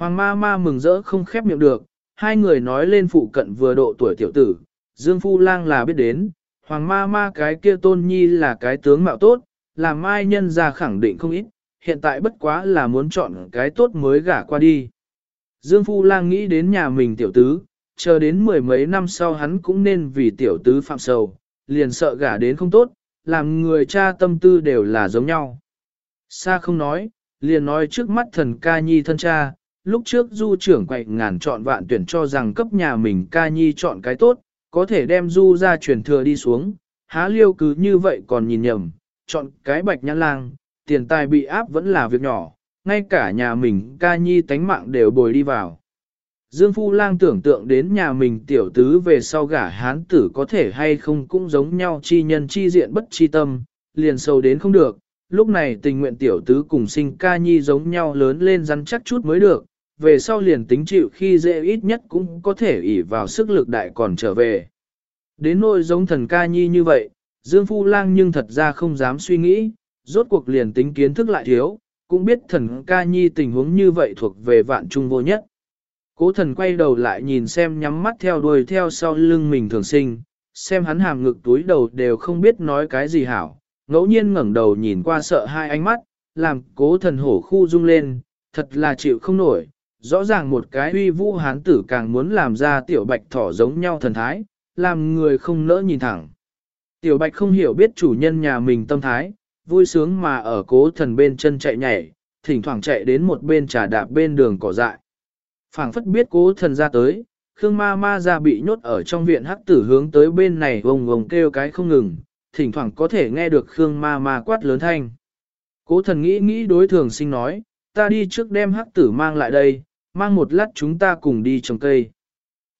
Hoàng ma ma mừng rỡ không khép miệng được, hai người nói lên phụ cận vừa độ tuổi tiểu tử, Dương Phu Lang là biết đến, Hoàng ma ma cái kia tôn nhi là cái tướng mạo tốt, làm mai nhân ra khẳng định không ít, hiện tại bất quá là muốn chọn cái tốt mới gả qua đi. Dương Phu Lang nghĩ đến nhà mình tiểu tứ, chờ đến mười mấy năm sau hắn cũng nên vì tiểu tứ phạm sầu, liền sợ gả đến không tốt, làm người cha tâm tư đều là giống nhau. Sa không nói, liền nói trước mắt thần ca nhi thân cha, lúc trước du trưởng quậy ngàn chọn vạn tuyển cho rằng cấp nhà mình ca nhi chọn cái tốt, có thể đem du ra truyền thừa đi xuống, há liêu cứ như vậy còn nhìn nhầm, chọn cái bạch nhãn lang, tiền tài bị áp vẫn là việc nhỏ, ngay cả nhà mình ca nhi tánh mạng đều bồi đi vào. Dương Phu Lang tưởng tượng đến nhà mình tiểu tứ về sau gả hán tử có thể hay không cũng giống nhau chi nhân chi diện bất chi tâm, liền sâu đến không được. Lúc này tình nguyện tiểu tứ cùng sinh ca nhi giống nhau lớn lên rắn chắc chút mới được, về sau liền tính chịu khi dễ ít nhất cũng có thể ỷ vào sức lực đại còn trở về. Đến nỗi giống thần ca nhi như vậy, Dương Phu Lang nhưng thật ra không dám suy nghĩ, rốt cuộc liền tính kiến thức lại thiếu, cũng biết thần ca nhi tình huống như vậy thuộc về vạn trung vô nhất. Cố thần quay đầu lại nhìn xem nhắm mắt theo đuôi theo sau lưng mình thường sinh, xem hắn hàm ngực túi đầu đều không biết nói cái gì hảo, ngẫu nhiên ngẩng đầu nhìn qua sợ hai ánh mắt, làm cố thần hổ khu rung lên, thật là chịu không nổi, rõ ràng một cái uy vũ hán tử càng muốn làm ra tiểu bạch thỏ giống nhau thần thái, làm người không nỡ nhìn thẳng. Tiểu bạch không hiểu biết chủ nhân nhà mình tâm thái, vui sướng mà ở cố thần bên chân chạy nhảy, thỉnh thoảng chạy đến một bên trà đạp bên đường cỏ dại phảng phất biết cố thần ra tới, Khương ma ma ra bị nhốt ở trong viện hắc tử hướng tới bên này vồng vồng kêu cái không ngừng, thỉnh thoảng có thể nghe được Khương ma ma quát lớn thanh. Cố thần nghĩ nghĩ đối thường sinh nói, ta đi trước đem hắc tử mang lại đây, mang một lát chúng ta cùng đi trồng cây.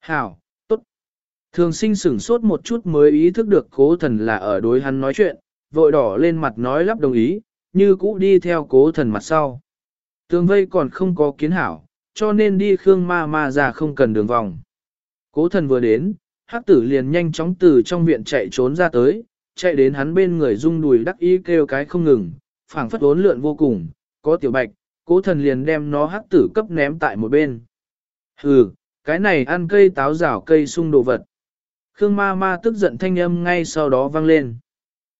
Hảo, tốt. Thường sinh sửng sốt một chút mới ý thức được cố thần là ở đối hắn nói chuyện, vội đỏ lên mặt nói lắp đồng ý, như cũ đi theo cố thần mặt sau. Tường vây còn không có kiến hảo, cho nên đi Khương ma ma ra không cần đường vòng. Cố thần vừa đến, hắc tử liền nhanh chóng từ trong viện chạy trốn ra tới, chạy đến hắn bên người rung đùi đắc ý kêu cái không ngừng, phảng phất ốn lượn vô cùng, có tiểu bạch, cố thần liền đem nó hắc tử cấp ném tại một bên. Hừ, cái này ăn cây táo rào cây sung đồ vật. Khương ma ma tức giận thanh âm ngay sau đó vang lên.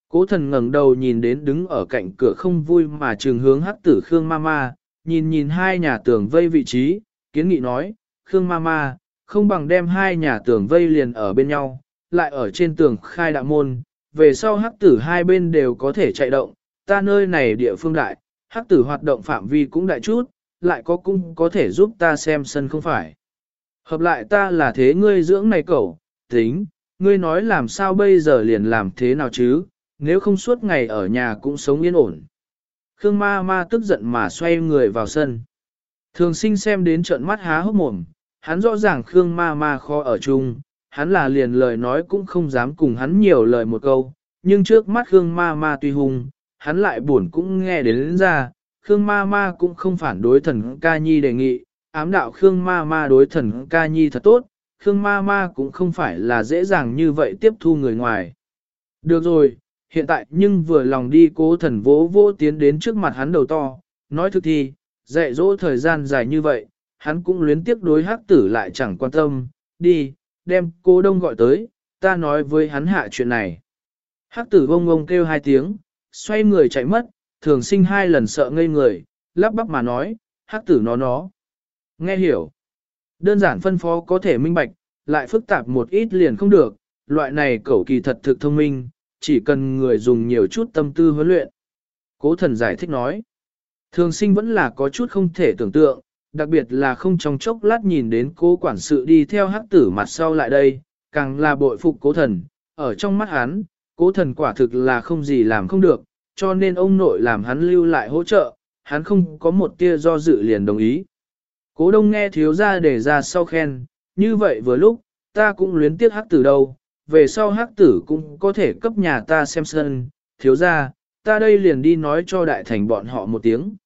Cố thần ngẩng đầu nhìn đến đứng ở cạnh cửa không vui mà trường hướng hắc tử Khương ma ma, nhìn nhìn hai nhà tường vây vị trí, kiến nghị nói, Khương ma ma, không bằng đem hai nhà tường vây liền ở bên nhau, lại ở trên tường khai đạo môn, về sau hắc tử hai bên đều có thể chạy động, ta nơi này địa phương đại, hắc tử hoạt động phạm vi cũng đại chút, lại có cũng có thể giúp ta xem sân không phải. Hợp lại ta là thế ngươi dưỡng này cậu, tính, ngươi nói làm sao bây giờ liền làm thế nào chứ, nếu không suốt ngày ở nhà cũng sống yên ổn. Khương ma ma tức giận mà xoay người vào sân. Thường sinh xem đến trận mắt há hốc mồm, hắn rõ ràng Khương ma ma khó ở chung, hắn là liền lời nói cũng không dám cùng hắn nhiều lời một câu, nhưng trước mắt Khương ma ma tuy hung, hắn lại buồn cũng nghe đến, đến ra, Khương ma ma cũng không phản đối thần ca nhi đề nghị, ám đạo Khương ma ma đối thần ca nhi thật tốt, Khương ma ma cũng không phải là dễ dàng như vậy tiếp thu người ngoài. Được rồi, hiện tại nhưng vừa lòng đi cố thần vỗ vỗ tiến đến trước mặt hắn đầu to, nói thực thi, dạy dỗ thời gian dài như vậy, hắn cũng luyến tiếc đối hắc tử lại chẳng quan tâm, đi, đem cô đông gọi tới, ta nói với hắn hạ chuyện này. Hắc tử vông vông kêu hai tiếng, xoay người chạy mất, thường sinh hai lần sợ ngây người, lắp bắp mà nói, hắc tử nó nó. Nghe hiểu. Đơn giản phân phó có thể minh bạch, lại phức tạp một ít liền không được, loại này cẩu kỳ thật thực thông minh, chỉ cần người dùng nhiều chút tâm tư huấn luyện. Cố thần giải thích nói, thường sinh vẫn là có chút không thể tưởng tượng, đặc biệt là không trong chốc lát nhìn đến cố quản sự đi theo hắc tử mặt sau lại đây, càng là bội phục cố thần, ở trong mắt hắn, cố thần quả thực là không gì làm không được, cho nên ông nội làm hắn lưu lại hỗ trợ, hắn không có một tia do dự liền đồng ý. Cố đông nghe thiếu ra để ra sau khen, như vậy vừa lúc, ta cũng luyến tiếc hắc tử đâu, về sau hắc tử cũng có thể cấp nhà ta xem sân, thiếu ra, ta đây liền đi nói cho đại thành bọn họ một tiếng.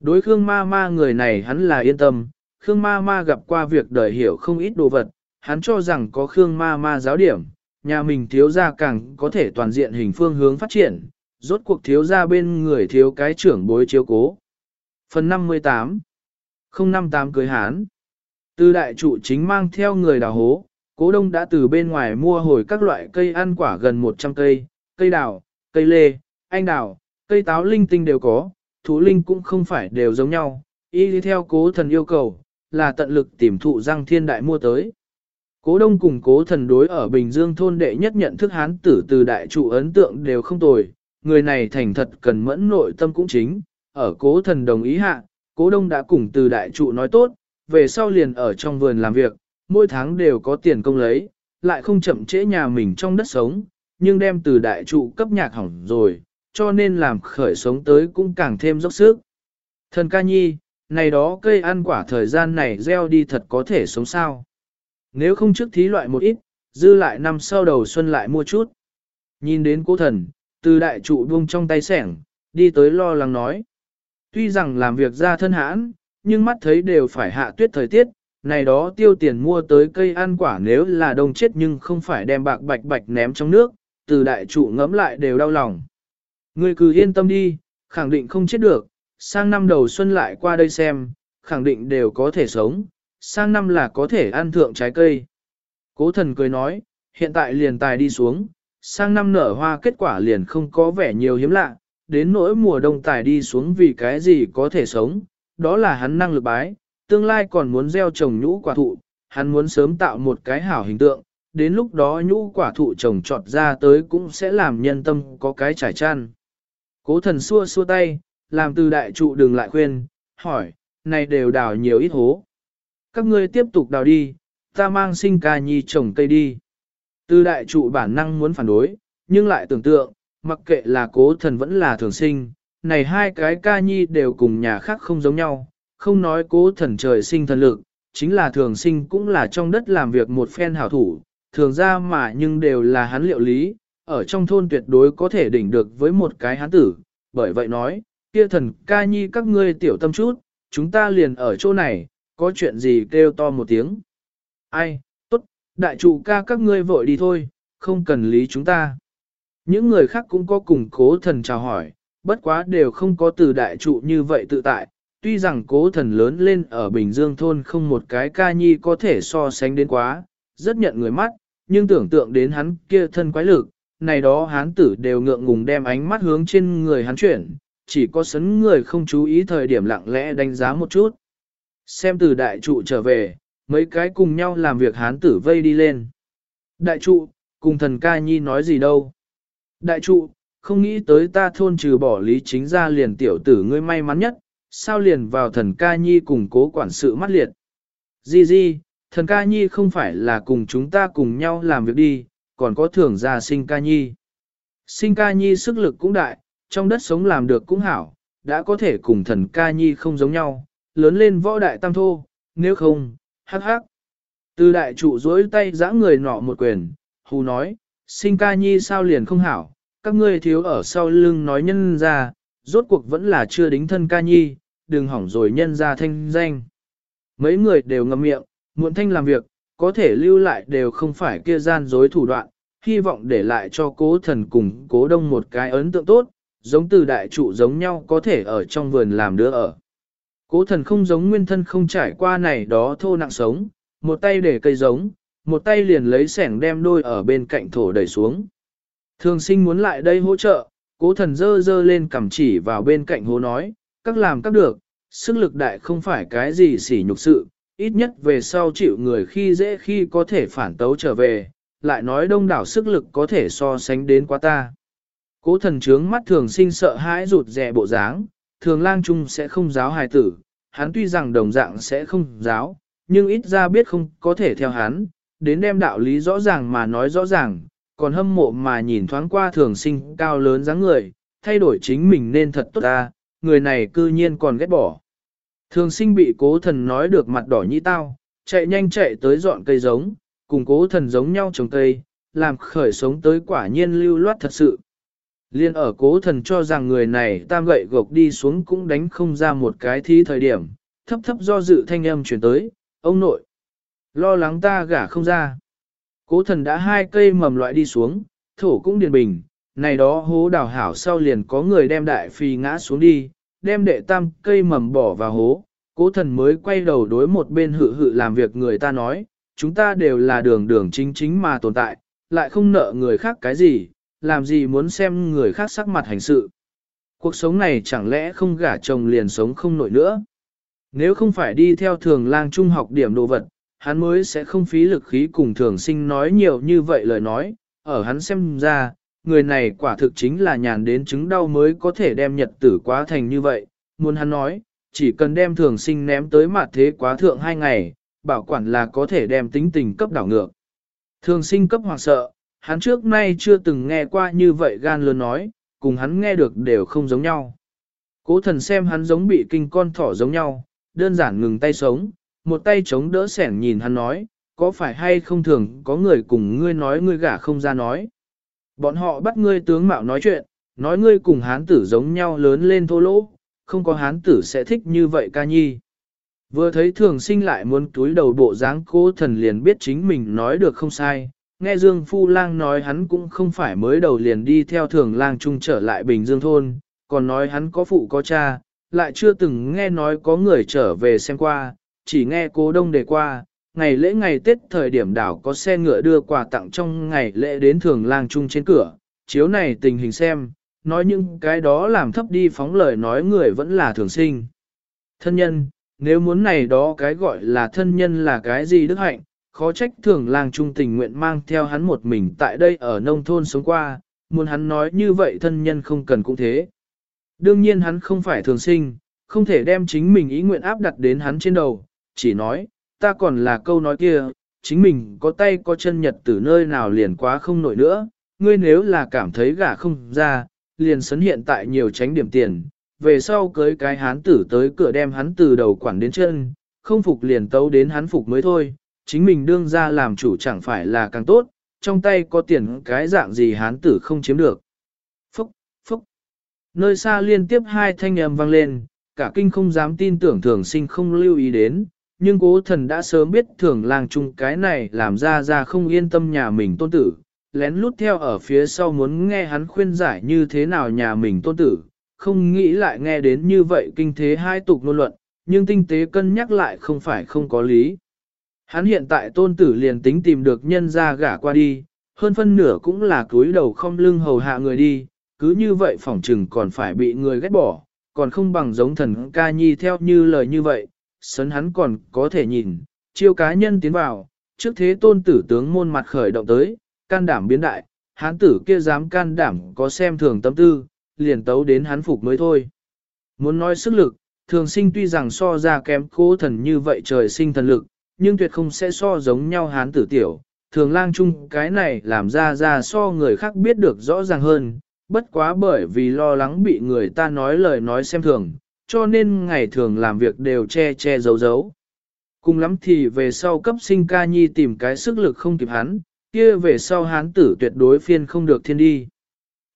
Đối Khương ma ma người này hắn là yên tâm, Khương ma ma gặp qua việc đời hiểu không ít đồ vật, hắn cho rằng có Khương ma ma giáo điểm, nhà mình thiếu gia càng có thể toàn diện hình phương hướng phát triển, rốt cuộc thiếu gia bên người thiếu cái trưởng bối chiếu cố. Phần 58 058 cưới hán. Từ đại trụ chính mang theo người đào hố, cố đông đã từ bên ngoài mua hồi các loại cây ăn quả gần 100 cây, cây đào, cây lê, anh đào, cây táo linh tinh đều có, thú linh cũng không phải đều giống nhau, y theo cố thần yêu cầu, là tận lực tìm thụ răng thiên đại mua tới. Cố đông cùng cố thần đối ở Bình Dương thôn đệ nhất nhận thức hán tử từ đại trụ ấn tượng đều không tồi, người này thành thật cần mẫn nội tâm cũng chính, ở cố thần đồng ý hạ, cố đông đã cùng từ đại trụ nói tốt, về sau liền ở trong vườn làm việc, mỗi tháng đều có tiền công lấy, lại không chậm trễ nhà mình trong đất sống, nhưng đem từ đại trụ cấp nhạc hỏng rồi, cho nên làm khởi sống tới cũng càng thêm dốc sức. Thần ca nhi, này đó cây ăn quả thời gian này gieo đi thật có thể sống sao. Nếu không trước thí loại một ít, dư lại năm sau đầu xuân lại mua chút. Nhìn đến cố thần, từ đại trụ buông trong tay sẻng, đi tới lo lắng nói. Tuy rằng làm việc ra thân hãn, nhưng mắt thấy đều phải hạ tuyết thời tiết, này đó tiêu tiền mua tới cây ăn quả nếu là đông chết nhưng không phải đem bạc bạch bạch ném trong nước, từ đại trụ ngẫm lại đều đau lòng. Ngươi cứ yên tâm đi, khẳng định không chết được, sang năm đầu xuân lại qua đây xem, khẳng định đều có thể sống, sang năm là có thể ăn thượng trái cây. Cố thần cười nói, hiện tại liền tài đi xuống, sang năm nở hoa kết quả liền không có vẻ nhiều hiếm lạ, đến nỗi mùa đông tài đi xuống vì cái gì có thể sống, đó là hắn năng lực bái, tương lai còn muốn gieo trồng nhũ quả thụ, hắn muốn sớm tạo một cái hảo hình tượng, đến lúc đó nhũ quả thụ trồng trọt ra tới cũng sẽ làm nhân tâm có cái trải chăn. Cố thần xua xua tay, làm từ đại trụ đừng lại khuyên, hỏi, này đều đào nhiều ít hố. Các ngươi tiếp tục đào đi, ta mang sinh ca nhi trồng cây đi. Từ đại trụ bản năng muốn phản đối, nhưng lại tưởng tượng, mặc kệ là cố thần vẫn là thường sinh, này hai cái ca nhi đều cùng nhà khác không giống nhau, không nói cố thần trời sinh thần lực, chính là thường sinh cũng là trong đất làm việc một phen hảo thủ, thường ra mà nhưng đều là hắn liệu lý, ở trong thôn tuyệt đối có thể đỉnh được với một cái hán tử, bởi vậy nói, kia thần ca nhi các ngươi tiểu tâm chút, chúng ta liền ở chỗ này, có chuyện gì kêu to một tiếng. Ai, tốt, đại trụ ca các ngươi vội đi thôi, không cần lý chúng ta. Những người khác cũng có cùng cố thần chào hỏi, bất quá đều không có từ đại trụ như vậy tự tại, tuy rằng cố thần lớn lên ở Bình Dương thôn không một cái ca nhi có thể so sánh đến quá, rất nhận người mắt, nhưng tưởng tượng đến hắn kia thân quái lực, này đó hán tử đều ngượng ngùng đem ánh mắt hướng trên người hắn chuyển, chỉ có sấn người không chú ý thời điểm lặng lẽ đánh giá một chút. Xem từ đại trụ trở về, mấy cái cùng nhau làm việc hán tử vây đi lên. Đại trụ, cùng thần ca nhi nói gì đâu. Đại trụ, không nghĩ tới ta thôn trừ bỏ lý chính ra liền tiểu tử ngươi may mắn nhất, sao liền vào thần ca nhi cùng cố quản sự mắt liệt. Di di, thần ca nhi không phải là cùng chúng ta cùng nhau làm việc đi, còn có thưởng gia sinh ca nhi. Sinh ca nhi sức lực cũng đại, trong đất sống làm được cũng hảo, đã có thể cùng thần ca nhi không giống nhau, lớn lên võ đại tam thô, nếu không, hắc hắc. Từ đại trụ dối tay giã người nọ một quyền, hù nói, sinh ca nhi sao liền không hảo, các ngươi thiếu ở sau lưng nói nhân ra, rốt cuộc vẫn là chưa đính thân ca nhi, đừng hỏng rồi nhân ra thanh danh. Mấy người đều ngậm miệng, muộn thanh làm việc, có thể lưu lại đều không phải kia gian dối thủ đoạn, hy vọng để lại cho cố thần cùng cố đông một cái ấn tượng tốt, giống từ đại trụ giống nhau có thể ở trong vườn làm đứa ở. Cố thần không giống nguyên thân không trải qua này đó thô nặng sống, một tay để cây giống, một tay liền lấy sẻng đem đôi ở bên cạnh thổ đẩy xuống. Thường sinh muốn lại đây hỗ trợ, cố thần dơ dơ lên cầm chỉ vào bên cạnh hố nói, các làm các được, sức lực đại không phải cái gì xỉ nhục sự, ít nhất về sau chịu người khi dễ khi có thể phản tấu trở về, lại nói đông đảo sức lực có thể so sánh đến quá ta. Cố thần trướng mắt thường sinh sợ hãi rụt rè bộ dáng, thường lang trung sẽ không giáo hài tử, hắn tuy rằng đồng dạng sẽ không giáo, nhưng ít ra biết không có thể theo hắn, đến đem đạo lý rõ ràng mà nói rõ ràng, còn hâm mộ mà nhìn thoáng qua thường sinh cao lớn dáng người, thay đổi chính mình nên thật tốt ta, người này cư nhiên còn ghét bỏ. Thường sinh bị cố thần nói được mặt đỏ như tao, chạy nhanh chạy tới dọn cây giống, cùng cố thần giống nhau trồng cây, làm khởi sống tới quả nhiên lưu loát thật sự. Liên ở cố thần cho rằng người này tam gậy gộc đi xuống cũng đánh không ra một cái thi thời điểm, thấp thấp do dự thanh âm chuyển tới, ông nội. Lo lắng ta gả không ra. Cố thần đã hai cây mầm loại đi xuống, thổ cũng điền bình, này đó hố đào hảo sau liền có người đem đại phi ngã xuống đi, đem đệ tam cây mầm bỏ vào hố, Cố thần mới quay đầu đối một bên hự hự làm việc người ta nói, chúng ta đều là đường đường chính chính mà tồn tại, lại không nợ người khác cái gì, làm gì muốn xem người khác sắc mặt hành sự. Cuộc sống này chẳng lẽ không gả chồng liền sống không nổi nữa. Nếu không phải đi theo thường lang trung học điểm đồ vật, hắn mới sẽ không phí lực khí cùng thường sinh nói nhiều như vậy lời nói, ở hắn xem ra, người này quả thực chính là nhàn đến chứng đau mới có thể đem nhật tử quá thành như vậy, muốn hắn nói, chỉ cần đem thường sinh ném tới mặt thế quá thượng hai ngày, bảo quản là có thể đem tính tình cấp đảo ngược. Thường sinh cấp hoàng sợ, hắn trước nay chưa từng nghe qua như vậy gan lớn nói, cùng hắn nghe được đều không giống nhau. Cố thần xem hắn giống bị kinh con thỏ giống nhau, đơn giản ngừng tay sống, một tay chống đỡ sẻn nhìn hắn nói, có phải hay không thường có người cùng ngươi nói ngươi gả không ra nói. Bọn họ bắt ngươi tướng mạo nói chuyện, nói ngươi cùng hán tử giống nhau lớn lên thô lỗ, không có hán tử sẽ thích như vậy ca nhi. Vừa thấy thường sinh lại muốn túi đầu bộ dáng cố thần liền biết chính mình nói được không sai, nghe Dương Phu Lang nói hắn cũng không phải mới đầu liền đi theo thường lang trung trở lại Bình Dương Thôn, còn nói hắn có phụ có cha, lại chưa từng nghe nói có người trở về xem qua, chỉ nghe cố đông đề qua, ngày lễ ngày Tết thời điểm đảo có xe ngựa đưa quà tặng trong ngày lễ đến thường lang trung trên cửa, chiếu này tình hình xem, nói những cái đó làm thấp đi phóng lời nói người vẫn là thường sinh. Thân nhân, nếu muốn này đó cái gọi là thân nhân là cái gì đức hạnh, khó trách thường lang trung tình nguyện mang theo hắn một mình tại đây ở nông thôn sống qua, muốn hắn nói như vậy thân nhân không cần cũng thế. Đương nhiên hắn không phải thường sinh, không thể đem chính mình ý nguyện áp đặt đến hắn trên đầu, chỉ nói, ta còn là câu nói kia, chính mình có tay có chân nhật từ nơi nào liền quá không nổi nữa, ngươi nếu là cảm thấy gả không ra, liền sấn hiện tại nhiều tránh điểm tiền, về sau cưới cái hán tử tới cửa đem hắn từ đầu quản đến chân, không phục liền tấu đến hắn phục mới thôi, chính mình đương ra làm chủ chẳng phải là càng tốt, trong tay có tiền cái dạng gì hán tử không chiếm được. Phúc, phúc. Nơi xa liên tiếp hai thanh âm vang lên, cả kinh không dám tin tưởng thường sinh không lưu ý đến, nhưng cố thần đã sớm biết thường làng chung cái này làm ra ra không yên tâm nhà mình tôn tử, lén lút theo ở phía sau muốn nghe hắn khuyên giải như thế nào nhà mình tôn tử, không nghĩ lại nghe đến như vậy kinh thế hai tục ngôn luận, nhưng tinh tế cân nhắc lại không phải không có lý. Hắn hiện tại tôn tử liền tính tìm được nhân ra gả qua đi, hơn phân nửa cũng là cúi đầu không lưng hầu hạ người đi, cứ như vậy phỏng trừng còn phải bị người ghét bỏ, còn không bằng giống thần ca nhi theo như lời như vậy, sấn hắn còn có thể nhìn, chiêu cá nhân tiến vào, trước thế tôn tử tướng môn mặt khởi động tới, can đảm biến đại, hán tử kia dám can đảm có xem thường tâm tư, liền tấu đến hắn phục mới thôi. Muốn nói sức lực, thường sinh tuy rằng so ra kém cố thần như vậy trời sinh thần lực, nhưng tuyệt không sẽ so giống nhau hán tử tiểu. Thường lang chung cái này làm ra ra so người khác biết được rõ ràng hơn, bất quá bởi vì lo lắng bị người ta nói lời nói xem thường, cho nên ngày thường làm việc đều che che giấu giấu. Cùng lắm thì về sau cấp sinh ca nhi tìm cái sức lực không kịp hắn, kia về sau hán tử tuyệt đối phiên không được thiên đi.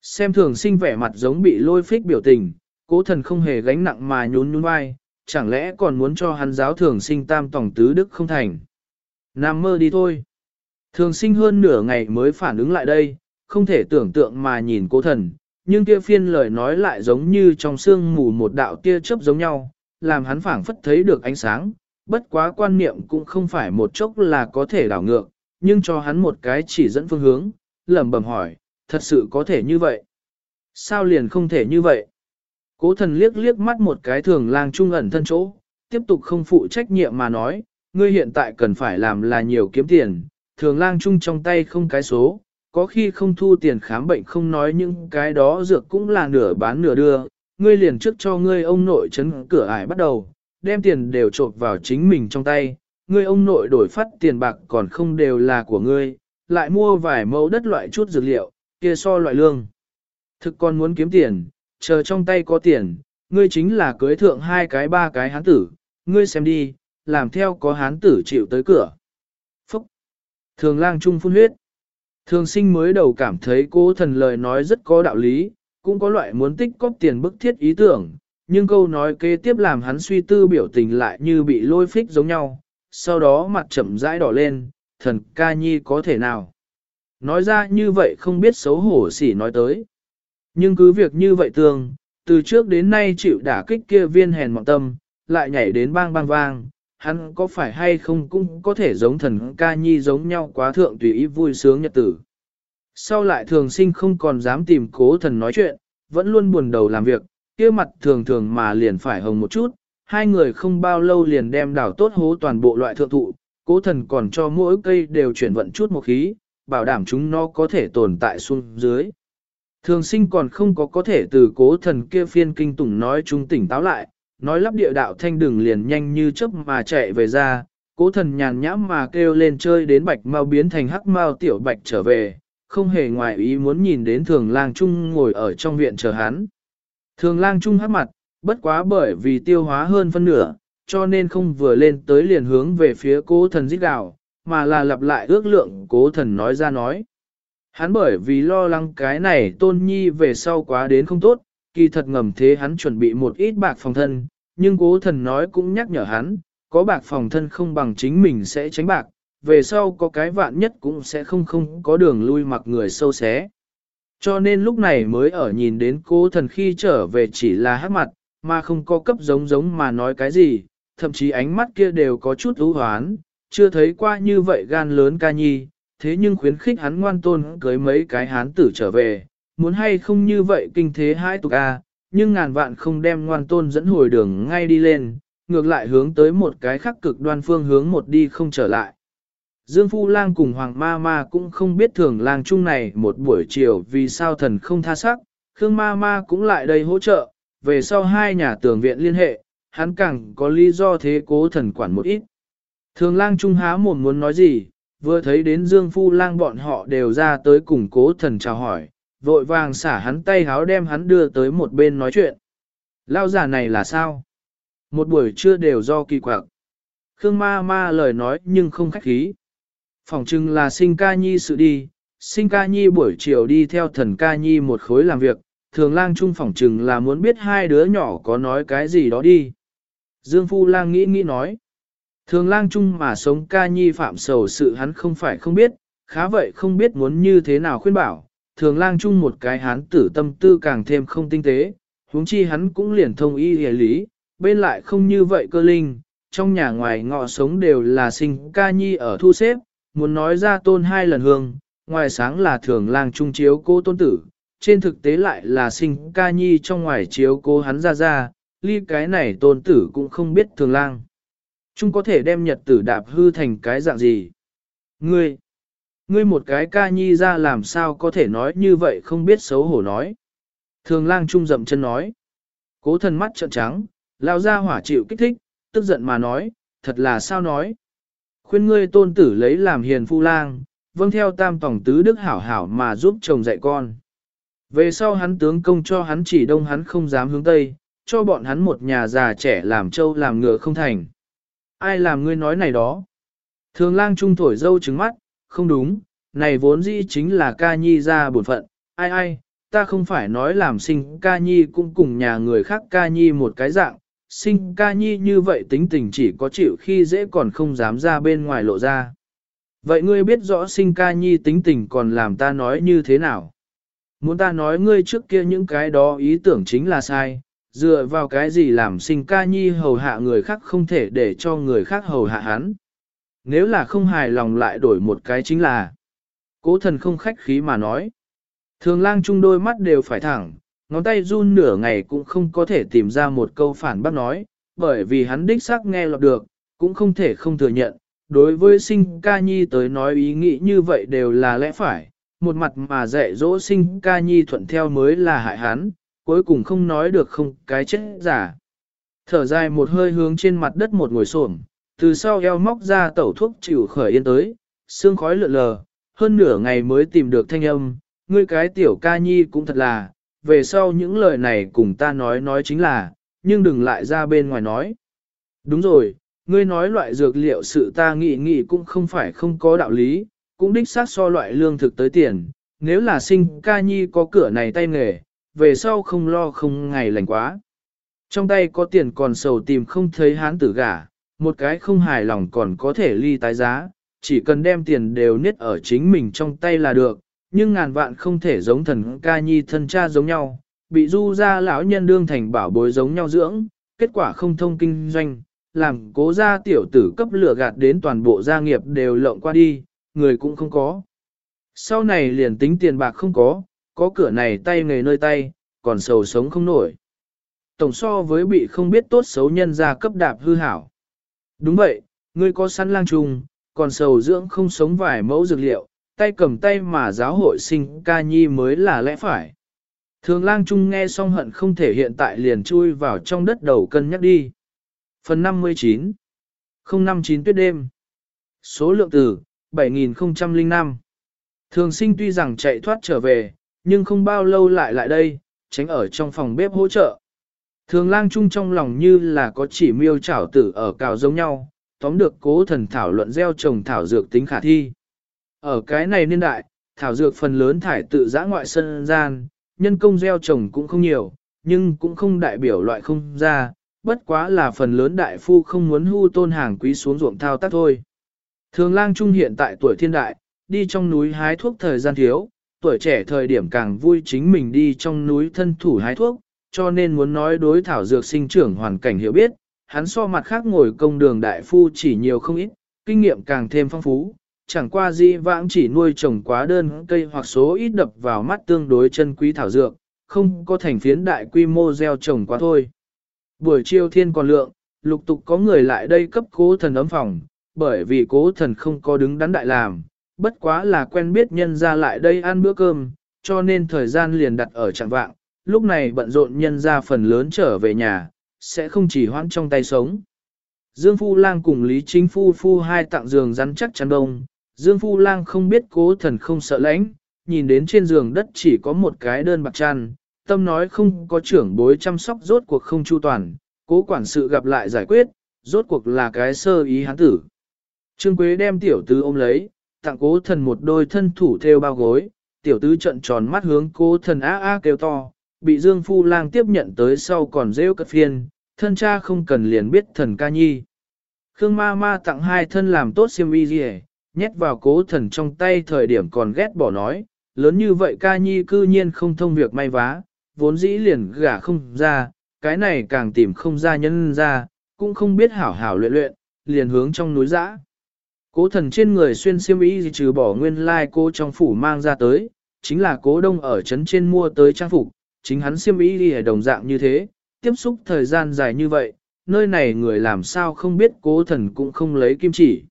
Xem thường sinh vẻ mặt giống bị lôi phích biểu tình, cố thần không hề gánh nặng mà nhún nhún vai, chẳng lẽ còn muốn cho hắn giáo thường sinh tam tổng tứ đức không thành. Nam mơ đi thôi. Thường sinh hơn nửa ngày mới phản ứng lại đây, không thể tưởng tượng mà nhìn cố thần, nhưng kia phiên lời nói lại giống như trong sương mù một đạo tia chớp giống nhau, làm hắn phảng phất thấy được ánh sáng, bất quá quan niệm cũng không phải một chốc là có thể đảo ngược, nhưng cho hắn một cái chỉ dẫn phương hướng, lẩm bẩm hỏi, thật sự có thể như vậy? Sao liền không thể như vậy? Cố thần liếc liếc mắt một cái thường lang trung ẩn thân chỗ, tiếp tục không phụ trách nhiệm mà nói, ngươi hiện tại cần phải làm là nhiều kiếm tiền, thường lang trung trong tay không cái số, có khi không thu tiền khám bệnh không nói những cái đó dược cũng là nửa bán nửa đưa, ngươi liền trước cho ngươi ông nội chấn cửa ải bắt đầu, đem tiền đều trộn vào chính mình trong tay, ngươi ông nội đổi phát tiền bạc còn không đều là của ngươi, lại mua vài mẫu đất loại chút dược liệu, kia so loại lương. Thực con muốn kiếm tiền, chờ trong tay có tiền, ngươi chính là cưới thượng hai cái ba cái hán tử, ngươi xem đi, làm theo có hán tử chịu tới cửa. Phúc! Thường lang trung phun huyết. Thường sinh mới đầu cảm thấy cố thần lời nói rất có đạo lý, cũng có loại muốn tích cóp tiền bức thiết ý tưởng, nhưng câu nói kế tiếp làm hắn suy tư biểu tình lại như bị lôi phích giống nhau, sau đó mặt chậm rãi đỏ lên, thần ca nhi có thể nào. Nói ra như vậy không biết xấu hổ xỉ nói tới. Nhưng cứ việc như vậy tương, từ trước đến nay chịu đả kích kia viên hèn mọn tâm, lại nhảy đến bang bang vang, hắn có phải hay không cũng có thể giống thần ca nhi giống nhau quá thượng tùy ý vui sướng nhật tử. Sau lại thường sinh không còn dám tìm cố thần nói chuyện, vẫn luôn buồn đầu làm việc, kia mặt thường thường mà liền phải hồng một chút, hai người không bao lâu liền đem đảo tốt hố toàn bộ loại thượng thụ, cố thần còn cho mỗi cây đều chuyển vận chút một khí, bảo đảm chúng nó có thể tồn tại xuống dưới. Thường sinh còn không có có thể từ cố thần kia phiên kinh tủng nói chúng tỉnh táo lại, nói lắp địa đạo thanh đường liền nhanh như chớp mà chạy về ra, cố thần nhàn nhãm mà kêu lên chơi đến bạch mau biến thành hắc mau tiểu bạch trở về, không hề ngoài ý muốn nhìn đến thường lang trung ngồi ở trong viện chờ hắn. Thường lang trung hắc mặt, bất quá bởi vì tiêu hóa hơn phân nửa, cho nên không vừa lên tới liền hướng về phía cố thần giết đạo, mà là lặp lại ước lượng cố thần nói ra nói. Hắn bởi vì lo lắng cái này tôn nhi về sau quá đến không tốt, kỳ thật ngầm thế hắn chuẩn bị một ít bạc phòng thân, nhưng cố thần nói cũng nhắc nhở hắn, có bạc phòng thân không bằng chính mình sẽ tránh bạc, về sau có cái vạn nhất cũng sẽ không không có đường lui mặc người sâu xé. Cho nên lúc này mới ở nhìn đến cố thần khi trở về chỉ là hát mặt, mà không có cấp giống giống mà nói cái gì, thậm chí ánh mắt kia đều có chút ưu hoán, chưa thấy qua như vậy gan lớn ca nhi, thế nhưng khuyến khích hắn ngoan tôn cưới mấy cái hán tử trở về, muốn hay không như vậy kinh thế hai tục a, nhưng ngàn vạn không đem ngoan tôn dẫn hồi đường ngay đi lên, ngược lại hướng tới một cái khắc cực đoan phương hướng một đi không trở lại. Dương Phu Lang cùng Hoàng Ma Ma cũng không biết thường lang chung này một buổi chiều vì sao thần không tha sắc, Khương Ma Ma cũng lại đây hỗ trợ, về sau hai nhà tường viện liên hệ, hắn càng có lý do thế cố thần quản một ít. Thường lang trung há mồm muốn nói gì, vừa thấy đến Dương Phu Lang bọn họ đều ra tới cùng cố thần chào hỏi, vội vàng xả hắn tay háo đem hắn đưa tới một bên nói chuyện. Lao giả này là sao? Một buổi trưa đều do kỳ quặc. Khương ma ma lời nói nhưng không khách khí. Phòng trưng là sinh ca nhi sự đi, sinh ca nhi buổi chiều đi theo thần ca nhi một khối làm việc, thường lang trung phòng trừng là muốn biết hai đứa nhỏ có nói cái gì đó đi. Dương Phu Lang nghĩ nghĩ nói. Thường lang Chung mà sống ca nhi phạm sầu sự hắn không phải không biết, khá vậy không biết muốn như thế nào khuyên bảo. Thường lang Chung một cái hắn tử tâm tư càng thêm không tinh tế, huống chi hắn cũng liền thông y hề lý, bên lại không như vậy cơ linh, trong nhà ngoài ngọ sống đều là sinh ca nhi ở thu xếp, muốn nói ra tôn hai lần hương, ngoài sáng là thường lang trung chiếu cô tôn tử, trên thực tế lại là sinh ca nhi trong ngoài chiếu cô hắn ra ra, ly cái này tôn tử cũng không biết thường lang chung có thể đem nhật tử đạp hư thành cái dạng gì? Ngươi, ngươi một cái ca nhi ra làm sao có thể nói như vậy không biết xấu hổ nói. Thường lang trung dậm chân nói. Cố thần mắt trợn trắng, lao ra hỏa chịu kích thích, tức giận mà nói, thật là sao nói. Khuyên ngươi tôn tử lấy làm hiền phu lang, vâng theo tam tổng tứ đức hảo hảo mà giúp chồng dạy con. Về sau hắn tướng công cho hắn chỉ đông hắn không dám hướng tây, cho bọn hắn một nhà già trẻ làm trâu làm ngựa không thành. Ai làm ngươi nói này đó? Thường lang trung thổi dâu trứng mắt, không đúng, này vốn dĩ chính là ca nhi ra bổn phận, ai ai, ta không phải nói làm sinh ca nhi cũng cùng nhà người khác ca nhi một cái dạng, sinh ca nhi như vậy tính tình chỉ có chịu khi dễ còn không dám ra bên ngoài lộ ra. Vậy ngươi biết rõ sinh ca nhi tính tình còn làm ta nói như thế nào? Muốn ta nói ngươi trước kia những cái đó ý tưởng chính là sai, dựa vào cái gì làm sinh ca nhi hầu hạ người khác không thể để cho người khác hầu hạ hắn. Nếu là không hài lòng lại đổi một cái chính là, cố thần không khách khí mà nói. Thường lang chung đôi mắt đều phải thẳng, ngón tay run nửa ngày cũng không có thể tìm ra một câu phản bác nói, bởi vì hắn đích xác nghe lọt được, cũng không thể không thừa nhận. Đối với sinh ca nhi tới nói ý nghĩ như vậy đều là lẽ phải, một mặt mà dạy dỗ sinh ca nhi thuận theo mới là hại hắn, cuối cùng không nói được không cái chết giả. Thở dài một hơi hướng trên mặt đất một ngồi xổm, từ sau eo móc ra tẩu thuốc chịu khởi yên tới, xương khói lượn lờ, hơn nửa ngày mới tìm được thanh âm, ngươi cái tiểu ca nhi cũng thật là, về sau những lời này cùng ta nói nói chính là, nhưng đừng lại ra bên ngoài nói. Đúng rồi, ngươi nói loại dược liệu sự ta nghĩ nghĩ cũng không phải không có đạo lý, cũng đích xác so loại lương thực tới tiền, nếu là sinh ca nhi có cửa này tay nghề, về sau không lo không ngày lành quá. Trong tay có tiền còn sầu tìm không thấy hán tử gả, một cái không hài lòng còn có thể ly tái giá, chỉ cần đem tiền đều niết ở chính mình trong tay là được, nhưng ngàn vạn không thể giống thần ca nhi thân cha giống nhau, bị du ra lão nhân đương thành bảo bối giống nhau dưỡng, kết quả không thông kinh doanh, làm cố gia tiểu tử cấp lửa gạt đến toàn bộ gia nghiệp đều lộng qua đi, người cũng không có. Sau này liền tính tiền bạc không có, có cửa này tay nghề nơi tay, còn sầu sống không nổi. Tổng so với bị không biết tốt xấu nhân ra cấp đạp hư hảo. Đúng vậy, ngươi có săn lang trùng, còn sầu dưỡng không sống vài mẫu dược liệu, tay cầm tay mà giáo hội sinh ca nhi mới là lẽ phải. Thường lang trung nghe xong hận không thể hiện tại liền chui vào trong đất đầu cân nhắc đi. Phần 59 059 tuyết đêm Số lượng từ 7005 Thường sinh tuy rằng chạy thoát trở về, nhưng không bao lâu lại lại đây, tránh ở trong phòng bếp hỗ trợ. Thường lang chung trong lòng như là có chỉ miêu chảo tử ở cào giống nhau, tóm được cố thần thảo luận gieo trồng thảo dược tính khả thi. Ở cái này niên đại, thảo dược phần lớn thải tự giã ngoại sân gian, nhân công gieo trồng cũng không nhiều, nhưng cũng không đại biểu loại không ra, bất quá là phần lớn đại phu không muốn hưu tôn hàng quý xuống ruộng thao tác thôi. Thường lang trung hiện tại tuổi thiên đại, đi trong núi hái thuốc thời gian thiếu, tuổi trẻ thời điểm càng vui chính mình đi trong núi thân thủ hái thuốc, cho nên muốn nói đối thảo dược sinh trưởng hoàn cảnh hiểu biết, hắn so mặt khác ngồi công đường đại phu chỉ nhiều không ít, kinh nghiệm càng thêm phong phú, chẳng qua di vãng chỉ nuôi trồng quá đơn cây hoặc số ít đập vào mắt tương đối chân quý thảo dược, không có thành phiến đại quy mô gieo trồng quá thôi. Buổi chiều thiên còn lượng, lục tục có người lại đây cấp cố thần ấm phòng, bởi vì cố thần không có đứng đắn đại làm, bất quá là quen biết nhân ra lại đây ăn bữa cơm, cho nên thời gian liền đặt ở trạng vạng, lúc này bận rộn nhân ra phần lớn trở về nhà, sẽ không chỉ hoãn trong tay sống. Dương Phu Lang cùng Lý Chính Phu Phu hai tặng giường rắn chắc chắn đông, Dương Phu Lang không biết cố thần không sợ lãnh, nhìn đến trên giường đất chỉ có một cái đơn bạc chăn, tâm nói không có trưởng bối chăm sóc rốt cuộc không chu toàn, cố quản sự gặp lại giải quyết, rốt cuộc là cái sơ ý hắn tử. Trương Quế đem tiểu tư ôm lấy, tặng cố thần một đôi thân thủ theo bao gối, tiểu tứ trận tròn mắt hướng cố thần á á kêu to, bị Dương Phu Lang tiếp nhận tới sau còn rêu cất phiên, thân cha không cần liền biết thần ca nhi. Khương ma ma tặng hai thân làm tốt xiêm y gì nhét vào cố thần trong tay thời điểm còn ghét bỏ nói, lớn như vậy ca nhi cư nhiên không thông việc may vá, vốn dĩ liền gả không ra, cái này càng tìm không ra nhân ra, cũng không biết hảo hảo luyện luyện, liền hướng trong núi dã. Cố thần trên người xuyên xiêm y trừ bỏ nguyên lai like cô trong phủ mang ra tới, chính là cố đông ở trấn trên mua tới trang phục, chính hắn xiêm y ở đồng dạng như thế, tiếp xúc thời gian dài như vậy, nơi này người làm sao không biết cố thần cũng không lấy kim chỉ.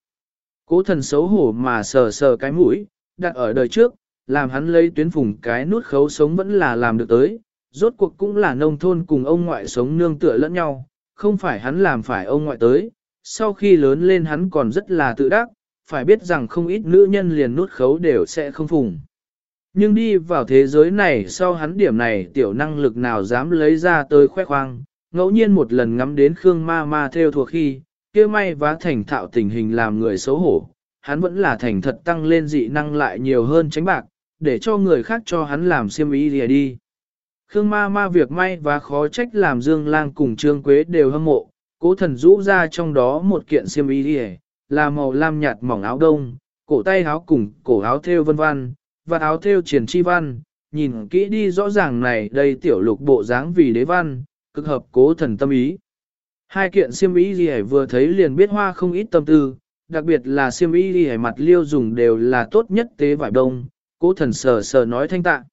Cố thần xấu hổ mà sờ sờ cái mũi, đặt ở đời trước, làm hắn lấy tuyến phùng cái nút khấu sống vẫn là làm được tới, rốt cuộc cũng là nông thôn cùng ông ngoại sống nương tựa lẫn nhau, không phải hắn làm phải ông ngoại tới, sau khi lớn lên hắn còn rất là tự đắc, phải biết rằng không ít nữ nhân liền nút khấu đều sẽ không phùng. Nhưng đi vào thế giới này sau hắn điểm này tiểu năng lực nào dám lấy ra tới khoe khoang, ngẫu nhiên một lần ngắm đến Khương ma ma theo thuộc khi, kia may vá thành thạo tình hình làm người xấu hổ, hắn vẫn là thành thật tăng lên dị năng lại nhiều hơn tránh bạc, để cho người khác cho hắn làm siêm ý đi đi. Khương ma ma việc may và khó trách làm Dương Lang cùng Trương Quế đều hâm mộ, cố thần rũ ra trong đó một kiện xiêm y đi là màu lam nhạt mỏng áo đông, cổ tay áo cùng cổ áo thêu vân vân, và áo thêu triển chi văn, nhìn kỹ đi rõ ràng này đây tiểu lục bộ dáng vì đế văn, cực hợp cố thần tâm ý. Hai kiện xiêm y gì vừa thấy liền biết hoa không ít tâm tư, đặc biệt là xiêm y gì mặt liêu dùng đều là tốt nhất tế vải đông, cố thần sờ sờ nói thanh tạ.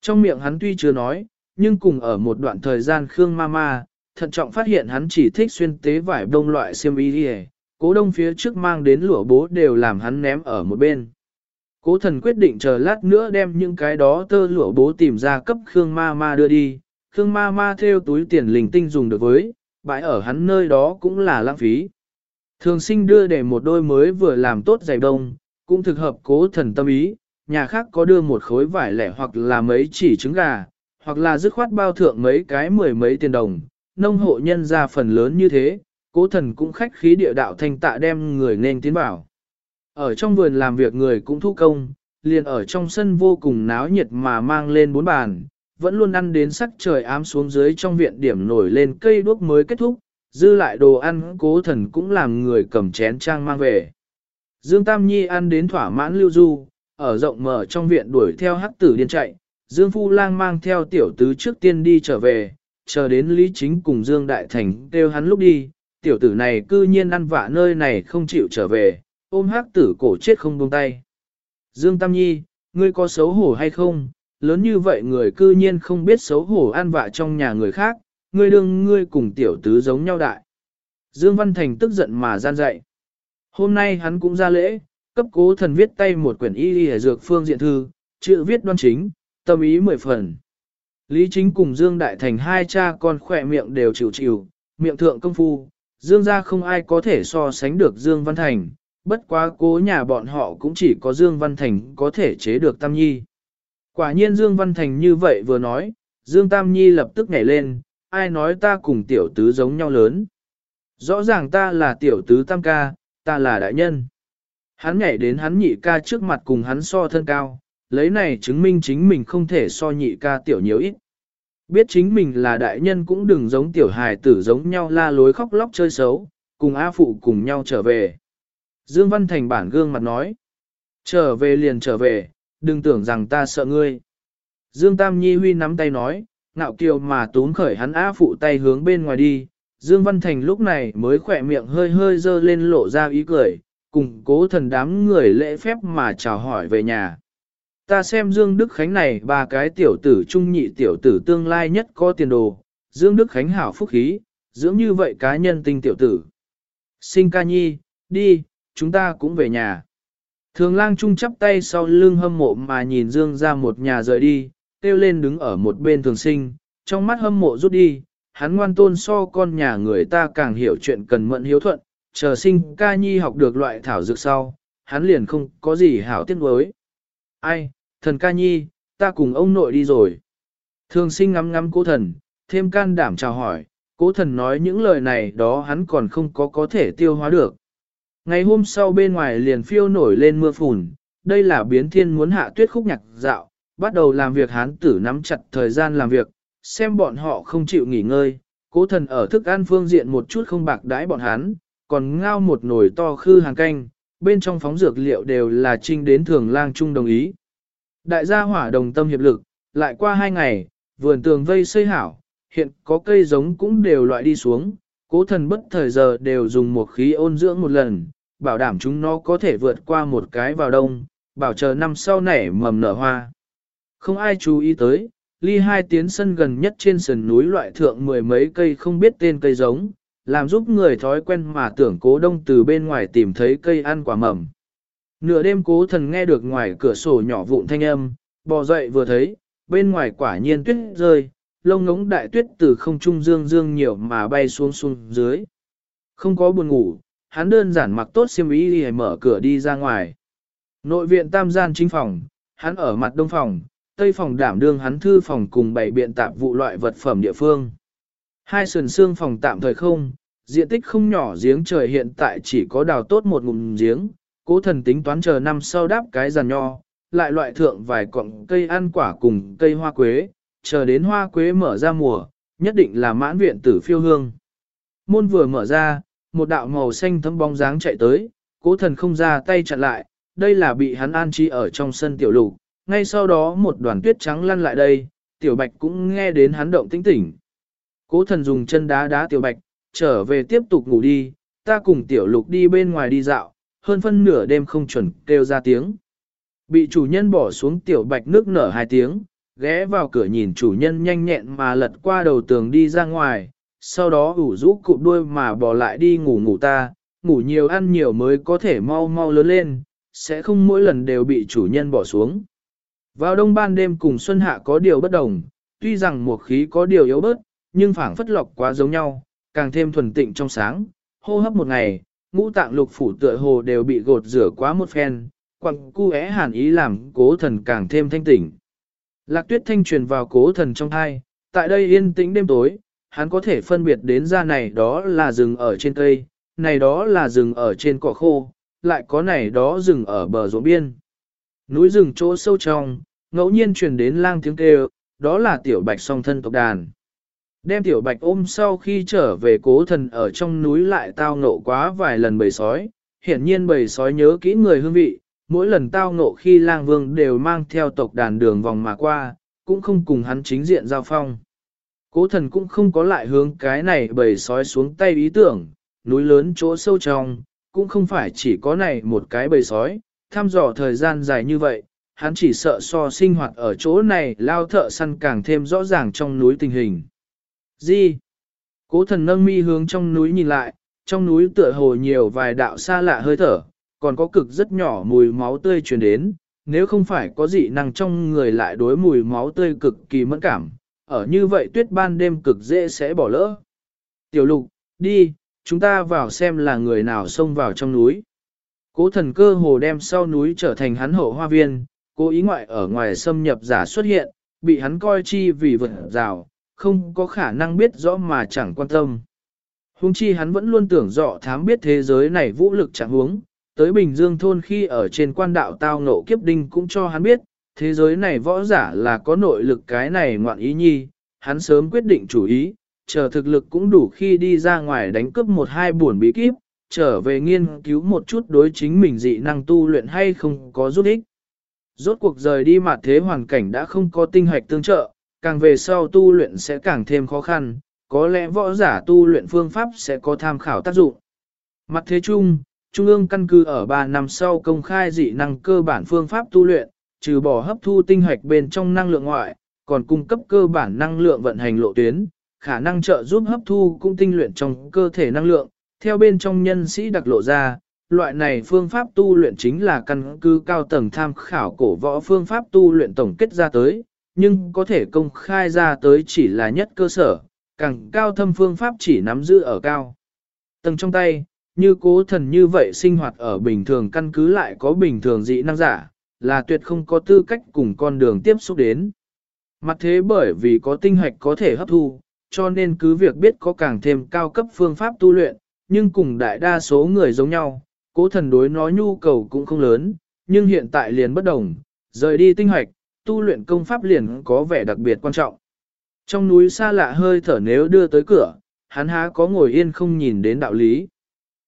Trong miệng hắn tuy chưa nói, nhưng cùng ở một đoạn thời gian Khương ma ma thận trọng phát hiện hắn chỉ thích xuyên tế vải đông loại xiêm y gì cố đông phía trước mang đến lụa bố đều làm hắn ném ở một bên. Cố thần quyết định chờ lát nữa đem những cái đó tơ lụa bố tìm ra cấp Khương Ma Ma đưa đi. Khương Ma Ma theo túi tiền linh tinh dùng được với, bãi ở hắn nơi đó cũng là lãng phí. Thường sinh đưa để một đôi mới vừa làm tốt giày đông, cũng thực hợp cố thần tâm ý, nhà khác có đưa một khối vải lẻ hoặc là mấy chỉ trứng gà, hoặc là dứt khoát bao thượng mấy cái mười mấy tiền đồng, nông hộ nhân ra phần lớn như thế, cố thần cũng khách khí địa đạo thanh tạ đem người nên tiến bảo. Ở trong vườn làm việc người cũng thu công, liền ở trong sân vô cùng náo nhiệt mà mang lên bốn bàn, vẫn luôn ăn đến sắc trời ám xuống dưới trong viện điểm nổi lên cây đuốc mới kết thúc, dư lại đồ ăn cố thần cũng làm người cầm chén trang mang về. Dương Tam Nhi ăn đến thỏa mãn lưu du, ở rộng mở trong viện đuổi theo hắc tử điên chạy, Dương Phu Lang mang theo tiểu tứ trước tiên đi trở về, chờ đến Lý Chính cùng Dương Đại Thành kêu hắn lúc đi, tiểu tử này cư nhiên ăn vạ nơi này không chịu trở về, ôm hắc tử cổ chết không buông tay. Dương Tam Nhi, ngươi có xấu hổ hay không? Lớn như vậy người cư nhiên không biết xấu hổ ăn vạ trong nhà người khác, ngươi đương ngươi cùng tiểu tứ giống nhau đại. Dương Văn Thành tức giận mà gian dạy. Hôm nay hắn cũng ra lễ, cấp cố thần viết tay một quyển y y dược phương diện thư, chữ viết đoan chính, tâm ý mười phần. Lý Chính cùng Dương Đại Thành hai cha con khỏe miệng đều chịu chịu, miệng thượng công phu, Dương ra không ai có thể so sánh được Dương Văn Thành, bất quá cố nhà bọn họ cũng chỉ có Dương Văn Thành có thể chế được Tam Nhi. Quả nhiên Dương Văn Thành như vậy vừa nói, Dương Tam Nhi lập tức nhảy lên, ai nói ta cùng tiểu tứ giống nhau lớn. Rõ ràng ta là tiểu tứ tam ca, ta là đại nhân. Hắn nhảy đến hắn nhị ca trước mặt cùng hắn so thân cao, lấy này chứng minh chính mình không thể so nhị ca tiểu nhiều ít. Biết chính mình là đại nhân cũng đừng giống tiểu hài tử giống nhau la lối khóc lóc chơi xấu, cùng A Phụ cùng nhau trở về. Dương Văn Thành bản gương mặt nói. Trở về liền trở về, đừng tưởng rằng ta sợ ngươi. Dương Tam Nhi Huy nắm tay nói, ngạo kiều mà tốn khởi hắn A Phụ tay hướng bên ngoài đi. Dương Văn Thành lúc này mới khỏe miệng hơi hơi dơ lên lộ ra ý cười, cùng cố thần đám người lễ phép mà chào hỏi về nhà. Ta xem Dương Đức Khánh này ba cái tiểu tử trung nhị tiểu tử tương lai nhất có tiền đồ, Dương Đức Khánh hảo phúc khí, dưỡng như vậy cá nhân tinh tiểu tử. Sinh ca nhi, đi, chúng ta cũng về nhà. Thường lang trung chắp tay sau lưng hâm mộ mà nhìn Dương ra một nhà rời đi, kêu lên đứng ở một bên thường sinh, trong mắt hâm mộ rút đi, hắn ngoan tôn so con nhà người ta càng hiểu chuyện cần mận hiếu thuận, chờ sinh ca nhi học được loại thảo dược sau, hắn liền không có gì hảo tiếc đối. Ai, thần ca nhi, ta cùng ông nội đi rồi. Thường sinh ngắm ngắm cố thần, thêm can đảm chào hỏi, cố thần nói những lời này đó hắn còn không có có thể tiêu hóa được. Ngày hôm sau bên ngoài liền phiêu nổi lên mưa phùn, đây là biến thiên muốn hạ tuyết khúc nhạc dạo, bắt đầu làm việc hán tử nắm chặt thời gian làm việc, xem bọn họ không chịu nghỉ ngơi, cố thần ở thức ăn phương diện một chút không bạc đãi bọn hắn, còn ngao một nồi to khư hàng canh, bên trong phóng dược liệu đều là trinh đến thường lang trung đồng ý. Đại gia hỏa đồng tâm hiệp lực, lại qua hai ngày, vườn tường vây xây hảo, hiện có cây giống cũng đều loại đi xuống, cố thần bất thời giờ đều dùng một khí ôn dưỡng một lần, bảo đảm chúng nó có thể vượt qua một cái vào đông, bảo chờ năm sau nảy mầm nở hoa. Không ai chú ý tới, ly hai tiến sân gần nhất trên sườn núi loại thượng mười mấy cây không biết tên cây giống, làm giúp người thói quen mà tưởng cố đông từ bên ngoài tìm thấy cây ăn quả mầm. Nửa đêm cố thần nghe được ngoài cửa sổ nhỏ vụn thanh âm, bò dậy vừa thấy, bên ngoài quả nhiên tuyết rơi, lông ngống đại tuyết từ không trung dương dương nhiều mà bay xuống xuống dưới. Không có buồn ngủ, hắn đơn giản mặc tốt xiêm y đi mở cửa đi ra ngoài. Nội viện tam gian chính phòng, hắn ở mặt đông phòng, tây phòng đảm đương hắn thư phòng cùng bảy biện tạp vụ loại vật phẩm địa phương. Hai sườn xương phòng tạm thời không, diện tích không nhỏ giếng trời hiện tại chỉ có đào tốt một ngụm giếng, cố thần tính toán chờ năm sau đáp cái giàn nho, lại loại thượng vài cọng cây ăn quả cùng cây hoa quế, chờ đến hoa quế mở ra mùa, nhất định là mãn viện tử phiêu hương. Môn vừa mở ra, một đạo màu xanh thấm bóng dáng chạy tới, cố thần không ra tay chặn lại, đây là bị hắn an trí ở trong sân tiểu lục, ngay sau đó một đoàn tuyết trắng lăn lại đây, tiểu bạch cũng nghe đến hắn động tĩnh tỉnh. Cố thần dùng chân đá đá tiểu bạch, trở về tiếp tục ngủ đi, ta cùng tiểu lục đi bên ngoài đi dạo, hơn phân nửa đêm không chuẩn kêu ra tiếng. Bị chủ nhân bỏ xuống tiểu bạch nước nở hai tiếng, ghé vào cửa nhìn chủ nhân nhanh nhẹn mà lật qua đầu tường đi ra ngoài, sau đó ủ rũ cụp đuôi mà bỏ lại đi ngủ ngủ ta, ngủ nhiều ăn nhiều mới có thể mau mau lớn lên, sẽ không mỗi lần đều bị chủ nhân bỏ xuống. Vào đông ban đêm cùng xuân hạ có điều bất đồng, tuy rằng một khí có điều yếu bớt, nhưng phảng phất lọc quá giống nhau, càng thêm thuần tịnh trong sáng, hô hấp một ngày, ngũ tạng lục phủ tựa hồ đều bị gột rửa quá một phen, quặng cu é hàn ý làm cố thần càng thêm thanh tỉnh. Lạc tuyết thanh truyền vào cố thần trong hai, tại đây yên tĩnh đêm tối, hắn có thể phân biệt đến ra này đó là rừng ở trên cây, này đó là rừng ở trên cỏ khô, lại có này đó rừng ở bờ ruộng biên. Núi rừng chỗ sâu trong, ngẫu nhiên truyền đến lang tiếng kêu, đó là tiểu bạch song thân tộc đàn. Đem tiểu bạch ôm sau khi trở về cố thần ở trong núi lại tao ngộ quá vài lần bầy sói, hiển nhiên bầy sói nhớ kỹ người hương vị, mỗi lần tao ngộ khi lang vương đều mang theo tộc đàn đường vòng mà qua, cũng không cùng hắn chính diện giao phong. Cố thần cũng không có lại hướng cái này bầy sói xuống tay ý tưởng, núi lớn chỗ sâu trong, cũng không phải chỉ có này một cái bầy sói, thăm dò thời gian dài như vậy, hắn chỉ sợ so sinh hoạt ở chỗ này lao thợ săn càng thêm rõ ràng trong núi tình hình. Gì? Cố thần nâng mi hướng trong núi nhìn lại, trong núi tựa hồ nhiều vài đạo xa lạ hơi thở, còn có cực rất nhỏ mùi máu tươi truyền đến, nếu không phải có dị năng trong người lại đối mùi máu tươi cực kỳ mẫn cảm, ở như vậy tuyết ban đêm cực dễ sẽ bỏ lỡ. Tiểu lục, đi, chúng ta vào xem là người nào xông vào trong núi. Cố thần cơ hồ đem sau núi trở thành hắn hậu hoa viên, cố ý ngoại ở ngoài xâm nhập giả xuất hiện, bị hắn coi chi vì vật rào, không có khả năng biết rõ mà chẳng quan tâm. Hùng chi hắn vẫn luôn tưởng rõ thám biết thế giới này vũ lực chẳng huống, tới Bình Dương thôn khi ở trên quan đạo tao ngộ kiếp đinh cũng cho hắn biết, thế giới này võ giả là có nội lực cái này ngoạn ý nhi, hắn sớm quyết định chủ ý, chờ thực lực cũng đủ khi đi ra ngoài đánh cướp một hai buồn bí kíp, trở về nghiên cứu một chút đối chính mình dị năng tu luyện hay không có giúp ích. Rốt cuộc rời đi mặt thế hoàn cảnh đã không có tinh hoạch tương trợ, càng về sau tu luyện sẽ càng thêm khó khăn, có lẽ võ giả tu luyện phương pháp sẽ có tham khảo tác dụng. Mặt thế chung, Trung ương căn cứ ở 3 năm sau công khai dị năng cơ bản phương pháp tu luyện, trừ bỏ hấp thu tinh hoạch bên trong năng lượng ngoại, còn cung cấp cơ bản năng lượng vận hành lộ tuyến, khả năng trợ giúp hấp thu cũng tinh luyện trong cơ thể năng lượng, theo bên trong nhân sĩ đặc lộ ra, loại này phương pháp tu luyện chính là căn cứ cao tầng tham khảo cổ võ phương pháp tu luyện tổng kết ra tới, nhưng có thể công khai ra tới chỉ là nhất cơ sở, càng cao thâm phương pháp chỉ nắm giữ ở cao. Tầng trong tay, như cố thần như vậy sinh hoạt ở bình thường căn cứ lại có bình thường dị năng giả, là tuyệt không có tư cách cùng con đường tiếp xúc đến. Mặt thế bởi vì có tinh hoạch có thể hấp thu, cho nên cứ việc biết có càng thêm cao cấp phương pháp tu luyện, nhưng cùng đại đa số người giống nhau, cố thần đối nó nhu cầu cũng không lớn, nhưng hiện tại liền bất đồng, rời đi tinh hoạch, tu luyện công pháp liền có vẻ đặc biệt quan trọng. Trong núi xa lạ hơi thở nếu đưa tới cửa, hắn há có ngồi yên không nhìn đến đạo lý.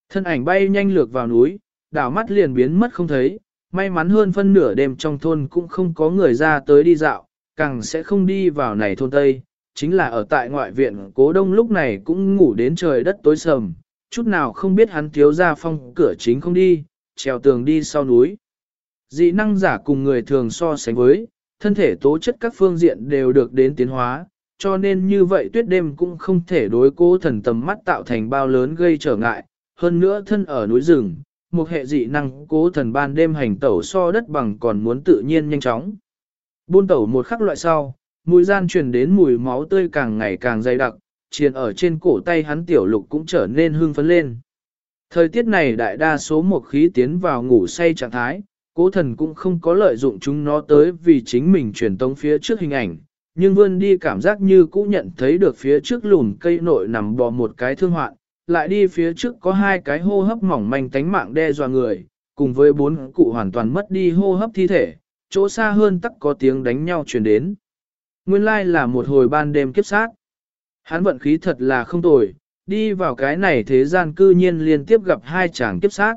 Thân ảnh bay nhanh lược vào núi, đảo mắt liền biến mất không thấy, may mắn hơn phân nửa đêm trong thôn cũng không có người ra tới đi dạo, càng sẽ không đi vào này thôn Tây, chính là ở tại ngoại viện cố đông lúc này cũng ngủ đến trời đất tối sầm, chút nào không biết hắn thiếu ra phong cửa chính không đi, trèo tường đi sau núi. Dị năng giả cùng người thường so sánh với, thân thể tố chất các phương diện đều được đến tiến hóa, cho nên như vậy tuyết đêm cũng không thể đối cố thần tầm mắt tạo thành bao lớn gây trở ngại, hơn nữa thân ở núi rừng, một hệ dị năng cố thần ban đêm hành tẩu so đất bằng còn muốn tự nhiên nhanh chóng. Buôn tẩu một khắc loại sau, mùi gian truyền đến mùi máu tươi càng ngày càng dày đặc, triền ở trên cổ tay hắn tiểu lục cũng trở nên hương phấn lên. Thời tiết này đại đa số một khí tiến vào ngủ say trạng thái, cố thần cũng không có lợi dụng chúng nó tới vì chính mình truyền tống phía trước hình ảnh, nhưng vươn đi cảm giác như cũ nhận thấy được phía trước lùn cây nội nằm bò một cái thương hoạn, lại đi phía trước có hai cái hô hấp mỏng manh tánh mạng đe dọa người, cùng với bốn cụ hoàn toàn mất đi hô hấp thi thể, chỗ xa hơn tắc có tiếng đánh nhau truyền đến. Nguyên lai là một hồi ban đêm kiếp sát. Hắn vận khí thật là không tồi, đi vào cái này thế gian cư nhiên liên tiếp gặp hai chàng kiếp sát.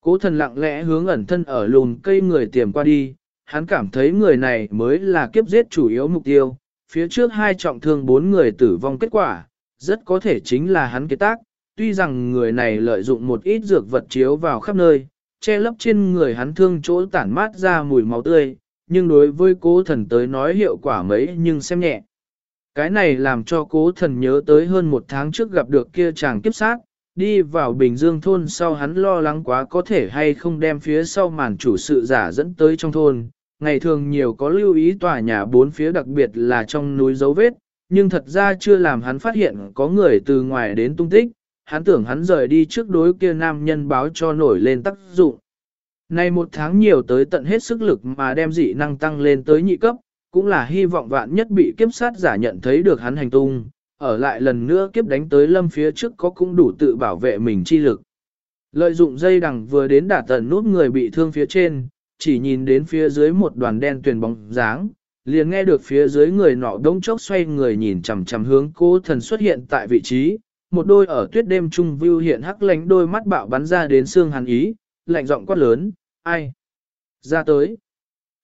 Cố thần lặng lẽ hướng ẩn thân ở lùn cây người tiềm qua đi, hắn cảm thấy người này mới là kiếp giết chủ yếu mục tiêu, phía trước hai trọng thương bốn người tử vong kết quả, rất có thể chính là hắn kế tác, tuy rằng người này lợi dụng một ít dược vật chiếu vào khắp nơi, che lấp trên người hắn thương chỗ tản mát ra mùi máu tươi, nhưng đối với cố thần tới nói hiệu quả mấy nhưng xem nhẹ. Cái này làm cho cố thần nhớ tới hơn một tháng trước gặp được kia chàng kiếp sát, đi vào Bình Dương thôn sau hắn lo lắng quá có thể hay không đem phía sau màn chủ sự giả dẫn tới trong thôn. Ngày thường nhiều có lưu ý tòa nhà bốn phía đặc biệt là trong núi dấu vết, nhưng thật ra chưa làm hắn phát hiện có người từ ngoài đến tung tích, hắn tưởng hắn rời đi trước đối kia nam nhân báo cho nổi lên tác dụng. Nay một tháng nhiều tới tận hết sức lực mà đem dị năng tăng lên tới nhị cấp, cũng là hy vọng vạn nhất bị kiếp sát giả nhận thấy được hắn hành tung, ở lại lần nữa kiếp đánh tới lâm phía trước có cũng đủ tự bảo vệ mình chi lực. Lợi dụng dây đằng vừa đến đả tận nút người bị thương phía trên, chỉ nhìn đến phía dưới một đoàn đen tuyền bóng dáng, liền nghe được phía dưới người nọ đống chốc xoay người nhìn chằm chằm hướng cố thần xuất hiện tại vị trí, một đôi ở tuyết đêm trung view hiện hắc lánh đôi mắt bạo bắn ra đến xương hàn ý, lạnh giọng quát lớn, ai? Ra tới.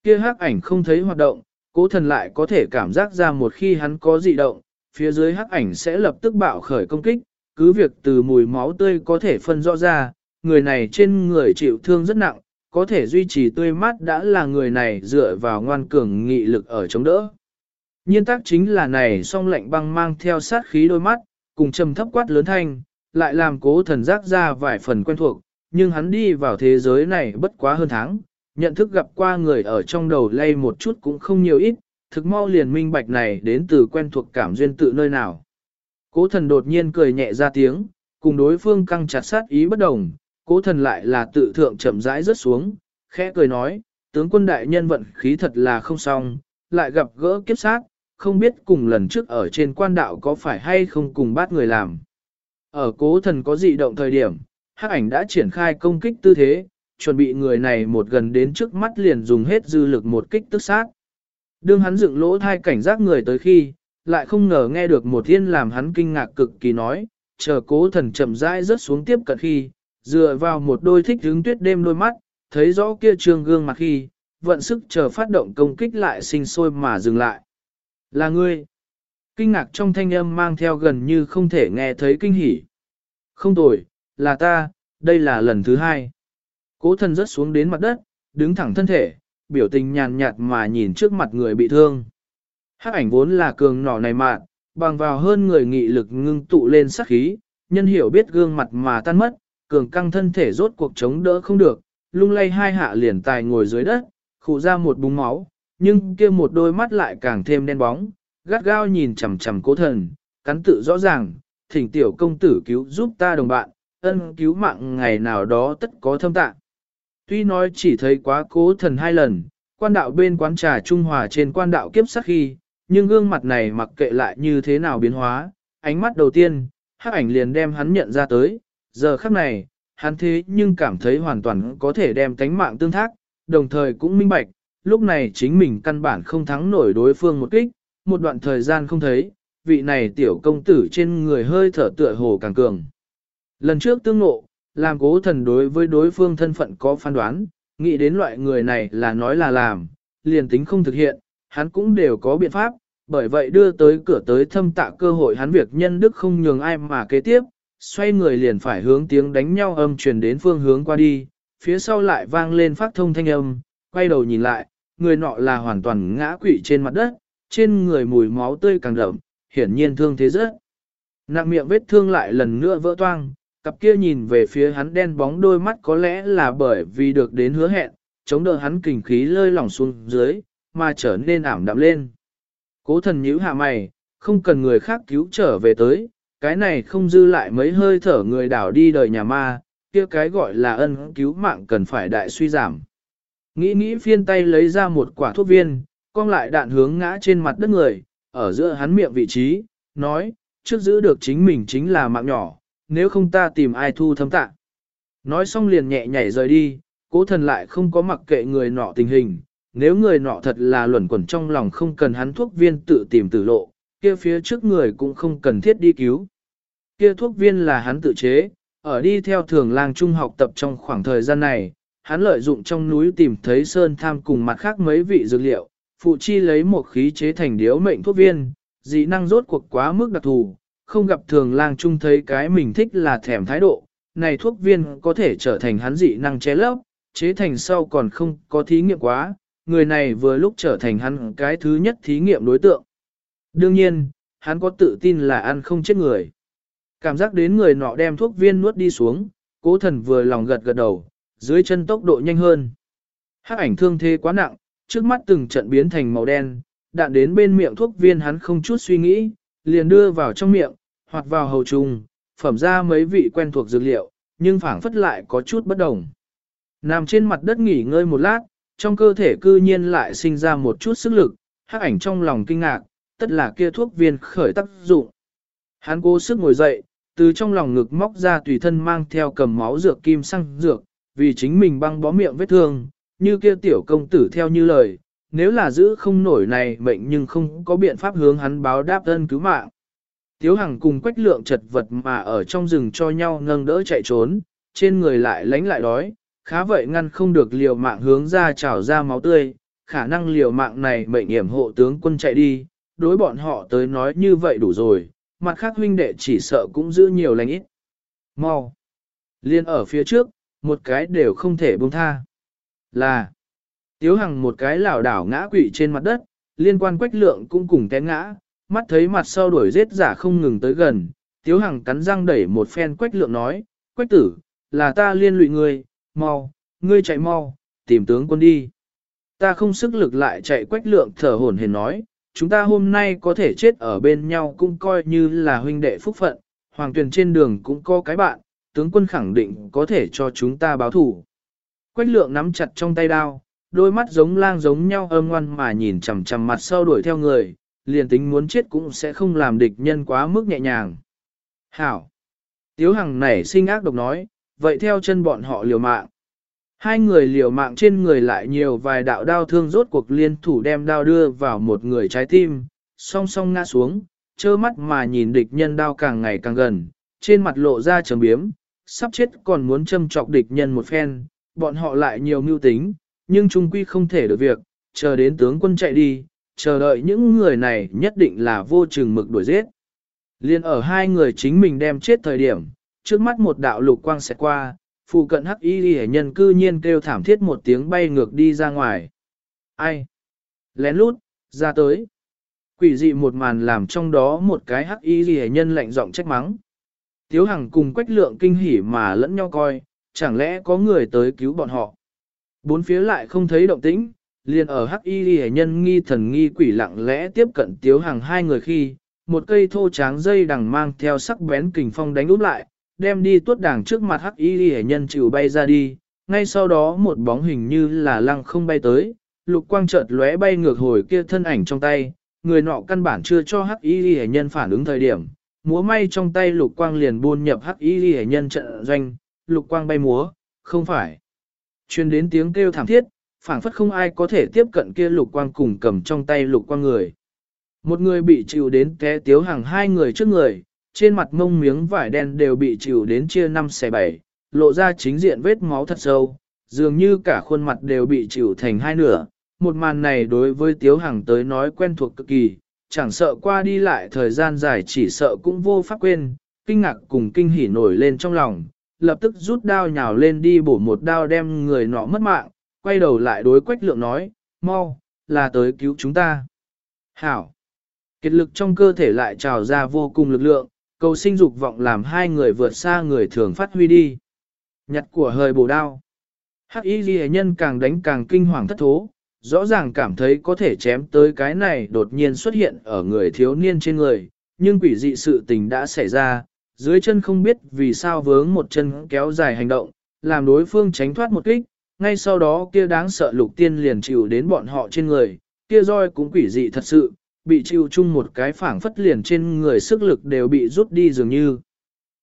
Kia hắc ảnh không thấy hoạt động, cố thần lại có thể cảm giác ra một khi hắn có dị động, phía dưới hắc ảnh sẽ lập tức bạo khởi công kích, cứ việc từ mùi máu tươi có thể phân rõ ra, người này trên người chịu thương rất nặng, có thể duy trì tươi mát đã là người này dựa vào ngoan cường nghị lực ở chống đỡ. Nhiên tác chính là này song lạnh băng mang theo sát khí đôi mắt, cùng trầm thấp quát lớn thanh, lại làm cố thần giác ra vài phần quen thuộc, nhưng hắn đi vào thế giới này bất quá hơn tháng, nhận thức gặp qua người ở trong đầu lay một chút cũng không nhiều ít, thực mau liền minh bạch này đến từ quen thuộc cảm duyên tự nơi nào. Cố thần đột nhiên cười nhẹ ra tiếng, cùng đối phương căng chặt sát ý bất đồng, cố thần lại là tự thượng chậm rãi rớt xuống, khẽ cười nói, tướng quân đại nhân vận khí thật là không xong, lại gặp gỡ kiếp sát, không biết cùng lần trước ở trên quan đạo có phải hay không cùng bắt người làm. Ở cố thần có dị động thời điểm, hắc ảnh đã triển khai công kích tư thế, chuẩn bị người này một gần đến trước mắt liền dùng hết dư lực một kích tức sát. Đương hắn dựng lỗ thai cảnh giác người tới khi, lại không ngờ nghe được một thiên làm hắn kinh ngạc cực kỳ nói, chờ cố thần chậm rãi rớt xuống tiếp cận khi, dựa vào một đôi thích hứng tuyết đêm đôi mắt, thấy rõ kia trương gương mặt khi, vận sức chờ phát động công kích lại sinh sôi mà dừng lại. Là ngươi. Kinh ngạc trong thanh âm mang theo gần như không thể nghe thấy kinh hỉ. Không tồi, là ta, đây là lần thứ hai. Cố thần rớt xuống đến mặt đất, đứng thẳng thân thể, biểu tình nhàn nhạt mà nhìn trước mặt người bị thương. Hắc ảnh vốn là cường nỏ này mạn, bằng vào hơn người nghị lực ngưng tụ lên sắc khí, nhân hiểu biết gương mặt mà tan mất, cường căng thân thể rốt cuộc chống đỡ không được, lung lay hai hạ liền tài ngồi dưới đất, khụ ra một búng máu, nhưng kia một đôi mắt lại càng thêm đen bóng, gắt gao nhìn chằm chằm cố thần, cắn tự rõ ràng, thỉnh tiểu công tử cứu giúp ta đồng bạn, ân cứu mạng ngày nào đó tất có thâm tạng. Tuy nói chỉ thấy quá cố thần hai lần, quan đạo bên quán trà Trung Hòa trên quan đạo kiếp sắc khi, nhưng gương mặt này mặc kệ lại như thế nào biến hóa, ánh mắt đầu tiên, hắc ảnh liền đem hắn nhận ra tới, giờ khắc này, hắn thế nhưng cảm thấy hoàn toàn có thể đem tánh mạng tương thác, đồng thời cũng minh bạch, lúc này chính mình căn bản không thắng nổi đối phương một kích, một đoạn thời gian không thấy, vị này tiểu công tử trên người hơi thở tựa hồ càng cường. Lần trước tương ngộ, làm cố thần đối với đối phương thân phận có phán đoán, nghĩ đến loại người này là nói là làm, liền tính không thực hiện, hắn cũng đều có biện pháp, bởi vậy đưa tới cửa tới thâm tạ cơ hội hắn việc nhân đức không nhường ai mà kế tiếp, xoay người liền phải hướng tiếng đánh nhau âm truyền đến phương hướng qua đi, phía sau lại vang lên phát thông thanh âm, quay đầu nhìn lại, người nọ là hoàn toàn ngã quỵ trên mặt đất, trên người mùi máu tươi càng đậm, hiển nhiên thương thế rất. Nặng miệng vết thương lại lần nữa vỡ toang, cặp kia nhìn về phía hắn đen bóng đôi mắt có lẽ là bởi vì được đến hứa hẹn, chống đỡ hắn kình khí lơi lỏng xuống dưới, mà trở nên ảm đạm lên. Cố thần nhíu hạ mày, không cần người khác cứu trở về tới, cái này không dư lại mấy hơi thở người đảo đi đời nhà ma, kia cái gọi là ân cứu mạng cần phải đại suy giảm. Nghĩ nghĩ phiên tay lấy ra một quả thuốc viên, cong lại đạn hướng ngã trên mặt đất người, ở giữa hắn miệng vị trí, nói, trước giữ được chính mình chính là mạng nhỏ, nếu không ta tìm ai thu thấm tạ. Nói xong liền nhẹ nhảy rời đi, cố thần lại không có mặc kệ người nọ tình hình, nếu người nọ thật là luẩn quẩn trong lòng không cần hắn thuốc viên tự tìm tử lộ, kia phía trước người cũng không cần thiết đi cứu. Kia thuốc viên là hắn tự chế, ở đi theo thường lang trung học tập trong khoảng thời gian này, hắn lợi dụng trong núi tìm thấy sơn tham cùng mặt khác mấy vị dược liệu, phụ chi lấy một khí chế thành điếu mệnh thuốc viên, dị năng rốt cuộc quá mức đặc thù, không gặp thường lang chung thấy cái mình thích là thèm thái độ, này thuốc viên có thể trở thành hắn dị năng chế lấp, chế thành sau còn không có thí nghiệm quá, người này vừa lúc trở thành hắn cái thứ nhất thí nghiệm đối tượng. Đương nhiên, hắn có tự tin là ăn không chết người. Cảm giác đến người nọ đem thuốc viên nuốt đi xuống, cố thần vừa lòng gật gật đầu, dưới chân tốc độ nhanh hơn. Hắc ảnh thương thế quá nặng, trước mắt từng trận biến thành màu đen, đạn đến bên miệng thuốc viên hắn không chút suy nghĩ, liền đưa vào trong miệng, hoặc vào hầu trung, phẩm ra mấy vị quen thuộc dược liệu, nhưng phảng phất lại có chút bất đồng. Nằm trên mặt đất nghỉ ngơi một lát, trong cơ thể cư nhiên lại sinh ra một chút sức lực, hắc ảnh trong lòng kinh ngạc, tất là kia thuốc viên khởi tác dụng. Hắn cố sức ngồi dậy, từ trong lòng ngực móc ra tùy thân mang theo cầm máu dược kim xăng dược, vì chính mình băng bó miệng vết thương, như kia tiểu công tử theo như lời, nếu là giữ không nổi này mệnh nhưng không có biện pháp hướng hắn báo đáp thân cứu mạng. Tiếu Hằng cùng quách lượng chật vật mà ở trong rừng cho nhau nâng đỡ chạy trốn, trên người lại lánh lại đói, khá vậy ngăn không được liều mạng hướng ra trào ra máu tươi, khả năng liều mạng này mệnh hiểm hộ tướng quân chạy đi, đối bọn họ tới nói như vậy đủ rồi, mặt khác huynh đệ chỉ sợ cũng giữ nhiều lành ít. Mau! Liên ở phía trước, một cái đều không thể buông tha. Là, Tiếu Hằng một cái lảo đảo ngã quỵ trên mặt đất, liên quan quách lượng cũng cùng té ngã, mắt thấy mặt sau đuổi giết giả không ngừng tới gần. Tiếu Hằng cắn răng đẩy một phen quách lượng nói, quách tử, là ta liên lụy ngươi, mau, ngươi chạy mau, tìm tướng quân đi. Ta không sức lực lại chạy quách lượng thở hổn hển nói, chúng ta hôm nay có thể chết ở bên nhau cũng coi như là huynh đệ phúc phận, hoàng tuyển trên đường cũng có cái bạn, tướng quân khẳng định có thể cho chúng ta báo thủ. Quách lượng nắm chặt trong tay đao, đôi mắt giống lang giống nhau âm ngoan mà nhìn chằm chằm mặt sau đuổi theo người, liền tính muốn chết cũng sẽ không làm địch nhân quá mức nhẹ nhàng. Hảo! Tiếu Hằng nảy sinh ác độc nói, vậy theo chân bọn họ liều mạng. Hai người liều mạng trên người lại nhiều vài đạo đao thương rốt cuộc liên thủ đem đao đưa vào một người trái tim, song song ngã xuống, trơ mắt mà nhìn địch nhân đao càng ngày càng gần, trên mặt lộ ra trầm biếm, sắp chết còn muốn châm chọc địch nhân một phen, bọn họ lại nhiều mưu tính, nhưng trung quy không thể được việc, chờ đến tướng quân chạy đi, chờ đợi những người này nhất định là vô chừng mực đuổi giết. Liên ở hai người chính mình đem chết thời điểm, trước mắt một đạo lục quang sẽ qua, phụ cận hắc y hệ nhân cư nhiên kêu thảm thiết một tiếng bay ngược đi ra ngoài. Ai? Lén lút, ra tới. Quỷ dị một màn làm trong đó một cái hắc y hệ nhân lạnh giọng trách mắng. Tiếu Hằng cùng quách lượng kinh hỉ mà lẫn nhau coi, chẳng lẽ có người tới cứu bọn họ. Bốn phía lại không thấy động tĩnh, liền ở hắc y hệ nhân nghi thần nghi quỷ lặng lẽ tiếp cận Tiếu hàng hai người khi, một cây thô tráng dây đằng mang theo sắc bén kình phong đánh úp lại, đem đi tuốt đảng trước mặt hắc y hệ nhân chịu bay ra đi, ngay sau đó một bóng hình như là lăng không bay tới, lục quang chợt lóe bay ngược hồi kia thân ảnh trong tay, người nọ căn bản chưa cho hắc y hệ nhân phản ứng thời điểm, múa may trong tay lục quang liền buôn nhập hắc y hệ nhân trận doanh, lục quang bay múa, không phải. Truyền đến tiếng kêu thảm thiết, phảng phất không ai có thể tiếp cận kia lục quang cùng cầm trong tay lục quang người. Một người bị chịu đến té tiếu hàng hai người trước người, trên mặt mông miếng vải đen đều bị chịu đến chia năm xẻ bảy, lộ ra chính diện vết máu thật sâu, dường như cả khuôn mặt đều bị chịu thành hai nửa. Một màn này đối với tiếu hàng tới nói quen thuộc cực kỳ, chẳng sợ qua đi lại thời gian dài chỉ sợ cũng vô pháp quên, kinh ngạc cùng kinh hỉ nổi lên trong lòng, lập tức rút đao nhào lên đi bổ một đao đem người nọ mất mạng, quay đầu lại đối quách lượng nói, mau, là tới cứu chúng ta. Hảo! Kết lực trong cơ thể lại trào ra vô cùng lực lượng, cầu sinh dục vọng làm hai người vượt xa người thường phát huy đi. Nhặt của hơi bổ đao. Hắc y ghi nhân càng đánh càng kinh hoàng thất thố, rõ ràng cảm thấy có thể chém tới cái này đột nhiên xuất hiện ở người thiếu niên trên người, nhưng quỷ dị sự tình đã xảy ra, dưới chân không biết vì sao vướng một chân kéo dài hành động, làm đối phương tránh thoát một kích, ngay sau đó kia đáng sợ lục tiên liền chịu đến bọn họ trên người, kia roi cũng quỷ dị thật sự, bị chịu chung một cái phảng phất liền trên người sức lực đều bị rút đi dường như.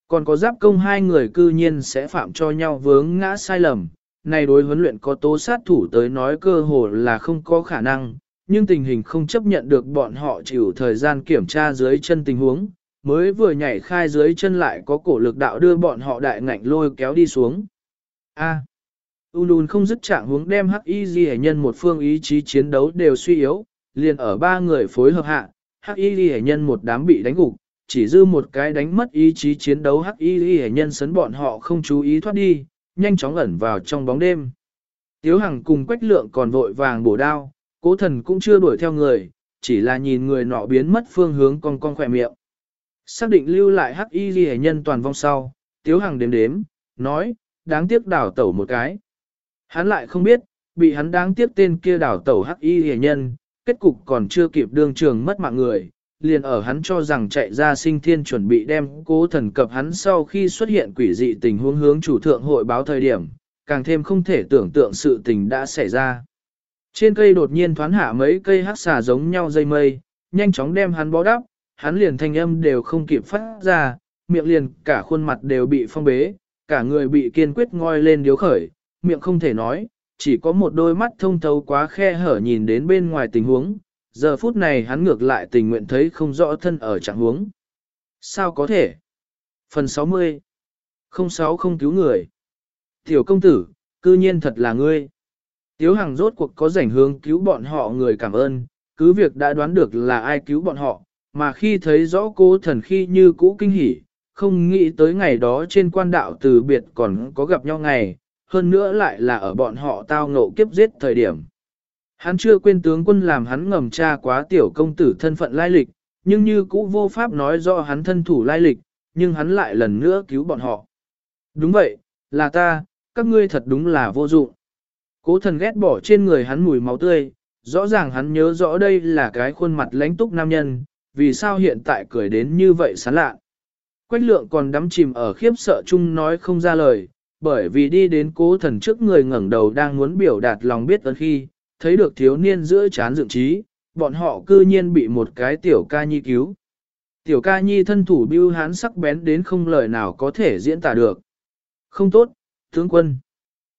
Còn có giáp công hai người cư nhiên sẽ phạm cho nhau vướng ngã sai lầm, này đối huấn luyện có tố sát thủ tới nói cơ hồ là không có khả năng, nhưng tình hình không chấp nhận được bọn họ chịu thời gian kiểm tra dưới chân tình huống, mới vừa nhảy khai dưới chân lại có cổ lực đạo đưa bọn họ đại ngạnh lôi kéo đi xuống. A. Unun không dứt trạng hướng đem hắc y di nhân một phương ý chí chiến đấu đều suy yếu, liền ở ba người phối hợp hạ, hắc y di nhân một đám bị đánh gục, chỉ dư một cái đánh mất ý chí chiến đấu hắc y di nhân sấn bọn họ không chú ý thoát đi, nhanh chóng ẩn vào trong bóng đêm. Tiếu Hằng cùng Quách Lượng còn vội vàng bổ đao, cố thần cũng chưa đuổi theo người, chỉ là nhìn người nọ biến mất phương hướng con con khỏe miệng. Xác định lưu lại hắc y ghi nhân toàn vong sau, Tiếu Hằng đếm đếm, nói, đáng tiếc đảo tẩu một cái. Hắn lại không biết, bị hắn đáng tiếc tên kia đảo tẩu hắc y hề nhân, kết cục còn chưa kịp đương trường mất mạng người, liền ở hắn cho rằng chạy ra sinh thiên chuẩn bị đem cố thần cập hắn sau khi xuất hiện quỷ dị tình huống hướng chủ thượng hội báo thời điểm, càng thêm không thể tưởng tượng sự tình đã xảy ra. Trên cây đột nhiên thoán hạ mấy cây hắc xà giống nhau dây mây, nhanh chóng đem hắn bó đắp, hắn liền thanh âm đều không kịp phát ra, miệng liền cả khuôn mặt đều bị phong bế, cả người bị kiên quyết ngoi lên điếu khởi, miệng không thể nói, chỉ có một đôi mắt thông thấu quá khe hở nhìn đến bên ngoài tình huống, giờ phút này hắn ngược lại tình nguyện thấy không rõ thân ở trạng huống. Sao có thể? Phần 60 06 không cứu người. Tiểu công tử, cư nhiên thật là ngươi. Tiếu Hằng rốt cuộc có rảnh hướng cứu bọn họ người cảm ơn, cứ việc đã đoán được là ai cứu bọn họ, mà khi thấy rõ cô thần khi như cũ kinh hỉ, không nghĩ tới ngày đó trên quan đạo từ biệt còn có gặp nhau ngày, hơn nữa lại là ở bọn họ tao ngộ kiếp giết thời điểm. Hắn chưa quên tướng quân làm hắn ngầm tra quá tiểu công tử thân phận lai lịch, nhưng như cũ vô pháp nói rõ hắn thân thủ lai lịch, nhưng hắn lại lần nữa cứu bọn họ. Đúng vậy, là ta, các ngươi thật đúng là vô dụng. Cố thần ghét bỏ trên người hắn mùi máu tươi, rõ ràng hắn nhớ rõ đây là cái khuôn mặt lãnh túc nam nhân, vì sao hiện tại cười đến như vậy sán lạ. Quách lượng còn đắm chìm ở khiếp sợ chung nói không ra lời, bởi vì đi đến cố thần trước người ngẩng đầu đang muốn biểu đạt lòng biết ơn khi, thấy được thiếu niên giữa chán dựng trí, bọn họ cư nhiên bị một cái tiểu ca nhi cứu. Tiểu ca nhi thân thủ bưu hán sắc bén đến không lời nào có thể diễn tả được. Không tốt, tướng quân.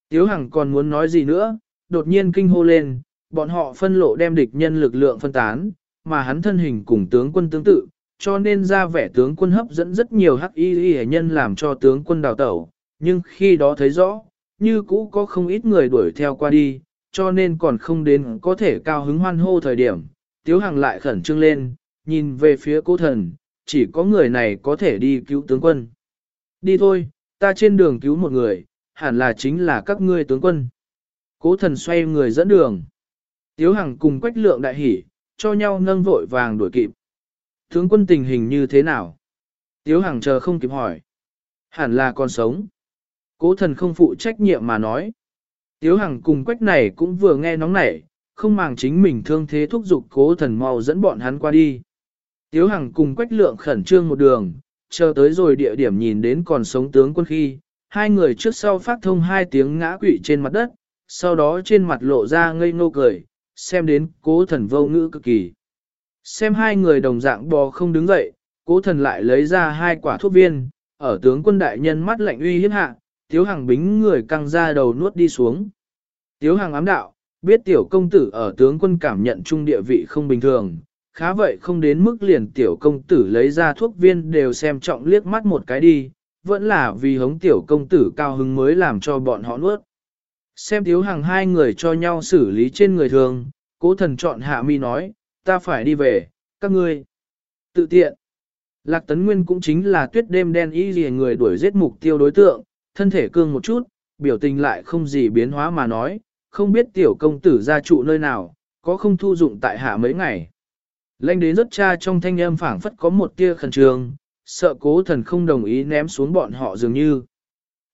Tiếu Hằng còn muốn nói gì nữa, đột nhiên kinh hô lên, bọn họ phân lộ đem địch nhân lực lượng phân tán, mà hắn thân hình cùng tướng quân tương tự, cho nên ra vẻ tướng quân hấp dẫn rất nhiều hắc y y nhân làm cho tướng quân đào tẩu, nhưng khi đó thấy rõ, như cũ có không ít người đuổi theo qua đi, cho nên còn không đến có thể cao hứng hoan hô thời điểm. Tiếu Hằng lại khẩn trương lên, nhìn về phía cố thần, chỉ có người này có thể đi cứu tướng quân. Đi thôi, ta trên đường cứu một người, hẳn là chính là các ngươi tướng quân. Cố thần xoay người dẫn đường. Tiếu Hằng cùng quách lượng đại hỉ, cho nhau nâng vội vàng đuổi kịp. Tướng quân tình hình như thế nào? Tiếu Hằng chờ không kịp hỏi. Hẳn là còn sống. Cố thần không phụ trách nhiệm mà nói. Tiếu Hằng cùng quách này cũng vừa nghe nóng nảy, không màng chính mình thương thế thúc giục cố thần mau dẫn bọn hắn qua đi. Tiếu Hằng cùng quách lượng khẩn trương một đường, chờ tới rồi địa điểm nhìn đến còn sống tướng quân khi, hai người trước sau phát thông hai tiếng ngã quỵ trên mặt đất, sau đó trên mặt lộ ra ngây ngô cười, xem đến cố thần vô ngữ cực kỳ. Xem hai người đồng dạng bò không đứng dậy, cố thần lại lấy ra hai quả thuốc viên, ở tướng quân đại nhân mắt lạnh uy hiếp hạ, tiếu hàng bính người căng ra đầu nuốt đi xuống. Tiếu hàng ám đạo, biết tiểu công tử ở tướng quân cảm nhận trung địa vị không bình thường, khá vậy không đến mức liền tiểu công tử lấy ra thuốc viên đều xem trọng liếc mắt một cái đi, vẫn là vì hống tiểu công tử cao hứng mới làm cho bọn họ nuốt. Xem thiếu hàng hai người cho nhau xử lý trên người thường, cố thần chọn hạ mi nói, ta phải đi về, các ngươi. Tự tiện. Lạc Tấn Nguyên cũng chính là tuyết đêm đen y gì người đuổi giết mục tiêu đối tượng, thân thể cương một chút, biểu tình lại không gì biến hóa mà nói, không biết tiểu công tử gia trụ nơi nào, có không thu dụng tại hạ mấy ngày. Lênh đến rất cha trong thanh âm phảng phất có một tia khẩn trương, sợ cố thần không đồng ý ném xuống bọn họ dường như.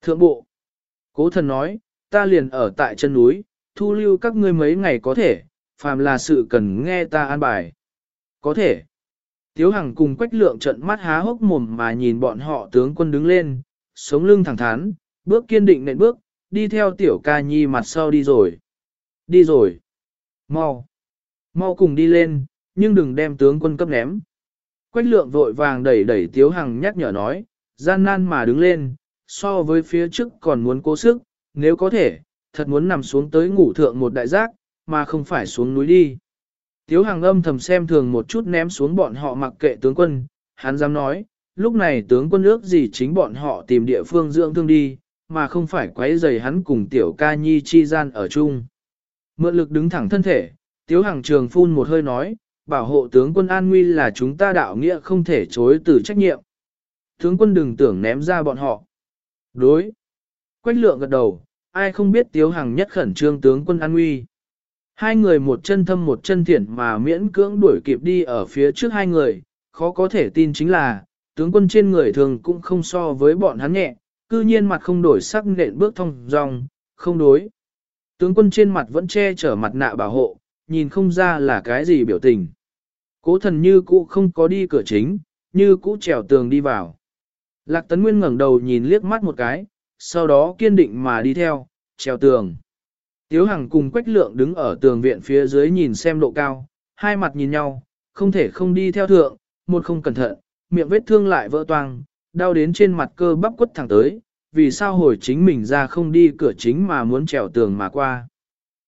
Thượng bộ. Cố thần nói, ta liền ở tại chân núi, thu lưu các ngươi mấy ngày có thể, phàm là sự cần nghe ta an bài. Có thể. Tiếu Hằng cùng Quách Lượng trận mắt há hốc mồm mà nhìn bọn họ tướng quân đứng lên, sống lưng thẳng thắn, bước kiên định nện bước, đi theo tiểu ca nhi mặt sau đi rồi. Đi rồi. Mau. Mau cùng đi lên, nhưng đừng đem tướng quân cấp ném. Quách lượng vội vàng đẩy đẩy Tiếu Hằng nhắc nhở nói, gian nan mà đứng lên, so với phía trước còn muốn cố sức, nếu có thể, thật muốn nằm xuống tới ngủ thượng một đại giác, mà không phải xuống núi đi. Tiếu Hằng âm thầm xem thường một chút ném xuống bọn họ mặc kệ tướng quân, hắn dám nói, lúc này tướng quân ước gì chính bọn họ tìm địa phương dưỡng thương đi, mà không phải quấy rầy hắn cùng tiểu ca nhi chi gian ở chung. Mượn lực đứng thẳng thân thể, Tiếu Hằng trường phun một hơi nói, bảo hộ tướng quân an nguy là chúng ta đạo nghĩa không thể chối từ trách nhiệm. Tướng quân đừng tưởng ném ra bọn họ. Đối. Quách lượng gật đầu, ai không biết tiếu hàng nhất khẩn trương tướng quân an nguy. Hai người một chân thâm một chân thiện mà miễn cưỡng đuổi kịp đi ở phía trước hai người, khó có thể tin chính là, tướng quân trên người thường cũng không so với bọn hắn nhẹ, cư nhiên mặt không đổi sắc nện bước thông dong, không đối. Tướng quân trên mặt vẫn che chở mặt nạ bảo hộ, nhìn không ra là cái gì biểu tình. Cố thần như cũ không có đi cửa chính, như cũ trèo tường đi vào. Lạc Tấn Nguyên ngẩng đầu nhìn liếc mắt một cái, sau đó kiên định mà đi theo, trèo tường. Tiếu Hằng cùng Quách Lượng đứng ở tường viện phía dưới nhìn xem độ cao, hai mặt nhìn nhau, không thể không đi theo thượng, một không cẩn thận, miệng vết thương lại vỡ toang, đau đến trên mặt cơ bắp quất thẳng tới, vì sao hồi chính mình ra không đi cửa chính mà muốn trèo tường mà qua.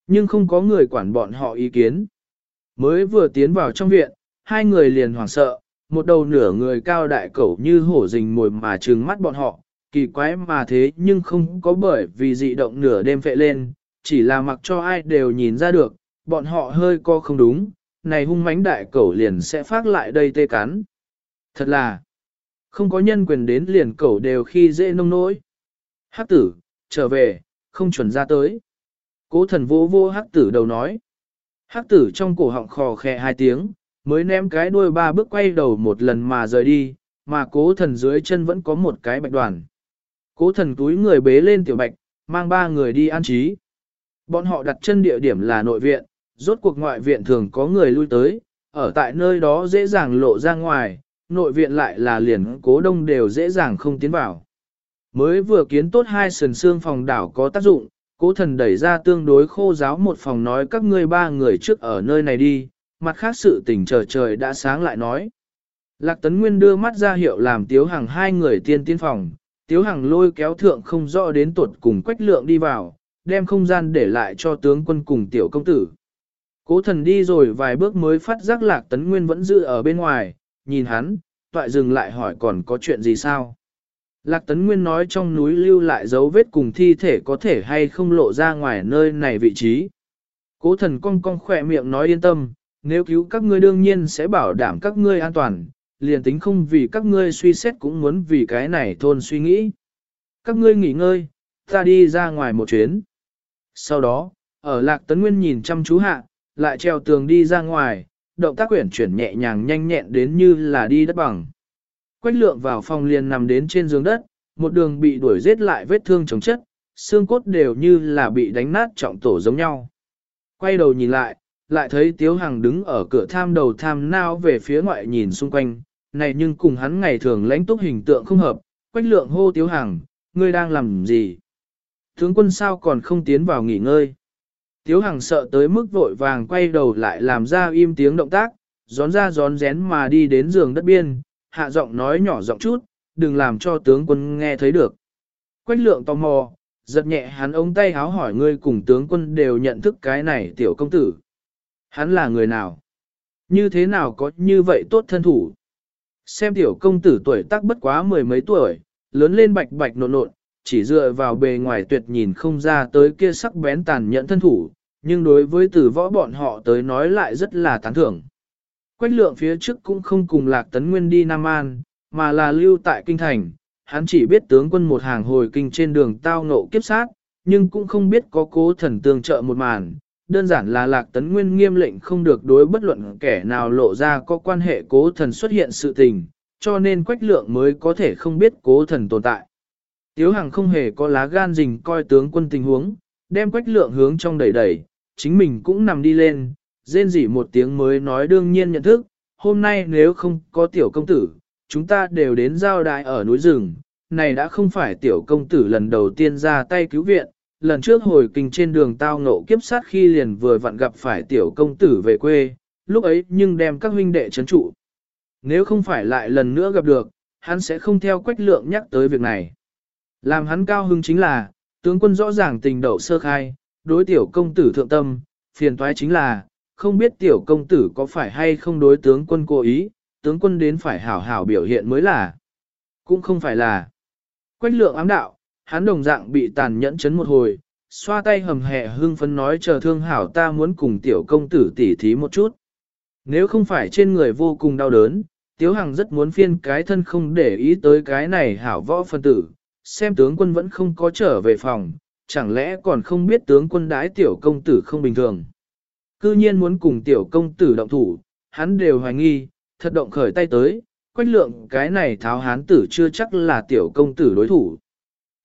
Nhưng không có người quản bọn họ ý kiến. Mới vừa tiến vào trong viện, hai người liền hoảng sợ, một đầu nửa người cao đại cẩu như hổ rình mồi mà trừng mắt bọn họ, kỳ quái mà thế nhưng không có bởi vì dị động nửa đêm phệ lên, chỉ là mặc cho ai đều nhìn ra được, bọn họ hơi co không đúng, này hung mãnh đại cẩu liền sẽ phát lại đây tê cắn. Thật là, không có nhân quyền đến liền cẩu đều khi dễ nông nỗi. Hắc tử, trở về, không chuẩn ra tới. Cố thần vô vô hắc tử đầu nói. Hắc tử trong cổ họng khò khè hai tiếng, mới ném cái đuôi ba bước quay đầu một lần mà rời đi, mà cố thần dưới chân vẫn có một cái bạch đoàn. Cố thần túi người bế lên tiểu bạch, mang ba người đi an trí. Bọn họ đặt chân địa điểm là nội viện, rốt cuộc ngoại viện thường có người lui tới, ở tại nơi đó dễ dàng lộ ra ngoài, nội viện lại là liền cố đông đều dễ dàng không tiến vào. Mới vừa kiến tốt hai sườn xương phòng đảo có tác dụng, cố thần đẩy ra tương đối khô giáo một phòng nói các ngươi ba người trước ở nơi này đi, mặt khác sự tình trời trời đã sáng lại nói. Lạc Tấn Nguyên đưa mắt ra hiệu làm Tiếu Hằng hai người tiên tiên phòng, Tiếu Hằng lôi kéo thượng không rõ đến tuột cùng quách lượng đi vào, đem không gian để lại cho tướng quân cùng tiểu công tử. Cố thần đi rồi vài bước mới phát giác Lạc Tấn Nguyên vẫn giữ ở bên ngoài, nhìn hắn, toại dừng lại hỏi còn có chuyện gì sao. Lạc Tấn Nguyên nói trong núi lưu lại dấu vết cùng thi thể có thể hay không lộ ra ngoài nơi này vị trí. Cố thần cong cong khỏe miệng nói yên tâm, nếu cứu các ngươi đương nhiên sẽ bảo đảm các ngươi an toàn, liền tính không vì các ngươi suy xét cũng muốn vì cái này thôn suy nghĩ. Các ngươi nghỉ ngơi, ta đi ra ngoài một chuyến. Sau đó, ở Lạc Tấn Nguyên nhìn chăm chú hạ, lại treo tường đi ra ngoài, động tác quyển chuyển nhẹ nhàng nhanh nhẹn đến như là đi đất bằng. Quách lượng vào phòng liền nằm đến trên giường đất, một đường bị đuổi giết lại vết thương chống chất, xương cốt đều như là bị đánh nát trọng tổ giống nhau. Quay đầu nhìn lại, lại thấy Tiếu Hằng đứng ở cửa tham đầu tham nao về phía ngoại nhìn xung quanh, này nhưng cùng hắn ngày thường lãnh túc hình tượng không hợp, quách lượng hô Tiếu Hằng, ngươi đang làm gì? Tướng quân sao còn không tiến vào nghỉ ngơi? Tiếu Hằng sợ tới mức vội vàng quay đầu lại làm ra im tiếng động tác, gión ra gión rén mà đi đến giường đất biên, hạ giọng nói nhỏ giọng chút, đừng làm cho tướng quân nghe thấy được. Quách lượng tò mò, giật nhẹ hắn ống tay háo hỏi ngươi cùng tướng quân đều nhận thức cái này tiểu công tử. Hắn là người nào? Như thế nào có như vậy tốt thân thủ? Xem tiểu công tử tuổi tác bất quá mười mấy tuổi, lớn lên bạch bạch nộn nộn, chỉ dựa vào bề ngoài tuyệt nhìn không ra tới kia sắc bén tàn nhẫn thân thủ, nhưng đối với tử võ bọn họ tới nói lại rất là tán thưởng. Quách lượng phía trước cũng không cùng lạc tấn nguyên đi Nam An, mà là lưu tại kinh thành, hắn chỉ biết tướng quân một hàng hồi kinh trên đường tao ngộ kiếp sát, nhưng cũng không biết có cố thần tương trợ một màn, đơn giản là lạc tấn nguyên nghiêm lệnh không được đối bất luận kẻ nào lộ ra có quan hệ cố thần xuất hiện sự tình, cho nên quách lượng mới có thể không biết cố thần tồn tại. Tiếu Hằng không hề có lá gan rình coi tướng quân tình huống, đem quách lượng hướng trong đẩy đẩy, chính mình cũng nằm đi lên, rên rỉ một tiếng mới nói đương nhiên nhận thức, hôm nay nếu không có tiểu công tử, chúng ta đều đến giao đại ở núi rừng, này đã không phải tiểu công tử lần đầu tiên ra tay cứu viện, lần trước hồi kinh trên đường tao ngộ kiếp sát khi liền vừa vặn gặp phải tiểu công tử về quê, lúc ấy nhưng đem các huynh đệ chấn trụ. Nếu không phải lại lần nữa gặp được, hắn sẽ không theo quách lượng nhắc tới việc này. Làm hắn cao hứng chính là, tướng quân rõ ràng tình đậu sơ khai, đối tiểu công tử thượng tâm, phiền toái chính là, không biết tiểu công tử có phải hay không đối tướng quân cố ý, tướng quân đến phải hảo hảo biểu hiện mới là. Cũng không phải là. Quách lượng ám đạo, hắn đồng dạng bị tàn nhẫn chấn một hồi, xoa tay hầm hẹ hưng phấn nói chờ thương hảo ta muốn cùng tiểu công tử tỉ thí một chút. Nếu không phải trên người vô cùng đau đớn, Tiếu Hằng rất muốn phiên cái thân không để ý tới cái này hảo võ phân tử, xem tướng quân vẫn không có trở về phòng, chẳng lẽ còn không biết tướng quân đái tiểu công tử không bình thường. Cư nhiên muốn cùng tiểu công tử động thủ, hắn đều hoài nghi, thật động khởi tay tới, quách lượng cái này tháo hán tử chưa chắc là tiểu công tử đối thủ.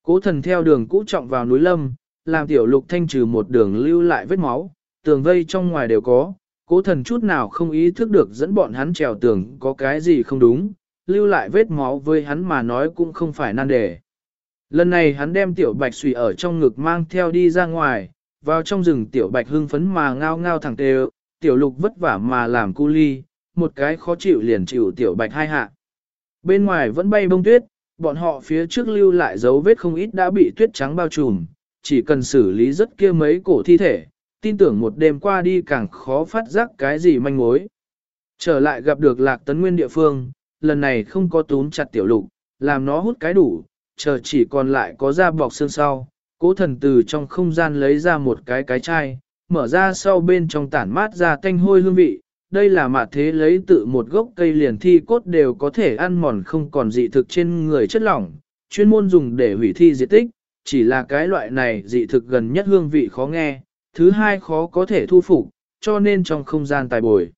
Cố thần theo đường cũ trọng vào núi lâm, làm tiểu lục thanh trừ một đường lưu lại vết máu, tường vây trong ngoài đều có, cố thần chút nào không ý thức được dẫn bọn hắn trèo tường có cái gì không đúng, lưu lại vết máu với hắn mà nói cũng không phải nan đề. Lần này hắn đem tiểu bạch xùy ở trong ngực mang theo đi ra ngoài, vào trong rừng tiểu bạch hưng phấn mà ngao ngao thẳng tê tiểu lục vất vả mà làm cu ly, một cái khó chịu liền chịu tiểu bạch hai hạ. Bên ngoài vẫn bay bông tuyết, bọn họ phía trước lưu lại dấu vết không ít đã bị tuyết trắng bao trùm, chỉ cần xử lý rất kia mấy cổ thi thể, tin tưởng một đêm qua đi càng khó phát giác cái gì manh mối. Trở lại gặp được lạc tấn nguyên địa phương, lần này không có túm chặt tiểu lục, làm nó hút cái đủ, chờ chỉ còn lại có da bọc xương sau. Cố thần từ trong không gian lấy ra một cái cái chai, mở ra sau bên trong tản mát ra tanh hôi hương vị, đây là mạ thế lấy tự một gốc cây liền thi cốt đều có thể ăn mòn không còn dị thực trên người chất lỏng, chuyên môn dùng để hủy thi diệt tích, chỉ là cái loại này dị thực gần nhất hương vị khó nghe, thứ hai khó có thể thu phục, cho nên trong không gian tài bồi.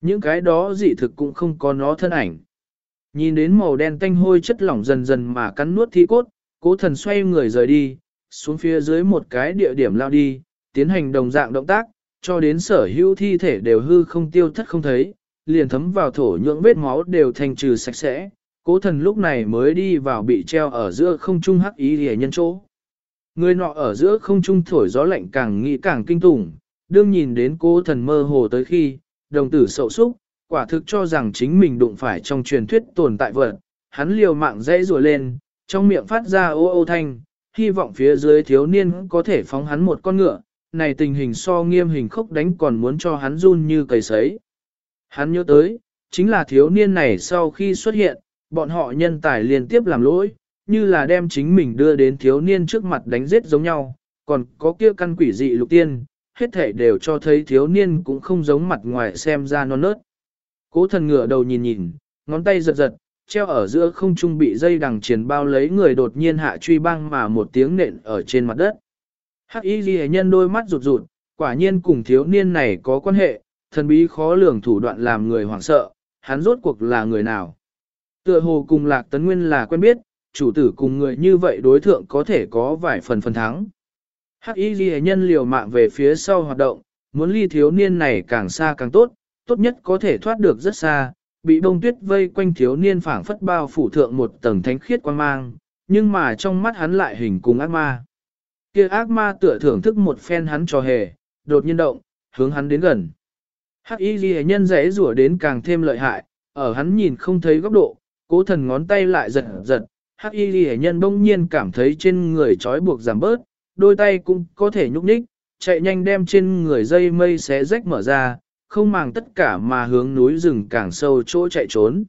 Những cái đó dị thực cũng không có nó thân ảnh. Nhìn đến màu đen tanh hôi chất lỏng dần dần mà cắn nuốt thi cốt, cố thần xoay người rời đi, xuống phía dưới một cái địa điểm lao đi, tiến hành đồng dạng động tác, cho đến sở hữu thi thể đều hư không tiêu thất không thấy, liền thấm vào thổ nhưỡng vết máu đều thành trừ sạch sẽ. Cố thần lúc này mới đi vào bị treo ở giữa không trung hắc ý hề nhân chỗ. Người nọ ở giữa không trung thổi gió lạnh càng nghĩ càng kinh tủng, đương nhìn đến cố thần mơ hồ tới khi, đồng tử sậu súc, quả thực cho rằng chính mình đụng phải trong truyền thuyết tồn tại vật, hắn liều mạng dãy rùa lên, trong miệng phát ra ô ô thanh, hy vọng phía dưới thiếu niên có thể phóng hắn một con ngựa, này tình hình so nghiêm hình khốc đánh còn muốn cho hắn run như cầy sấy. Hắn nhớ tới, chính là thiếu niên này sau khi xuất hiện, bọn họ nhân tài liên tiếp làm lỗi, như là đem chính mình đưa đến thiếu niên trước mặt đánh giết giống nhau, còn có kia căn quỷ dị lục tiên, hết thể đều cho thấy thiếu niên cũng không giống mặt ngoài xem ra non nớt. Cố thần ngửa đầu nhìn nhìn, ngón tay giật giật, treo ở giữa không trung bị dây đằng triển bao lấy người đột nhiên hạ truy băng mà một tiếng nện ở trên mặt đất. Hắc y ghi nhân đôi mắt rụt rụt, quả nhiên cùng thiếu niên này có quan hệ, thần bí khó lường thủ đoạn làm người hoảng sợ, hắn rốt cuộc là người nào. Tựa hồ cùng lạc tấn nguyên là quen biết, chủ tử cùng người như vậy đối thượng có thể có vài phần phần thắng. Hắc y ghi nhân liều mạng về phía sau hoạt động, muốn ly thiếu niên này càng xa càng tốt, tốt nhất có thể thoát được rất xa, bị bông tuyết vây quanh thiếu niên phảng phất bao phủ thượng một tầng thánh khiết quan mang, nhưng mà trong mắt hắn lại hình cùng ác ma. Kia ác ma tựa thưởng thức một phen hắn trò hề, đột nhiên động, hướng hắn đến gần. Hắc y ghi nhân rẽ rủa đến càng thêm lợi hại, ở hắn nhìn không thấy góc độ, cố thần ngón tay lại giật giật, hắc y ghi nhân bỗng nhiên cảm thấy trên người trói buộc giảm bớt, đôi tay cũng có thể nhúc nhích, chạy nhanh đem trên người dây mây xé rách mở ra, không màng tất cả mà hướng núi rừng càng sâu chỗ chạy trốn.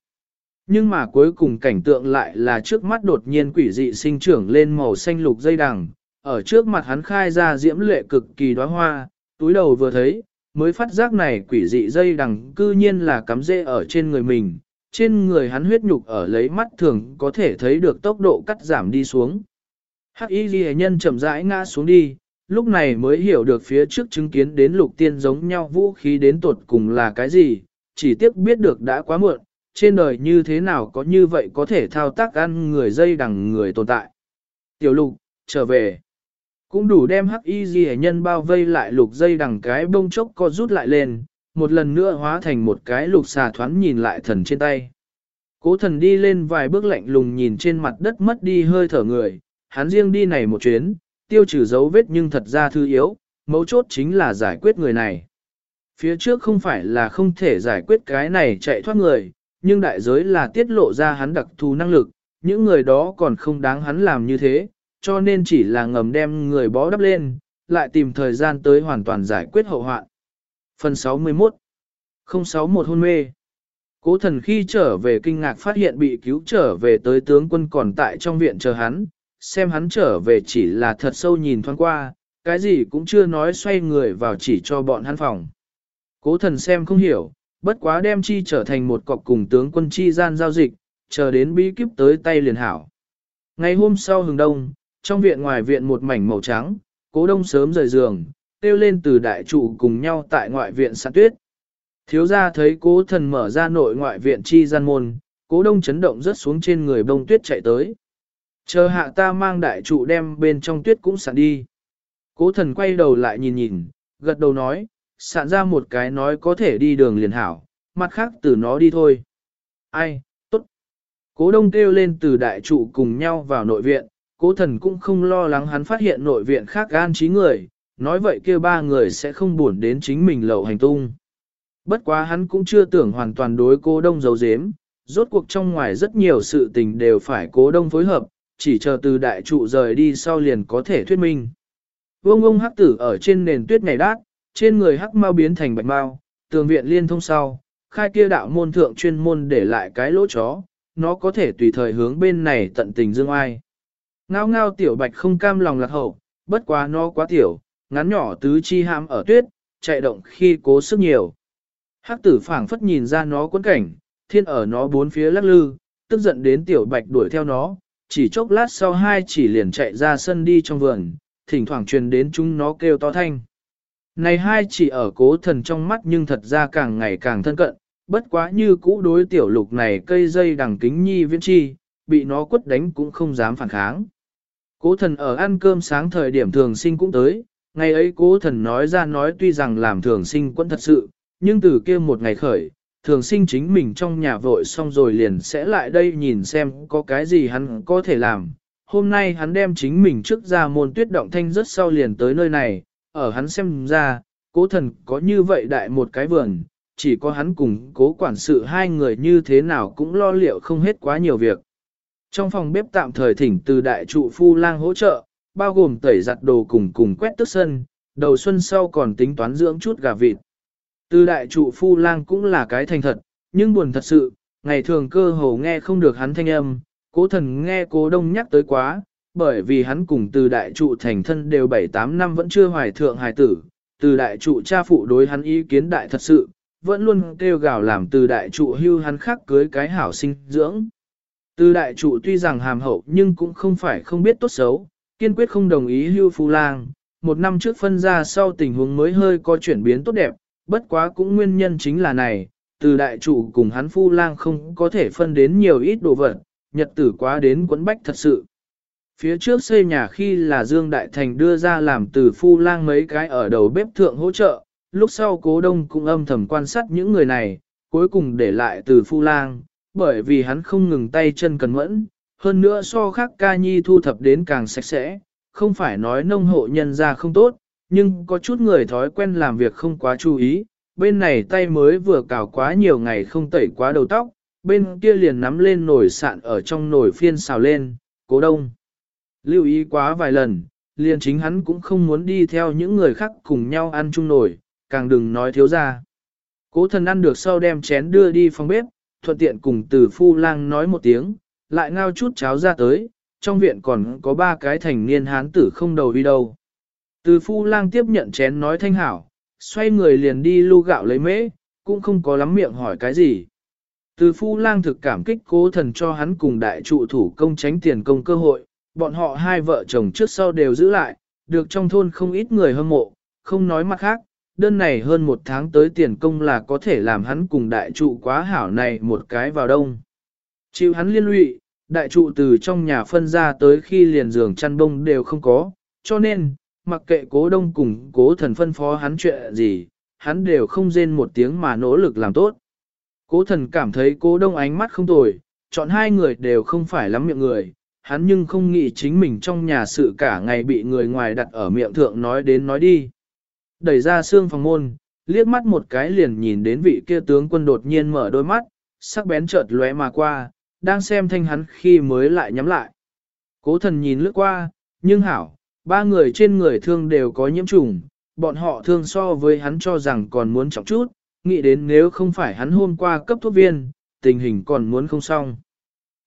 Nhưng mà cuối cùng cảnh tượng lại là trước mắt đột nhiên quỷ dị sinh trưởng lên màu xanh lục dây đằng, ở trước mặt hắn khai ra diễm lệ cực kỳ đóa hoa, túi đầu vừa thấy, mới phát giác này quỷ dị dây đằng cư nhiên là cắm rễ ở trên người mình, trên người hắn huyết nhục ở lấy mắt thường có thể thấy được tốc độ cắt giảm đi xuống. Hắc y ghi nhân chậm rãi ngã xuống đi, lúc này mới hiểu được phía trước chứng kiến đến lục tiên giống nhau vũ khí đến tột cùng là cái gì, chỉ tiếc biết được đã quá muộn, trên đời như thế nào có như vậy có thể thao tác ăn người dây đằng người tồn tại. Tiểu lục, trở về. Cũng đủ đem hắc y di nhân bao vây lại lục dây đằng cái bông chốc co rút lại lên, một lần nữa hóa thành một cái lục xà thoáng nhìn lại thần trên tay. Cố thần đi lên vài bước lạnh lùng nhìn trên mặt đất mất đi hơi thở người, hắn riêng đi này một chuyến, tiêu trừ dấu vết nhưng thật ra thư yếu, mấu chốt chính là giải quyết người này. Phía trước không phải là không thể giải quyết cái này chạy thoát người, nhưng đại giới là tiết lộ ra hắn đặc thù năng lực, những người đó còn không đáng hắn làm như thế, cho nên chỉ là ngầm đem người bó đắp lên, lại tìm thời gian tới hoàn toàn giải quyết hậu hoạn. Phần 61 061 hôn mê Cố thần khi trở về kinh ngạc phát hiện bị cứu trở về tới tướng quân còn tại trong viện chờ hắn, xem hắn trở về chỉ là thật sâu nhìn thoáng qua, cái gì cũng chưa nói xoay người vào chỉ cho bọn hắn phòng. Cố thần xem không hiểu, bất quá đem chi trở thành một cọc cùng tướng quân chi gian giao dịch, chờ đến bí kíp tới tay liền hảo. Ngày hôm sau hừng đông, trong viện ngoài viện một mảnh màu trắng, cố đông sớm rời giường, tiêu lên từ đại trụ cùng nhau tại ngoại viện sạn tuyết. Thiếu gia thấy cố thần mở ra nội ngoại viện chi gian môn, cố đông chấn động rất xuống trên người bông tuyết chạy tới. Chờ hạ ta mang đại trụ đem bên trong tuyết cũng sạn đi. Cố thần quay đầu lại nhìn nhìn, gật đầu nói, sạn ra một cái nói có thể đi đường liền hảo, mặt khác từ nó đi thôi. Ai, tốt. Cố đông kêu lên từ đại trụ cùng nhau vào nội viện, cố thần cũng không lo lắng hắn phát hiện nội viện khác gan trí người, nói vậy kêu ba người sẽ không buồn đến chính mình lậu hành tung. Bất quá hắn cũng chưa tưởng hoàn toàn đối cố đông giấu giếm, rốt cuộc trong ngoài rất nhiều sự tình đều phải cố đông phối hợp, chỉ chờ từ đại trụ rời đi sau liền có thể thuyết minh. Vương ông hắc tử ở trên nền tuyết ngày đát, trên người hắc mau biến thành bạch mau, tường viện liên thông sau, khai kia đạo môn thượng chuyên môn để lại cái lỗ chó, nó có thể tùy thời hướng bên này tận tình dương ai. Ngao ngao tiểu bạch không cam lòng lạc hậu, bất quá nó quá tiểu, ngắn nhỏ tứ chi ham ở tuyết, chạy động khi cố sức nhiều. Hắc tử phảng phất nhìn ra nó quấn cảnh, thiên ở nó bốn phía lắc lư, tức giận đến tiểu bạch đuổi theo nó, chỉ chốc lát sau hai chỉ liền chạy ra sân đi trong vườn, thỉnh thoảng truyền đến chúng nó kêu to thanh. Này hai chỉ ở cố thần trong mắt nhưng thật ra càng ngày càng thân cận, bất quá như cũ đối tiểu lục này cây dây đằng kính nhi viễn chi, bị nó quất đánh cũng không dám phản kháng. Cố thần ở ăn cơm sáng thời điểm thường sinh cũng tới, ngày ấy cố thần nói ra nói tuy rằng làm thường sinh quẫn thật sự, nhưng từ kia một ngày khởi, thường sinh chính mình trong nhà vội xong rồi liền sẽ lại đây nhìn xem có cái gì hắn có thể làm. Hôm nay hắn đem chính mình trước ra môn tuyết động thanh rất sau liền tới nơi này, ở hắn xem ra, cố thần có như vậy đại một cái vườn, chỉ có hắn cùng cố quản sự hai người như thế nào cũng lo liệu không hết quá nhiều việc. Trong phòng bếp tạm thời thỉnh từ đại trụ phu lang hỗ trợ, bao gồm tẩy giặt đồ cùng cùng quét tức sân, đầu xuân sau còn tính toán dưỡng chút gà vịt. Từ đại trụ phu lang cũng là cái thành thật, nhưng buồn thật sự, ngày thường cơ hồ nghe không được hắn thanh âm, cố thần nghe cố đông nhắc tới quá, bởi vì hắn cùng từ đại trụ thành thân đều 7-8 năm vẫn chưa hoài thượng hài tử, từ đại trụ cha phụ đối hắn ý kiến đại thật sự, vẫn luôn kêu gào làm từ đại trụ hưu hắn khác cưới cái hảo sinh dưỡng. Từ đại trụ tuy rằng hàm hậu nhưng cũng không phải không biết tốt xấu, kiên quyết không đồng ý hưu phu lang, một năm trước phân ra sau tình huống mới hơi có chuyển biến tốt đẹp, bất quá cũng nguyên nhân chính là này, từ đại chủ cùng hắn phu lang không có thể phân đến nhiều ít đồ vật, nhật tử quá đến quấn bách thật sự. Phía trước xây nhà khi là Dương Đại Thành đưa ra làm từ phu lang mấy cái ở đầu bếp thượng hỗ trợ, lúc sau cố đông cũng âm thầm quan sát những người này, cuối cùng để lại từ phu lang, bởi vì hắn không ngừng tay chân cẩn mẫn, hơn nữa so khác ca nhi thu thập đến càng sạch sẽ, không phải nói nông hộ nhân ra không tốt, nhưng có chút người thói quen làm việc không quá chú ý, bên này tay mới vừa cào quá nhiều ngày không tẩy quá đầu tóc, bên kia liền nắm lên nồi sạn ở trong nồi phiên xào lên, cố đông. Lưu ý quá vài lần, liền chính hắn cũng không muốn đi theo những người khác cùng nhau ăn chung nồi, càng đừng nói thiếu ra. Cố thần ăn được sau đem chén đưa đi phòng bếp, thuận tiện cùng từ phu lang nói một tiếng, lại ngao chút cháo ra tới, trong viện còn có ba cái thành niên hán tử không đầu đi đâu. Từ phu lang tiếp nhận chén nói thanh hảo, xoay người liền đi lu gạo lấy mễ, cũng không có lắm miệng hỏi cái gì. Từ phu lang thực cảm kích cố thần cho hắn cùng đại trụ thủ công tránh tiền công cơ hội, bọn họ hai vợ chồng trước sau đều giữ lại, được trong thôn không ít người hâm mộ, không nói mặt khác, đơn này hơn một tháng tới tiền công là có thể làm hắn cùng đại trụ quá hảo này một cái vào đông. Chịu hắn liên lụy, đại trụ từ trong nhà phân ra tới khi liền giường chăn bông đều không có, cho nên, mặc kệ cố đông cùng cố thần phân phó hắn chuyện gì, hắn đều không rên một tiếng mà nỗ lực làm tốt. Cố thần cảm thấy cố đông ánh mắt không tồi, chọn hai người đều không phải lắm miệng người, hắn nhưng không nghĩ chính mình trong nhà sự cả ngày bị người ngoài đặt ở miệng thượng nói đến nói đi. Đẩy ra xương phòng môn, liếc mắt một cái liền nhìn đến vị kia tướng quân đột nhiên mở đôi mắt, sắc bén chợt lóe mà qua, đang xem thanh hắn khi mới lại nhắm lại. Cố thần nhìn lướt qua, nhưng hảo, ba người trên người thương đều có nhiễm trùng, bọn họ thương so với hắn cho rằng còn muốn trọng chút, nghĩ đến nếu không phải hắn hôm qua cấp thuốc viên, tình hình còn muốn không xong.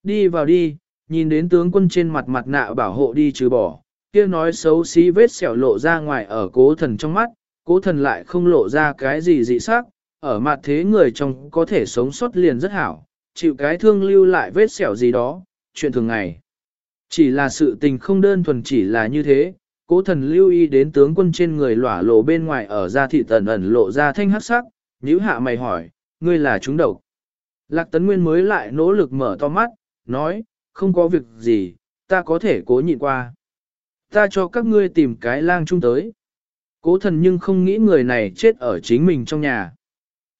Đi vào đi, nhìn đến tướng quân trên mặt mặt nạ bảo hộ đi trừ bỏ, kia nói xấu xí vết sẹo lộ ra ngoài ở cố thần trong mắt, cố thần lại không lộ ra cái gì dị sắc, ở mặt thế người trong có thể sống sót liền rất hảo, chịu cái thương lưu lại vết sẹo gì đó, chuyện thường ngày. Chỉ là sự tình không đơn thuần chỉ là như thế, cố thần lưu ý đến tướng quân trên người lỏa lộ bên ngoài ở ra thị tần ẩn lộ ra thanh hắc sắc, nhíu hạ mày hỏi, ngươi là chúng độc. Lạc tấn nguyên mới lại nỗ lực mở to mắt, nói, không có việc gì, ta có thể cố nhịn qua. Ta cho các ngươi tìm cái lang chung tới. Cố thần nhưng không nghĩ người này chết ở chính mình trong nhà.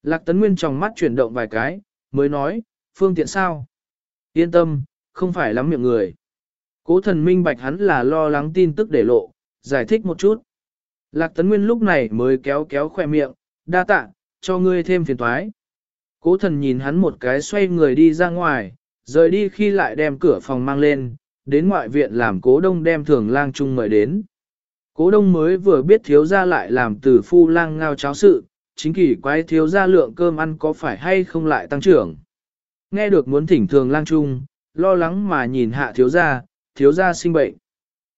Lạc tấn nguyên trong mắt chuyển động vài cái, mới nói, phương tiện sao? Yên tâm, không phải lắm miệng người. Cố thần minh bạch hắn là lo lắng tin tức để lộ, giải thích một chút. Lạc tấn nguyên lúc này mới kéo kéo khoe miệng, đa tạ, cho ngươi thêm phiền thoái. Cố thần nhìn hắn một cái xoay người đi ra ngoài, rời đi khi lại đem cửa phòng mang lên, đến ngoại viện làm cố đông đem thường lang Trung mời đến. Cố đông mới vừa biết thiếu gia lại làm từ phu lang ngao cháo sự, chính kỳ quái thiếu gia lượng cơm ăn có phải hay không lại tăng trưởng. Nghe được muốn thỉnh thường lang Trung, lo lắng mà nhìn hạ thiếu gia, thiếu gia sinh bệnh.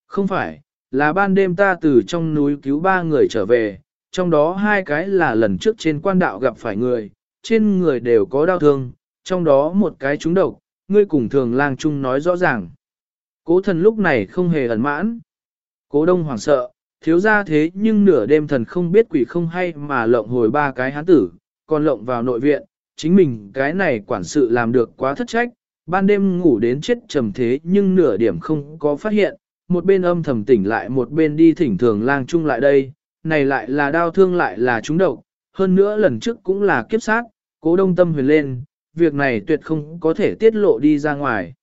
Không phải, là ban đêm ta từ trong núi cứu ba người trở về, trong đó hai cái là lần trước trên quan đạo gặp phải người, trên người đều có đau thương, trong đó một cái trúng độc, ngươi cùng thường lang trung nói rõ ràng. Cố thần lúc này không hề ẩn mãn. Cố đông hoảng sợ, thiếu ra thế nhưng nửa đêm thần không biết quỷ không hay mà lộng hồi ba cái hán tử, còn lộng vào nội viện, chính mình cái này quản sự làm được quá thất trách, ban đêm ngủ đến chết trầm thế nhưng nửa điểm không có phát hiện, một bên âm thầm tỉnh lại một bên đi thỉnh thường lang chung lại đây, này lại là đau thương lại là trúng độc, hơn nữa lần trước cũng là kiếp sát, cố đông tâm huyền lên, việc này tuyệt không có thể tiết lộ đi ra ngoài.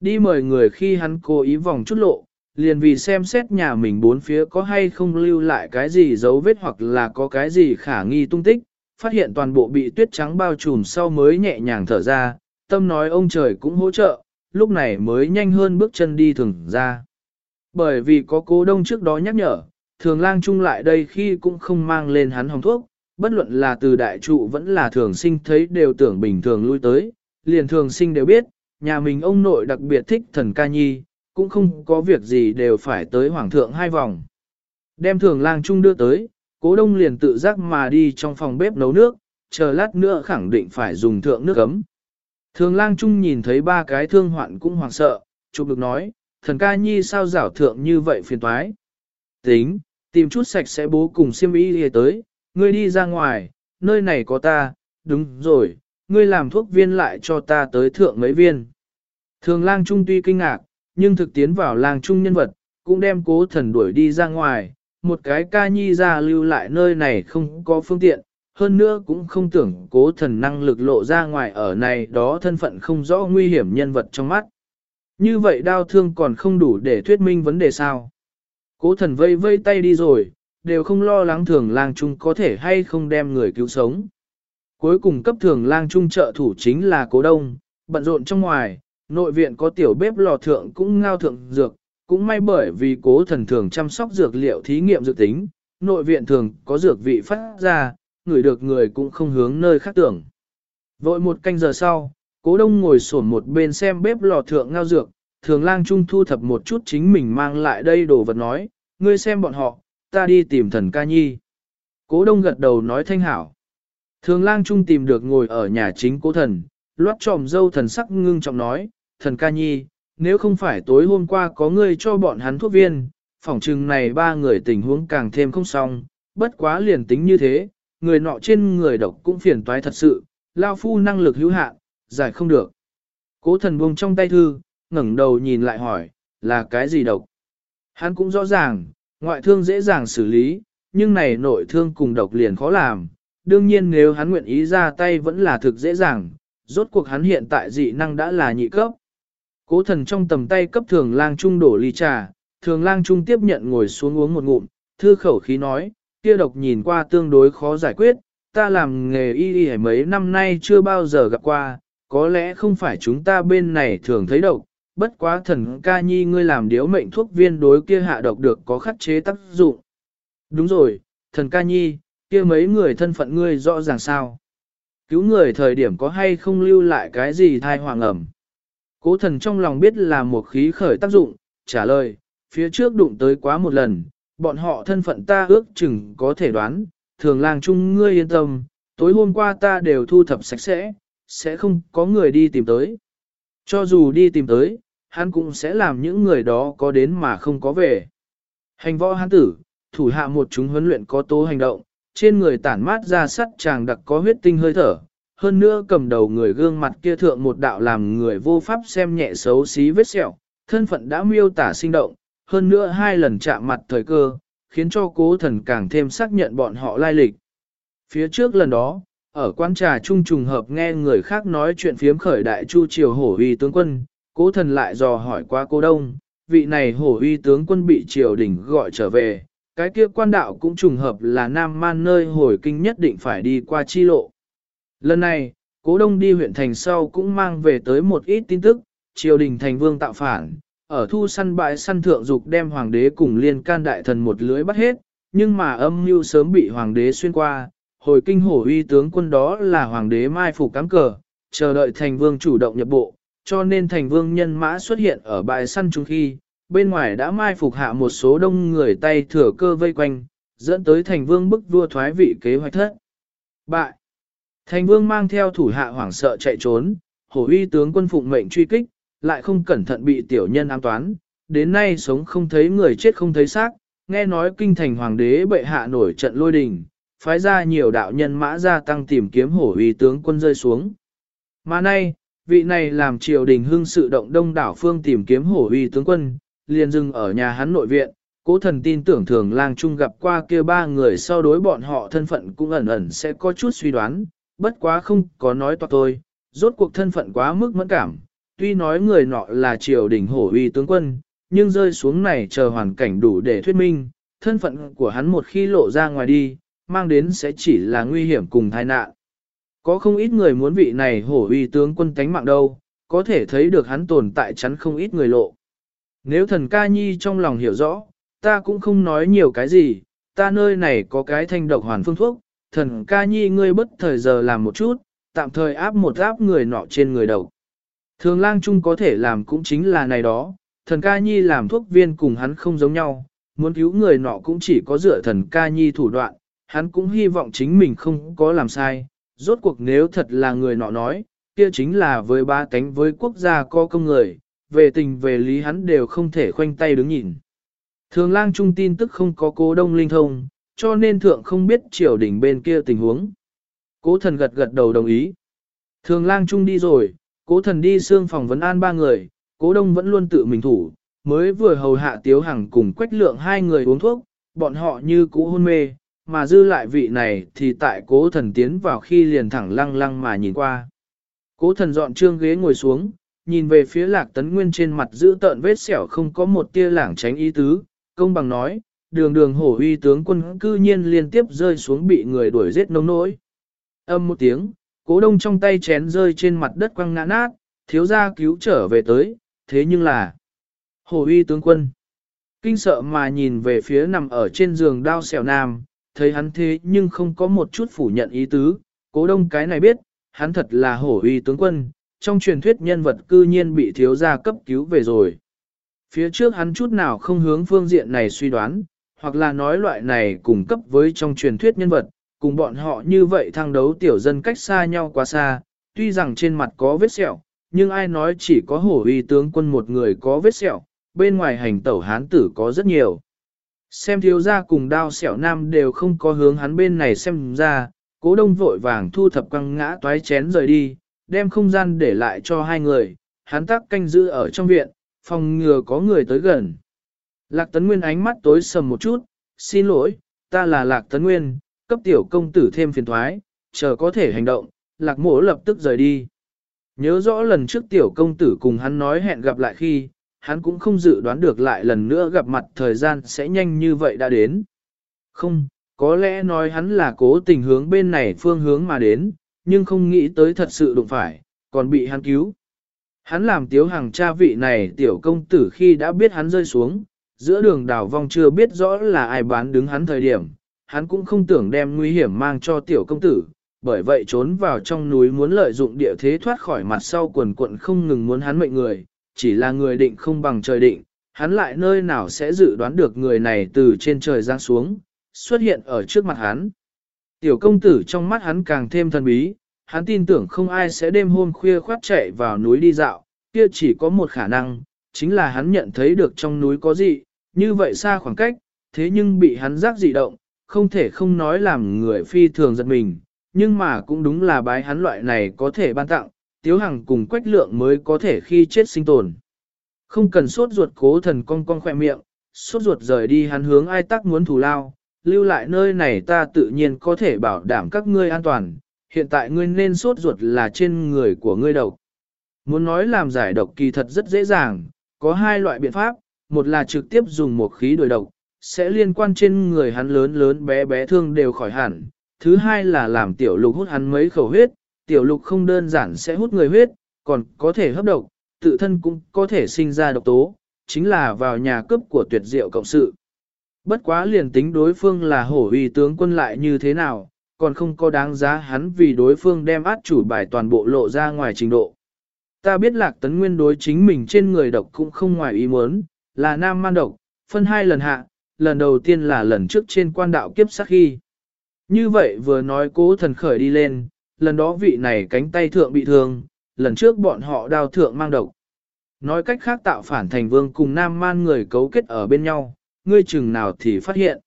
Đi mời người khi hắn cố ý vòng chút lộ, liền vì xem xét nhà mình bốn phía có hay không lưu lại cái gì dấu vết hoặc là có cái gì khả nghi tung tích, phát hiện toàn bộ bị tuyết trắng bao trùm sau mới nhẹ nhàng thở ra, tâm nói ông trời cũng hỗ trợ, lúc này mới nhanh hơn bước chân đi thường ra. Bởi vì có cố đông trước đó nhắc nhở, thường lang chung lại đây khi cũng không mang lên hắn hồng thuốc, bất luận là từ đại trụ vẫn là thường sinh thấy đều tưởng bình thường lui tới, liền thường sinh đều biết, nhà mình ông nội đặc biệt thích thần ca nhi, cũng không có việc gì đều phải tới hoàng thượng hai vòng. Đem thường lang chung đưa tới, cố đông liền tự giác mà đi trong phòng bếp nấu nước, chờ lát nữa khẳng định phải dùng thượng nước ấm. Thường lang chung nhìn thấy ba cái thương hoạn cũng hoảng sợ, chụp được nói, thần ca nhi sao giảo thượng như vậy phiền toái. Tính, tìm chút sạch sẽ bố cùng siêm ý đi tới, ngươi đi ra ngoài, nơi này có ta, đúng rồi, ngươi làm thuốc viên lại cho ta tới thượng mấy viên. Thường lang trung tuy kinh ngạc, nhưng thực tiến vào lang trung nhân vật, cũng đem cố thần đuổi đi ra ngoài, một cái ca nhi ra lưu lại nơi này không có phương tiện, hơn nữa cũng không tưởng cố thần năng lực lộ ra ngoài ở này đó thân phận không rõ nguy hiểm nhân vật trong mắt. Như vậy đau thương còn không đủ để thuyết minh vấn đề sao. Cố thần vây vây tay đi rồi, đều không lo lắng thường lang trung có thể hay không đem người cứu sống. Cuối cùng cấp thường lang trung trợ thủ chính là cố đông, bận rộn trong ngoài, nội viện có tiểu bếp lò thượng cũng ngao thượng dược, cũng may bởi vì cố thần thường chăm sóc dược liệu thí nghiệm dược tính, nội viện thường có dược vị phát ra, người được người cũng không hướng nơi khác tưởng. Vội một canh giờ sau, cố đông ngồi sổn một bên xem bếp lò thượng ngao dược, thường lang trung thu thập một chút chính mình mang lại đây đồ vật nói, ngươi xem bọn họ, ta đi tìm thần ca nhi. Cố đông gật đầu nói thanh hảo. Thường lang trung tìm được ngồi ở nhà chính cố thần, loát tròm dâu thần sắc ngưng trọng nói, thần ca nhi, nếu không phải tối hôm qua có ngươi cho bọn hắn thuốc viên, phỏng chừng này ba người tình huống càng thêm không xong, bất quá liền tính như thế, người nọ trên người độc cũng phiền toái thật sự, lao phu năng lực hữu hạn, giải không được. Cố thần buông trong tay thư, ngẩng đầu nhìn lại hỏi, là cái gì độc? Hắn cũng rõ ràng, ngoại thương dễ dàng xử lý, nhưng này nội thương cùng độc liền khó làm. Đương nhiên nếu hắn nguyện ý ra tay vẫn là thực dễ dàng, rốt cuộc hắn hiện tại dị năng đã là nhị cấp. Cố thần trong tầm tay cấp thường lang trung đổ ly trà, thường lang trung tiếp nhận ngồi xuống uống một ngụm, thư khẩu khí nói, kia độc nhìn qua tương đối khó giải quyết, ta làm nghề y y mấy năm nay chưa bao giờ gặp qua, có lẽ không phải chúng ta bên này thường thấy độc, bất quá thần ca nhi ngươi làm điếu mệnh thuốc viên đối kia hạ độc được có khắc chế tác dụng. Đúng rồi, thần ca nhi, kia mấy người thân phận ngươi rõ ràng sao. Cứu người thời điểm có hay không lưu lại cái gì thai hoàng ẩm. Cố thần trong lòng biết là một khí khởi tác dụng, trả lời, phía trước đụng tới quá một lần, bọn họ thân phận ta ước chừng có thể đoán, thường làng chung ngươi yên tâm, tối hôm qua ta đều thu thập sạch sẽ, sẽ không có người đi tìm tới. Cho dù đi tìm tới, hắn cũng sẽ làm những người đó có đến mà không có về. Hành võ hắn tử, thủ hạ một chúng huấn luyện có tố hành động, trên người tản mát ra sắt chàng đặc có huyết tinh hơi thở, hơn nữa cầm đầu người gương mặt kia thượng một đạo làm người vô pháp xem nhẹ xấu xí vết sẹo, thân phận đã miêu tả sinh động, hơn nữa hai lần chạm mặt thời cơ, khiến cho cố thần càng thêm xác nhận bọn họ lai lịch. Phía trước lần đó, ở quan trà trung trùng hợp nghe người khác nói chuyện phiếm khởi đại chu triều hổ uy tướng quân, cố thần lại dò hỏi qua cô đông, vị này hổ uy tướng quân bị triều đình gọi trở về, cái kia quan đạo cũng trùng hợp là nam man nơi hồi kinh nhất định phải đi qua chi lộ. Lần này, cố đông đi huyện thành sau cũng mang về tới một ít tin tức, triều đình thành vương tạo phản, ở thu săn bãi săn thượng dục đem hoàng đế cùng liên can đại thần một lưới bắt hết, nhưng mà âm mưu sớm bị hoàng đế xuyên qua, hồi kinh hổ uy tướng quân đó là hoàng đế mai phục cắm cờ, chờ đợi thành vương chủ động nhập bộ, cho nên thành vương nhân mã xuất hiện ở bãi săn chung khi, bên ngoài đã mai phục hạ một số đông người tay thừa cơ vây quanh, dẫn tới thành vương bức vua thoái vị kế hoạch thất. Bại. Thành vương mang theo thủ hạ hoảng sợ chạy trốn, hổ uy tướng quân phụng mệnh truy kích, lại không cẩn thận bị tiểu nhân ám toán, đến nay sống không thấy người chết không thấy xác, nghe nói kinh thành hoàng đế bệ hạ nổi trận lôi đình, phái ra nhiều đạo nhân mã gia tăng tìm kiếm hổ uy tướng quân rơi xuống. Mà nay, vị này làm triều đình hưng sự động đông đảo phương tìm kiếm hổ uy tướng quân, liền dừng ở nhà hắn nội viện, cố thần tin tưởng thường lang trung gặp qua kia ba người sau đối bọn họ thân phận cũng ẩn ẩn sẽ có chút suy đoán, bất quá không có nói toạc tôi, rốt cuộc thân phận quá mức mẫn cảm, tuy nói người nọ là triều đình hổ uy tướng quân, nhưng rơi xuống này chờ hoàn cảnh đủ để thuyết minh, thân phận của hắn một khi lộ ra ngoài đi, mang đến sẽ chỉ là nguy hiểm cùng tai nạn. Có không ít người muốn vị này hổ uy tướng quân tánh mạng đâu, có thể thấy được hắn tồn tại chắn không ít người lộ. Nếu thần ca nhi trong lòng hiểu rõ, ta cũng không nói nhiều cái gì, ta nơi này có cái thanh độc hoàn phương thuốc, thần ca nhi ngươi bất thời giờ làm một chút, tạm thời áp một áp người nọ trên người đầu. Thường lang chung có thể làm cũng chính là này đó, thần ca nhi làm thuốc viên cùng hắn không giống nhau, muốn cứu người nọ cũng chỉ có dựa thần ca nhi thủ đoạn, hắn cũng hy vọng chính mình không có làm sai, rốt cuộc nếu thật là người nọ nói, kia chính là với ba cánh với quốc gia có công người, về tình về lý hắn đều không thể khoanh tay đứng nhìn. Thường lang trung tin tức không có cố đông linh thông, cho nên thượng không biết triều đình bên kia tình huống. Cố thần gật gật đầu đồng ý. Thường lang trung đi rồi, cố thần đi xương phòng vấn an ba người, cố đông vẫn luôn tự mình thủ, mới vừa hầu hạ tiếu hằng cùng quách lượng hai người uống thuốc, bọn họ như cũ hôn mê, mà dư lại vị này thì tại cố thần tiến vào khi liền thẳng lăng lăng mà nhìn qua. Cố thần dọn trương ghế ngồi xuống, nhìn về phía lạc tấn nguyên trên mặt giữ tợn vết sẹo không có một tia lảng tránh ý tứ, công bằng nói, đường đường hổ uy tướng quân cư nhiên liên tiếp rơi xuống bị người đuổi giết nông nỗi. Âm một tiếng, cố đông trong tay chén rơi trên mặt đất quăng ngã nát, thiếu gia cứu trở về tới, thế nhưng là hổ uy tướng quân. Kinh sợ mà nhìn về phía nằm ở trên giường đao xẻo nam, thấy hắn thế nhưng không có một chút phủ nhận ý tứ, cố đông cái này biết, hắn thật là hổ uy tướng quân, trong truyền thuyết nhân vật cư nhiên bị thiếu gia cấp cứu về rồi. Phía trước hắn chút nào không hướng phương diện này suy đoán, hoặc là nói loại này cùng cấp với trong truyền thuyết nhân vật, cùng bọn họ như vậy thăng đấu tiểu dân cách xa nhau quá xa, tuy rằng trên mặt có vết sẹo, nhưng ai nói chỉ có hổ uy tướng quân một người có vết sẹo, bên ngoài hành tẩu hán tử có rất nhiều. Xem thiếu gia cùng đao sẹo nam đều không có hướng hắn bên này xem ra, cố đông vội vàng thu thập quăng ngã toái chén rời đi, đem không gian để lại cho hai người, hắn tắc canh giữ ở trong viện, phòng ngừa có người tới gần. Lạc Tấn Nguyên ánh mắt tối sầm một chút, xin lỗi, ta là Lạc Tấn Nguyên, cấp tiểu công tử thêm phiền thoái, chờ có thể hành động, Lạc mổ lập tức rời đi. Nhớ rõ lần trước tiểu công tử cùng hắn nói hẹn gặp lại khi, hắn cũng không dự đoán được lại lần nữa gặp mặt thời gian sẽ nhanh như vậy đã đến. Không, có lẽ nói hắn là cố tình hướng bên này phương hướng mà đến, nhưng không nghĩ tới thật sự đụng phải, còn bị hắn cứu. Hắn làm tiếu hàng cha vị này tiểu công tử khi đã biết hắn rơi xuống, giữa đường đảo vong chưa biết rõ là ai bán đứng hắn thời điểm, hắn cũng không tưởng đem nguy hiểm mang cho tiểu công tử, bởi vậy trốn vào trong núi muốn lợi dụng địa thế thoát khỏi mặt sau quần quận không ngừng muốn hắn mệnh người, chỉ là người định không bằng trời định, hắn lại nơi nào sẽ dự đoán được người này từ trên trời giáng xuống, xuất hiện ở trước mặt hắn. Tiểu công tử trong mắt hắn càng thêm thần bí, hắn tin tưởng không ai sẽ đêm hôm khuya khoát chạy vào núi đi dạo, kia chỉ có một khả năng, chính là hắn nhận thấy được trong núi có gì, như vậy xa khoảng cách, thế nhưng bị hắn giác dị động, không thể không nói làm người phi thường giật mình, nhưng mà cũng đúng là bái hắn loại này có thể ban tặng, tiếu hằng cùng quách lượng mới có thể khi chết sinh tồn. Không cần sốt ruột cố thần cong cong khỏe miệng, sốt ruột rời đi hắn hướng ai tắc muốn thủ lao, lưu lại nơi này ta tự nhiên có thể bảo đảm các ngươi an toàn, hiện tại ngươi nên sốt ruột là trên người của ngươi độc. Muốn nói làm giải độc kỳ thật rất dễ dàng, có hai loại biện pháp, một là trực tiếp dùng một khí đổi độc, sẽ liên quan trên người hắn lớn lớn bé bé thương đều khỏi hẳn. Thứ hai là làm tiểu lục hút hắn mấy khẩu huyết, tiểu lục không đơn giản sẽ hút người huyết, còn có thể hấp độc, tự thân cũng có thể sinh ra độc tố, chính là vào nhà cướp của tuyệt diệu cộng sự. Bất quá liền tính đối phương là hổ uy tướng quân lại như thế nào, còn không có đáng giá hắn vì đối phương đem át chủ bài toàn bộ lộ ra ngoài trình độ. Ta biết lạc tấn nguyên đối chính mình trên người độc cũng không ngoài ý muốn, là nam man độc, phân hai lần hạ, lần đầu tiên là lần trước trên quan đạo kiếp sát khi. Như vậy vừa nói cố thần khởi đi lên, lần đó vị này cánh tay thượng bị thương, lần trước bọn họ đao thượng mang độc. Nói cách khác tạo phản thành vương cùng nam man người cấu kết ở bên nhau, ngươi chừng nào thì phát hiện.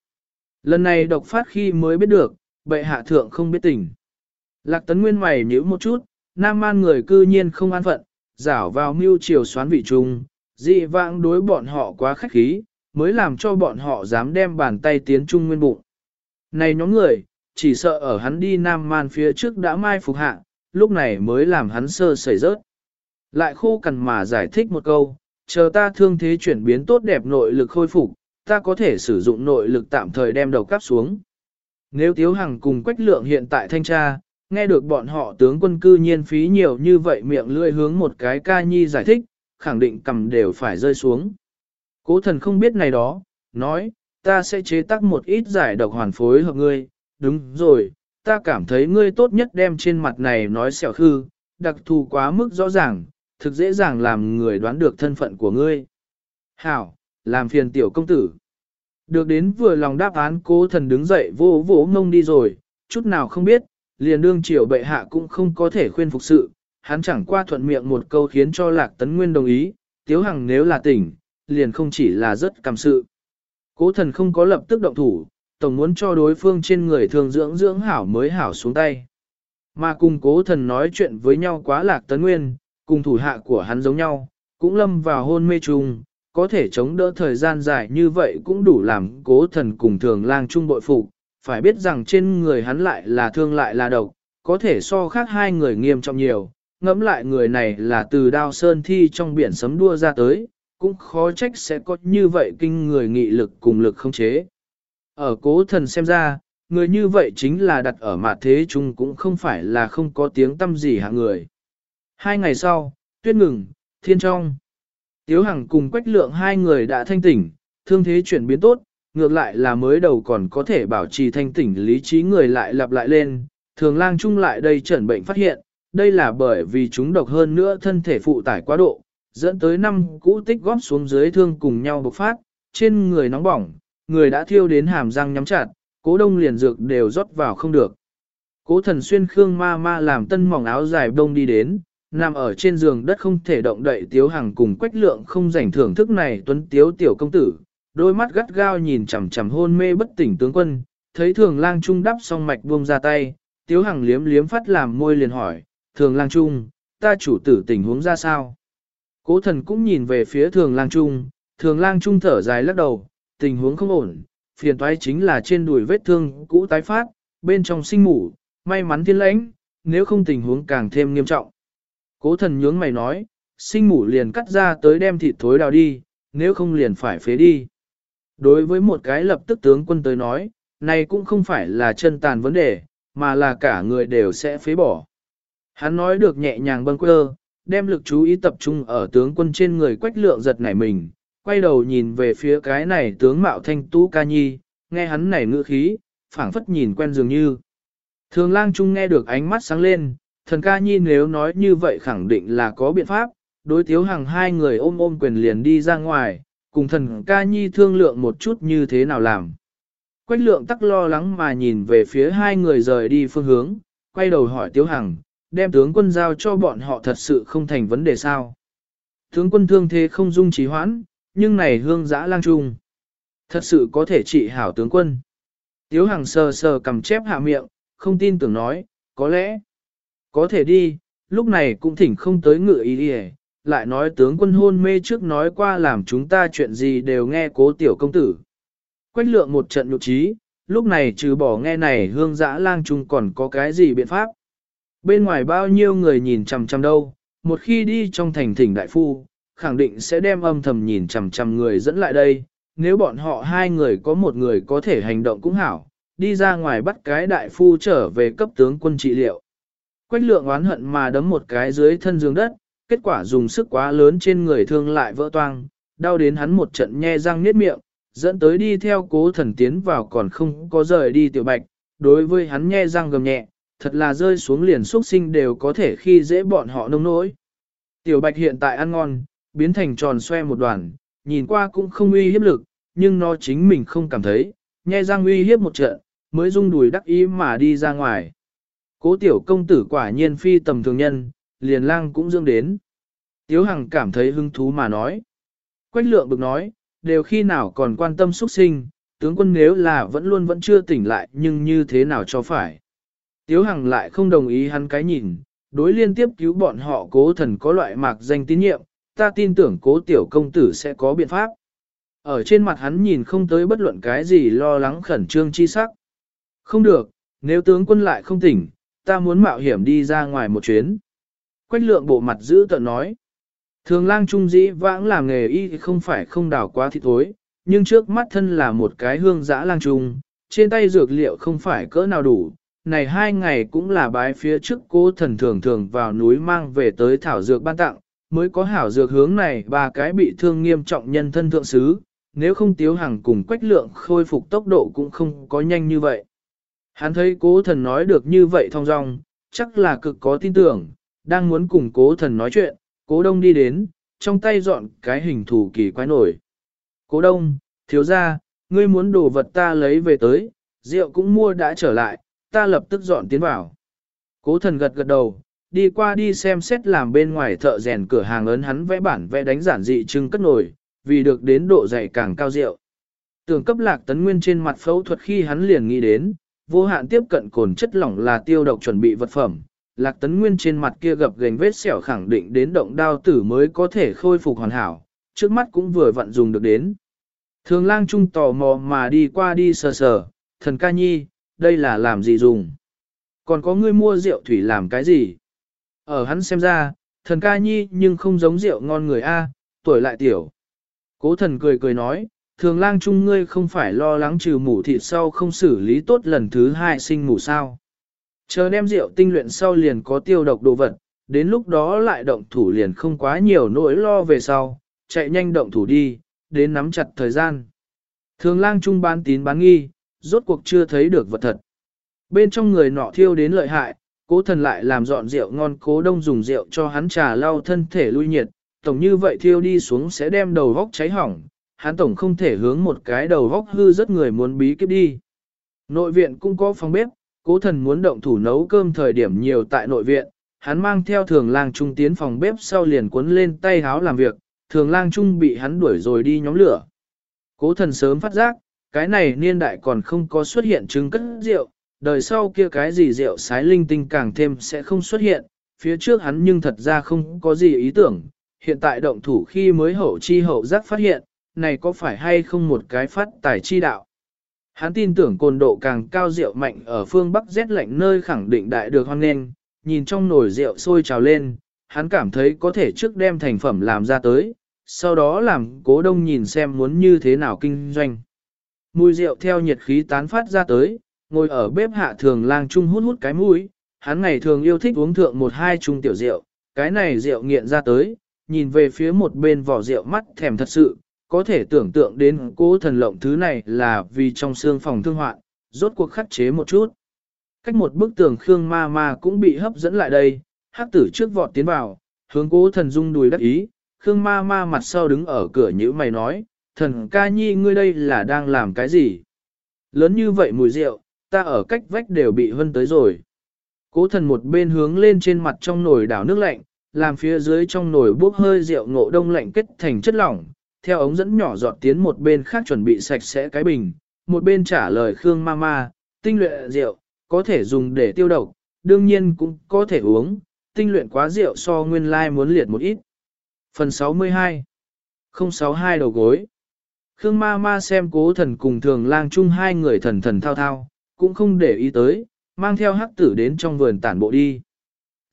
Lần này độc phát khi mới biết được, bệ hạ thượng không biết tình. Lạc tấn nguyên mày nhíu một chút, nam man người cư nhiên không an phận, rảo vào mưu triều xoán vị trung, dị vãng đối bọn họ quá khách khí, mới làm cho bọn họ dám đem bàn tay tiến trung nguyên bụng. Này nhóm người, chỉ sợ ở hắn đi nam man phía trước đã mai phục hạ, lúc này mới làm hắn sơ sẩy rớt. Lại khô cằn mà giải thích một câu, chờ ta thương thế chuyển biến tốt đẹp nội lực khôi phục, ta có thể sử dụng nội lực tạm thời đem đầu cắp xuống. Nếu Tiếu Hằng cùng Quách Lượng hiện tại thanh tra, nghe được bọn họ tướng quân cư nhiên phí nhiều như vậy miệng lưỡi hướng một cái ca nhi giải thích, khẳng định cầm đều phải rơi xuống. Cố thần không biết này đó, nói, ta sẽ chế tác một ít giải độc hoàn phối hợp ngươi, đúng rồi, ta cảm thấy ngươi tốt nhất đem trên mặt này nói xẻo khư, đặc thù quá mức rõ ràng, thực dễ dàng làm người đoán được thân phận của ngươi. Hảo, làm phiền tiểu công tử. Được đến vừa lòng đáp án cố thần đứng dậy vô vỗ ngông đi rồi, chút nào không biết, liền đương triều bệ hạ cũng không có thể khuyên phục sự, hắn chẳng qua thuận miệng một câu khiến cho lạc tấn nguyên đồng ý, tiếu hằng nếu là tỉnh, liền không chỉ là rất cảm sự. Cố thần không có lập tức động thủ, tổng muốn cho đối phương trên người thường dưỡng dưỡng hảo mới hảo xuống tay. Mà cùng cố thần nói chuyện với nhau quá lạc tấn nguyên, cùng thủ hạ của hắn giống nhau, cũng lâm vào hôn mê chung, có thể chống đỡ thời gian dài như vậy cũng đủ làm cố thần cùng thường lang chung bội phục, phải biết rằng trên người hắn lại là thương lại là độc, có thể so khác hai người nghiêm trọng nhiều, ngẫm lại người này là từ đao sơn thi trong biển sấm đua ra tới, cũng khó trách sẽ có như vậy kinh người nghị lực cùng lực không chế. Ở cố thần xem ra, người như vậy chính là đặt ở mặt thế chung cũng không phải là không có tiếng tâm gì hạng người. Hai ngày sau, tuyết ngừng, thiên trong. Tiếu Hằng cùng Quách Lượng hai người đã thanh tỉnh, thương thế chuyển biến tốt, ngược lại là mới đầu còn có thể bảo trì thanh tỉnh lý trí người lại lặp lại lên, thường lang chung lại đây chẩn bệnh phát hiện, đây là bởi vì chúng độc hơn nữa thân thể phụ tải quá độ, dẫn tới năm cũ tích góp xuống dưới thương cùng nhau bộc phát, trên người nóng bỏng, người đã thiêu đến hàm răng nhắm chặt, cố đông liền dược đều rót vào không được. Cố thần xuyên khương ma ma làm tân mỏng áo dài đông đi đến, nằm ở trên giường đất không thể động đậy tiếu hàng cùng quách lượng không rảnh thưởng thức này tuấn tiếu tiểu công tử, đôi mắt gắt gao nhìn chằm chằm hôn mê bất tỉnh tướng quân, thấy thường lang trung đắp xong mạch buông ra tay, tiếu hàng liếm liếm phát làm môi liền hỏi, thường lang trung, ta chủ tử tình huống ra sao? Cố thần cũng nhìn về phía thường lang trung, thường lang trung thở dài lắc đầu, tình huống không ổn, phiền toái chính là trên đùi vết thương cũ tái phát, bên trong sinh mủ, may mắn thiên lãnh, nếu không tình huống càng thêm nghiêm trọng. Cố thần nhướng mày nói, sinh mủ liền cắt ra tới đem thịt thối đào đi, nếu không liền phải phế đi. Đối với một cái lập tức tướng quân tới nói, này cũng không phải là chân tàn vấn đề, mà là cả người đều sẽ phế bỏ. Hắn nói được nhẹ nhàng bâng quơ, đem lực chú ý tập trung ở tướng quân trên người quách lượng giật nảy mình, quay đầu nhìn về phía cái này tướng mạo thanh tú ca nhi, nghe hắn nảy ngữ khí, phảng phất nhìn quen dường như. Thường lang trung nghe được ánh mắt sáng lên, thần ca nhi nếu nói như vậy khẳng định là có biện pháp, đối tiếu hàng hai người ôm ôm quyền liền đi ra ngoài, cùng thần ca nhi thương lượng một chút như thế nào làm. Quách lượng tắc lo lắng mà nhìn về phía hai người rời đi phương hướng, quay đầu hỏi tiếu hằng, đem tướng quân giao cho bọn họ thật sự không thành vấn đề sao. Tướng quân thương thế không dung trí hoãn, nhưng này hương giã lang trung. Thật sự có thể trị hảo tướng quân. Tiếu hàng sờ sờ cầm chép hạ miệng, không tin tưởng nói, có lẽ, có thể đi, lúc này cũng thỉnh không tới ngựa ý đi lại nói tướng quân hôn mê trước nói qua làm chúng ta chuyện gì đều nghe cố tiểu công tử. Quách lượng một trận nhục trí, lúc này trừ bỏ nghe này hương dã lang trung còn có cái gì biện pháp. Bên ngoài bao nhiêu người nhìn chằm chằm đâu, một khi đi trong thành thỉnh đại phu, khẳng định sẽ đem âm thầm nhìn chằm chằm người dẫn lại đây, nếu bọn họ hai người có một người có thể hành động cũng hảo, đi ra ngoài bắt cái đại phu trở về cấp tướng quân trị liệu. Quách lượng oán hận mà đấm một cái dưới thân giường đất, kết quả dùng sức quá lớn trên người thương lại vỡ toang, đau đến hắn một trận nhe răng niết miệng, dẫn tới đi theo cố thần tiến vào còn không có rời đi tiểu bạch, đối với hắn nhe răng gầm nhẹ, thật là rơi xuống liền xuất sinh đều có thể khi dễ bọn họ nông nỗi. Tiểu bạch hiện tại ăn ngon, biến thành tròn xoe một đoàn, nhìn qua cũng không uy hiếp lực, nhưng nó chính mình không cảm thấy, nhe răng uy hiếp một trận, mới rung đùi đắc ý mà đi ra ngoài. Cố tiểu công tử quả nhiên phi tầm thường nhân, liền lang cũng dương đến. Tiếu Hằng cảm thấy hứng thú mà nói. Quách lượng bực nói, đều khi nào còn quan tâm xuất sinh, tướng quân nếu là vẫn luôn vẫn chưa tỉnh lại nhưng như thế nào cho phải. Tiếu Hằng lại không đồng ý hắn cái nhìn, đối liên tiếp cứu bọn họ cố thần có loại mạc danh tín nhiệm, ta tin tưởng cố tiểu công tử sẽ có biện pháp. Ở trên mặt hắn nhìn không tới bất luận cái gì lo lắng khẩn trương chi sắc. Không được, nếu tướng quân lại không tỉnh, ta muốn mạo hiểm đi ra ngoài một chuyến. Quách lượng bộ mặt giữ tận nói. Thường lang trung dĩ vãng làm nghề y thì không phải không đào quá thịt thối, nhưng trước mắt thân là một cái hương dã lang trung, trên tay dược liệu không phải cỡ nào đủ. Này hai ngày cũng là bái phía trước cố thần thường thường vào núi mang về tới thảo dược ban tặng, mới có hảo dược hướng này ba cái bị thương nghiêm trọng nhân thân thượng sứ, nếu không tiếu hàng cùng quách lượng khôi phục tốc độ cũng không có nhanh như vậy. Hắn thấy cố thần nói được như vậy thong dong, chắc là cực có tin tưởng, đang muốn cùng cố thần nói chuyện, cố đông đi đến, trong tay dọn cái hình thủ kỳ quái nổi. Cố đông, thiếu ra, ngươi muốn đồ vật ta lấy về tới, rượu cũng mua đã trở lại, ta lập tức dọn tiến vào. Cố thần gật gật đầu, đi qua đi xem xét làm bên ngoài thợ rèn cửa hàng ấn hắn vẽ bản vẽ đánh giản dị trưng cất nổi, vì được đến độ dày càng cao rượu. Tưởng cấp lạc tấn nguyên trên mặt phẫu thuật khi hắn liền nghĩ đến, vô hạn tiếp cận cồn chất lỏng là tiêu độc chuẩn bị vật phẩm. Lạc tấn nguyên trên mặt kia gập gành vết sẹo khẳng định đến động đao tử mới có thể khôi phục hoàn hảo, trước mắt cũng vừa vặn dùng được đến. Thường lang trung tò mò mà đi qua đi sờ sờ, thần ca nhi, đây là làm gì dùng? Còn có ngươi mua rượu thủy làm cái gì? Ở hắn xem ra, thần ca nhi nhưng không giống rượu ngon người A, tuổi lại tiểu. Cố thần cười cười nói, thường lang chung ngươi không phải lo lắng trừ mủ thịt sau không xử lý tốt lần thứ hai sinh mủ sao. Chờ đem rượu tinh luyện sau liền có tiêu độc đồ vật, đến lúc đó lại động thủ liền không quá nhiều nỗi lo về sau, chạy nhanh động thủ đi, đến nắm chặt thời gian. Thường lang trung bán tín bán nghi, rốt cuộc chưa thấy được vật thật. Bên trong người nọ thiêu đến lợi hại, cố thần lại làm dọn rượu ngon cố đông dùng rượu cho hắn trà lau thân thể lui nhiệt, tổng như vậy thiêu đi xuống sẽ đem đầu vóc cháy hỏng, hắn tổng không thể hướng một cái đầu vóc hư rất người muốn bí kíp đi. Nội viện cũng có phòng bếp, cố thần muốn động thủ nấu cơm thời điểm nhiều tại nội viện, hắn mang theo thường lang trung tiến phòng bếp sau liền cuốn lên tay háo làm việc, thường lang trung bị hắn đuổi rồi đi nhóm lửa. Cố thần sớm phát giác, cái này niên đại còn không có xuất hiện chứng cất rượu, đời sau kia cái gì rượu sái linh tinh càng thêm sẽ không xuất hiện, phía trước hắn nhưng thật ra không có gì ý tưởng, hiện tại động thủ khi mới hậu chi hậu giác phát hiện, này có phải hay không một cái phát tài chi đạo. Hắn tin tưởng cồn độ càng cao rượu mạnh ở phương Bắc rét lạnh nơi khẳng định đại được hoan nghênh, nhìn trong nồi rượu sôi trào lên, hắn cảm thấy có thể trước đem thành phẩm làm ra tới, sau đó làm cố đông nhìn xem muốn như thế nào kinh doanh. Mùi rượu theo nhiệt khí tán phát ra tới, ngồi ở bếp hạ thường lang trung hút hút cái mũi, hắn ngày thường yêu thích uống thượng một hai chung tiểu rượu, cái này rượu nghiện ra tới, nhìn về phía một bên vỏ rượu mắt thèm thật sự, có thể tưởng tượng đến cố thần lộng thứ này là vì trong xương phòng thương hoạn, rốt cuộc khắc chế một chút. Cách một bức tường Khương ma ma cũng bị hấp dẫn lại đây, hắc tử trước vọt tiến vào, hướng cố thần dung đùi đắc ý, Khương ma ma mặt sau đứng ở cửa như mày nói, thần ca nhi ngươi đây là đang làm cái gì? Lớn như vậy mùi rượu, ta ở cách vách đều bị hân tới rồi. Cố thần một bên hướng lên trên mặt trong nồi đảo nước lạnh, làm phía dưới trong nồi bốc hơi rượu ngộ đông lạnh kết thành chất lỏng, theo ống dẫn nhỏ giọt tiến một bên khác chuẩn bị sạch sẽ cái bình, một bên trả lời Khương Mama, tinh luyện rượu, có thể dùng để tiêu độc, đương nhiên cũng có thể uống, tinh luyện quá rượu so nguyên lai muốn liệt một ít. Phần 62 062 đầu gối Khương ma ma xem cố thần cùng thường lang chung hai người thần thần thao thao, cũng không để ý tới, mang theo hắc tử đến trong vườn tản bộ đi.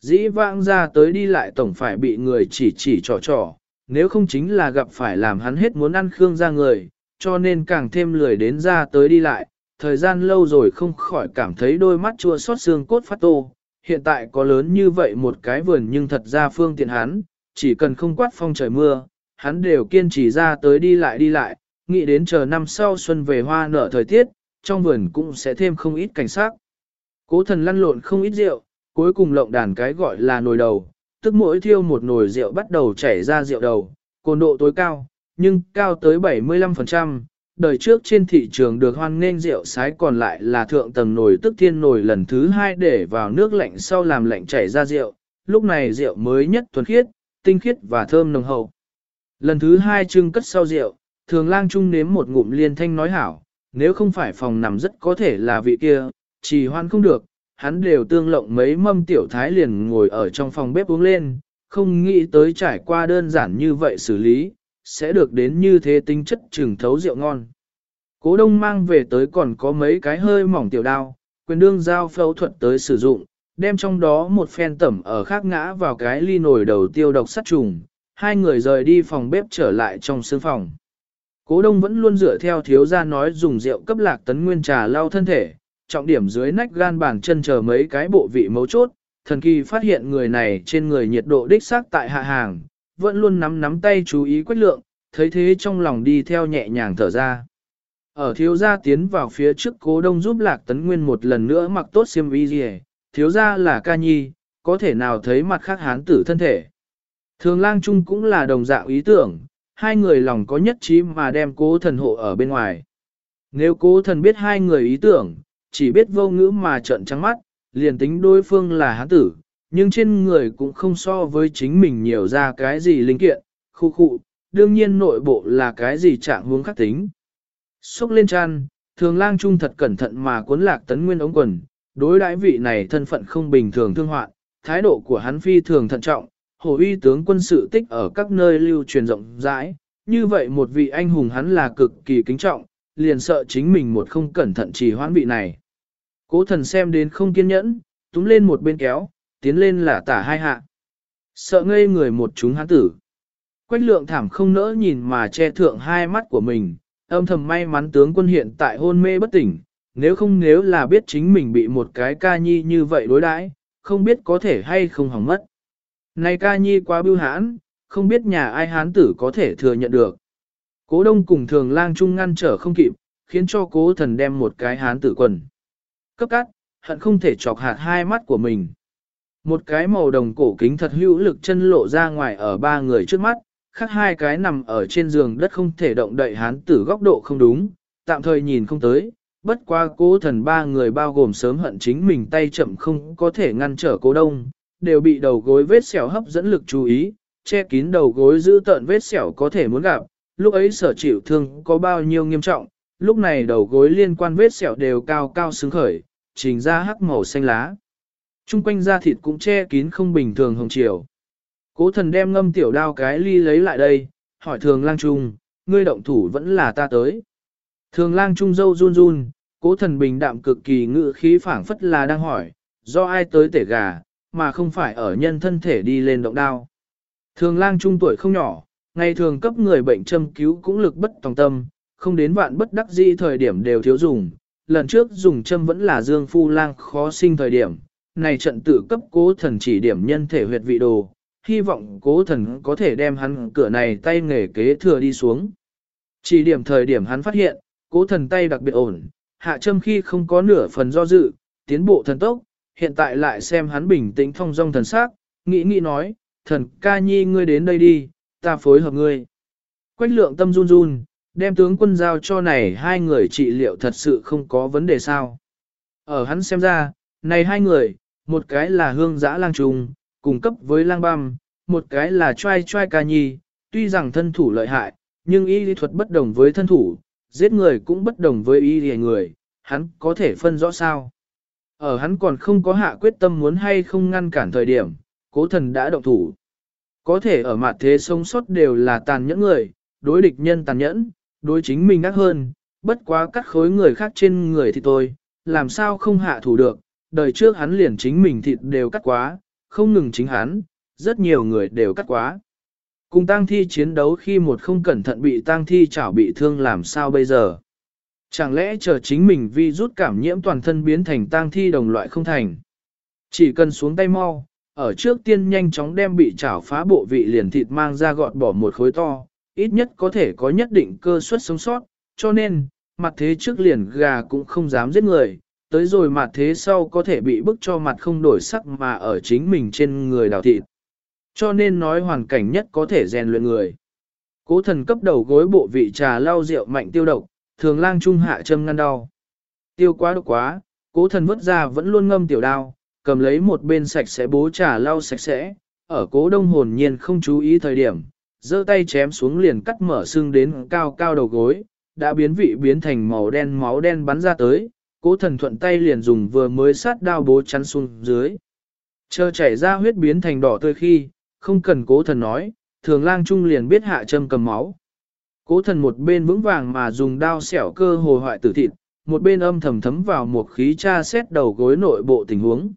Dĩ vãng ra tới đi lại tổng phải bị người chỉ chỉ trò trò, nếu không chính là gặp phải làm hắn hết muốn ăn Khương ra người, cho nên càng thêm lười đến ra tới đi lại, thời gian lâu rồi không khỏi cảm thấy đôi mắt chua xót xương cốt phát tô. Hiện tại có lớn như vậy một cái vườn nhưng thật ra phương tiện hắn, chỉ cần không quát phong trời mưa, hắn đều kiên trì ra tới đi lại đi lại, nghĩ đến chờ năm sau xuân về hoa nở thời tiết, trong vườn cũng sẽ thêm không ít cảnh sát. Cố thần lăn lộn không ít rượu, cuối cùng lộng đàn cái gọi là nồi đầu, tức mỗi thiêu một nồi rượu bắt đầu chảy ra rượu đầu, cồn độ tối cao, nhưng cao tới 75%, đời trước trên thị trường được hoan nghênh rượu sái còn lại là thượng tầng nồi tức thiên nồi lần thứ hai để vào nước lạnh sau làm lạnh chảy ra rượu, lúc này rượu mới nhất thuần khiết, tinh khiết và thơm nồng hậu. Lần thứ hai trưng cất sau rượu, thường lang trung nếm một ngụm liên thanh nói hảo, nếu không phải phòng nằm rất có thể là vị kia, chỉ hoan không được, hắn đều tương lộng mấy mâm tiểu thái liền ngồi ở trong phòng bếp uống lên, không nghĩ tới trải qua đơn giản như vậy xử lý, sẽ được đến như thế tính chất trừng thấu rượu ngon. Cố đông mang về tới còn có mấy cái hơi mỏng tiểu đao, quyền đương giao phẫu thuật tới sử dụng, đem trong đó một phen tẩm ở khác ngã vào cái ly nồi đầu tiêu độc sát trùng, hai người rời đi phòng bếp trở lại trong sương phòng. Cố đông vẫn luôn dựa theo thiếu gia nói dùng rượu cấp lạc tấn nguyên trà lau thân thể, trọng điểm dưới nách gan bàn chân chờ mấy cái bộ vị mấu chốt, thần kỳ phát hiện người này trên người nhiệt độ đích xác tại hạ hàng, vẫn luôn nắm nắm tay chú ý quách lượng, thấy thế trong lòng đi theo nhẹ nhàng thở ra. Ở thiếu gia tiến vào phía trước cố đông giúp lạc tấn nguyên một lần nữa mặc tốt xiêm y gì thiếu gia là ca nhi, có thể nào thấy mặt khác hán tử thân thể. Thường lang chung cũng là đồng dạng ý tưởng, hai người lòng có nhất trí mà đem cố thần hộ ở bên ngoài. Nếu cố thần biết hai người ý tưởng, chỉ biết vô ngữ mà trợn trắng mắt, liền tính đối phương là hán tử, nhưng trên người cũng không so với chính mình nhiều ra cái gì linh kiện, khu khu, đương nhiên nội bộ là cái gì trạng huống khắc tính. Xúc lên chăn, thường lang trung thật cẩn thận mà cuốn lạc tấn nguyên ống quần, đối đãi vị này thân phận không bình thường thương hoạn, thái độ của hắn phi thường thận trọng, hồ uy tướng quân sự tích ở các nơi lưu truyền rộng rãi, như vậy một vị anh hùng hắn là cực kỳ kính trọng, liền sợ chính mình một không cẩn thận chỉ hoãn vị này. Cố thần xem đến không kiên nhẫn, túm lên một bên kéo, tiến lên là tả hai hạ. Sợ ngây người một chúng hắn tử. Quách lượng thảm không nỡ nhìn mà che thượng hai mắt của mình, âm thầm may mắn tướng quân hiện tại hôn mê bất tỉnh, nếu không nếu là biết chính mình bị một cái ca nhi như vậy đối đãi, không biết có thể hay không hỏng mất. Này ca nhi quá bưu hãn, không biết nhà ai hán tử có thể thừa nhận được. Cố đông cùng thường lang trung ngăn trở không kịp, khiến cho cố thần đem một cái hán tử quần. Cấp cắt, hận không thể chọc hạt hai mắt của mình. Một cái màu đồng cổ kính thật hữu lực chân lộ ra ngoài ở ba người trước mắt, khác hai cái nằm ở trên giường đất không thể động đậy hán tử góc độ không đúng, tạm thời nhìn không tới. Bất qua cố thần ba người bao gồm sớm hận chính mình tay chậm không có thể ngăn trở cố đông, đều bị đầu gối vết sẹo hấp dẫn lực chú ý, che kín đầu gối giữ tợn vết sẹo có thể muốn gặp, lúc ấy sở chịu thương có bao nhiêu nghiêm trọng, lúc này đầu gối liên quan vết sẹo đều cao cao xứng khởi, trình ra hắc màu xanh lá. Trung quanh da thịt cũng che kín không bình thường hồng chiều. Cố thần đem ngâm tiểu đao cái ly lấy lại đây, hỏi thường lang trung, ngươi động thủ vẫn là ta tới. Thường lang trung dâu run run, cố thần bình đạm cực kỳ ngự khí phảng phất là đang hỏi, do ai tới tể gà, mà không phải ở nhân thân thể đi lên động đao. Thường lang trung tuổi không nhỏ, ngày thường cấp người bệnh châm cứu cũng lực bất tòng tâm, không đến vạn bất đắc dĩ thời điểm đều thiếu dùng. Lần trước dùng châm vẫn là dương phu lang khó sinh thời điểm, này trận tự cấp cố thần chỉ điểm nhân thể huyệt vị đồ, hy vọng cố thần có thể đem hắn cửa này tay nghề kế thừa đi xuống. Chỉ điểm thời điểm hắn phát hiện, cố thần tay đặc biệt ổn, hạ châm khi không có nửa phần do dự, tiến bộ thần tốc, hiện tại lại xem hắn bình tĩnh thong dong thần sắc, nghĩ nghĩ nói, thần ca nhi ngươi đến đây đi, ta phối hợp ngươi. Quách lượng tâm run run, đem tướng quân giao cho này hai người trị liệu thật sự không có vấn đề sao. Ở hắn xem ra, này hai người, một cái là hương giã lang trùng, cùng cấp với lang băm, một cái là trai trai ca nhi, tuy rằng thân thủ lợi hại, nhưng y lý thuật bất đồng với thân thủ, giết người cũng bất đồng với y lý người, hắn có thể phân rõ sao. Ở hắn còn không có hạ quyết tâm muốn hay không ngăn cản thời điểm, cố thần đã động thủ. Có thể ở mặt thế sống sót đều là tàn nhẫn người, đối địch nhân tàn nhẫn, đối chính mình ác hơn, bất quá cắt khối người khác trên người thì tôi, làm sao không hạ thủ được, đời trước hắn liền chính mình thịt đều cắt quá, không ngừng chính hắn, rất nhiều người đều cắt quá. Cùng tang thi chiến đấu khi một không cẩn thận bị tang thi chảo bị thương làm sao bây giờ? Chẳng lẽ chờ chính mình vi rút cảm nhiễm toàn thân biến thành tang thi đồng loại không thành? Chỉ cần xuống tay mau, ở trước tiên nhanh chóng đem bị chảo phá bộ vị liền thịt mang ra gọt bỏ một khối to, ít nhất có thể có nhất định cơ suất sống sót, cho nên, mặt thế trước liền gà cũng không dám giết người, tới rồi mặt thế sau có thể bị bức cho mặt không đổi sắc mà ở chính mình trên người đào thịt. Cho nên nói hoàn cảnh nhất có thể rèn luyện người. Cố thần cấp đầu gối bộ vị trà lau rượu mạnh tiêu độc, thường lang trung hạ châm ngăn đau. Tiêu quá độc quá, cố thần vứt ra vẫn luôn ngâm tiểu đao, cầm lấy một bên sạch sẽ bố trà lau sạch sẽ, ở cố đông hồn nhiên không chú ý thời điểm, giơ tay chém xuống liền cắt mở xương đến cao cao đầu gối, đã biến vị biến thành màu đen máu đen bắn ra tới, cố thần thuận tay liền dùng vừa mới sát đao bố chắn xuống dưới. Chờ chảy ra huyết biến thành đỏ tươi khi, không cần cố thần nói, thường lang trung liền biết hạ châm cầm máu. Cố thần một bên vững vàng mà dùng đao xẻo cơ hồ hoại tử thịt, một bên âm thầm thấm vào một khí tra xét đầu gối nội bộ tình huống.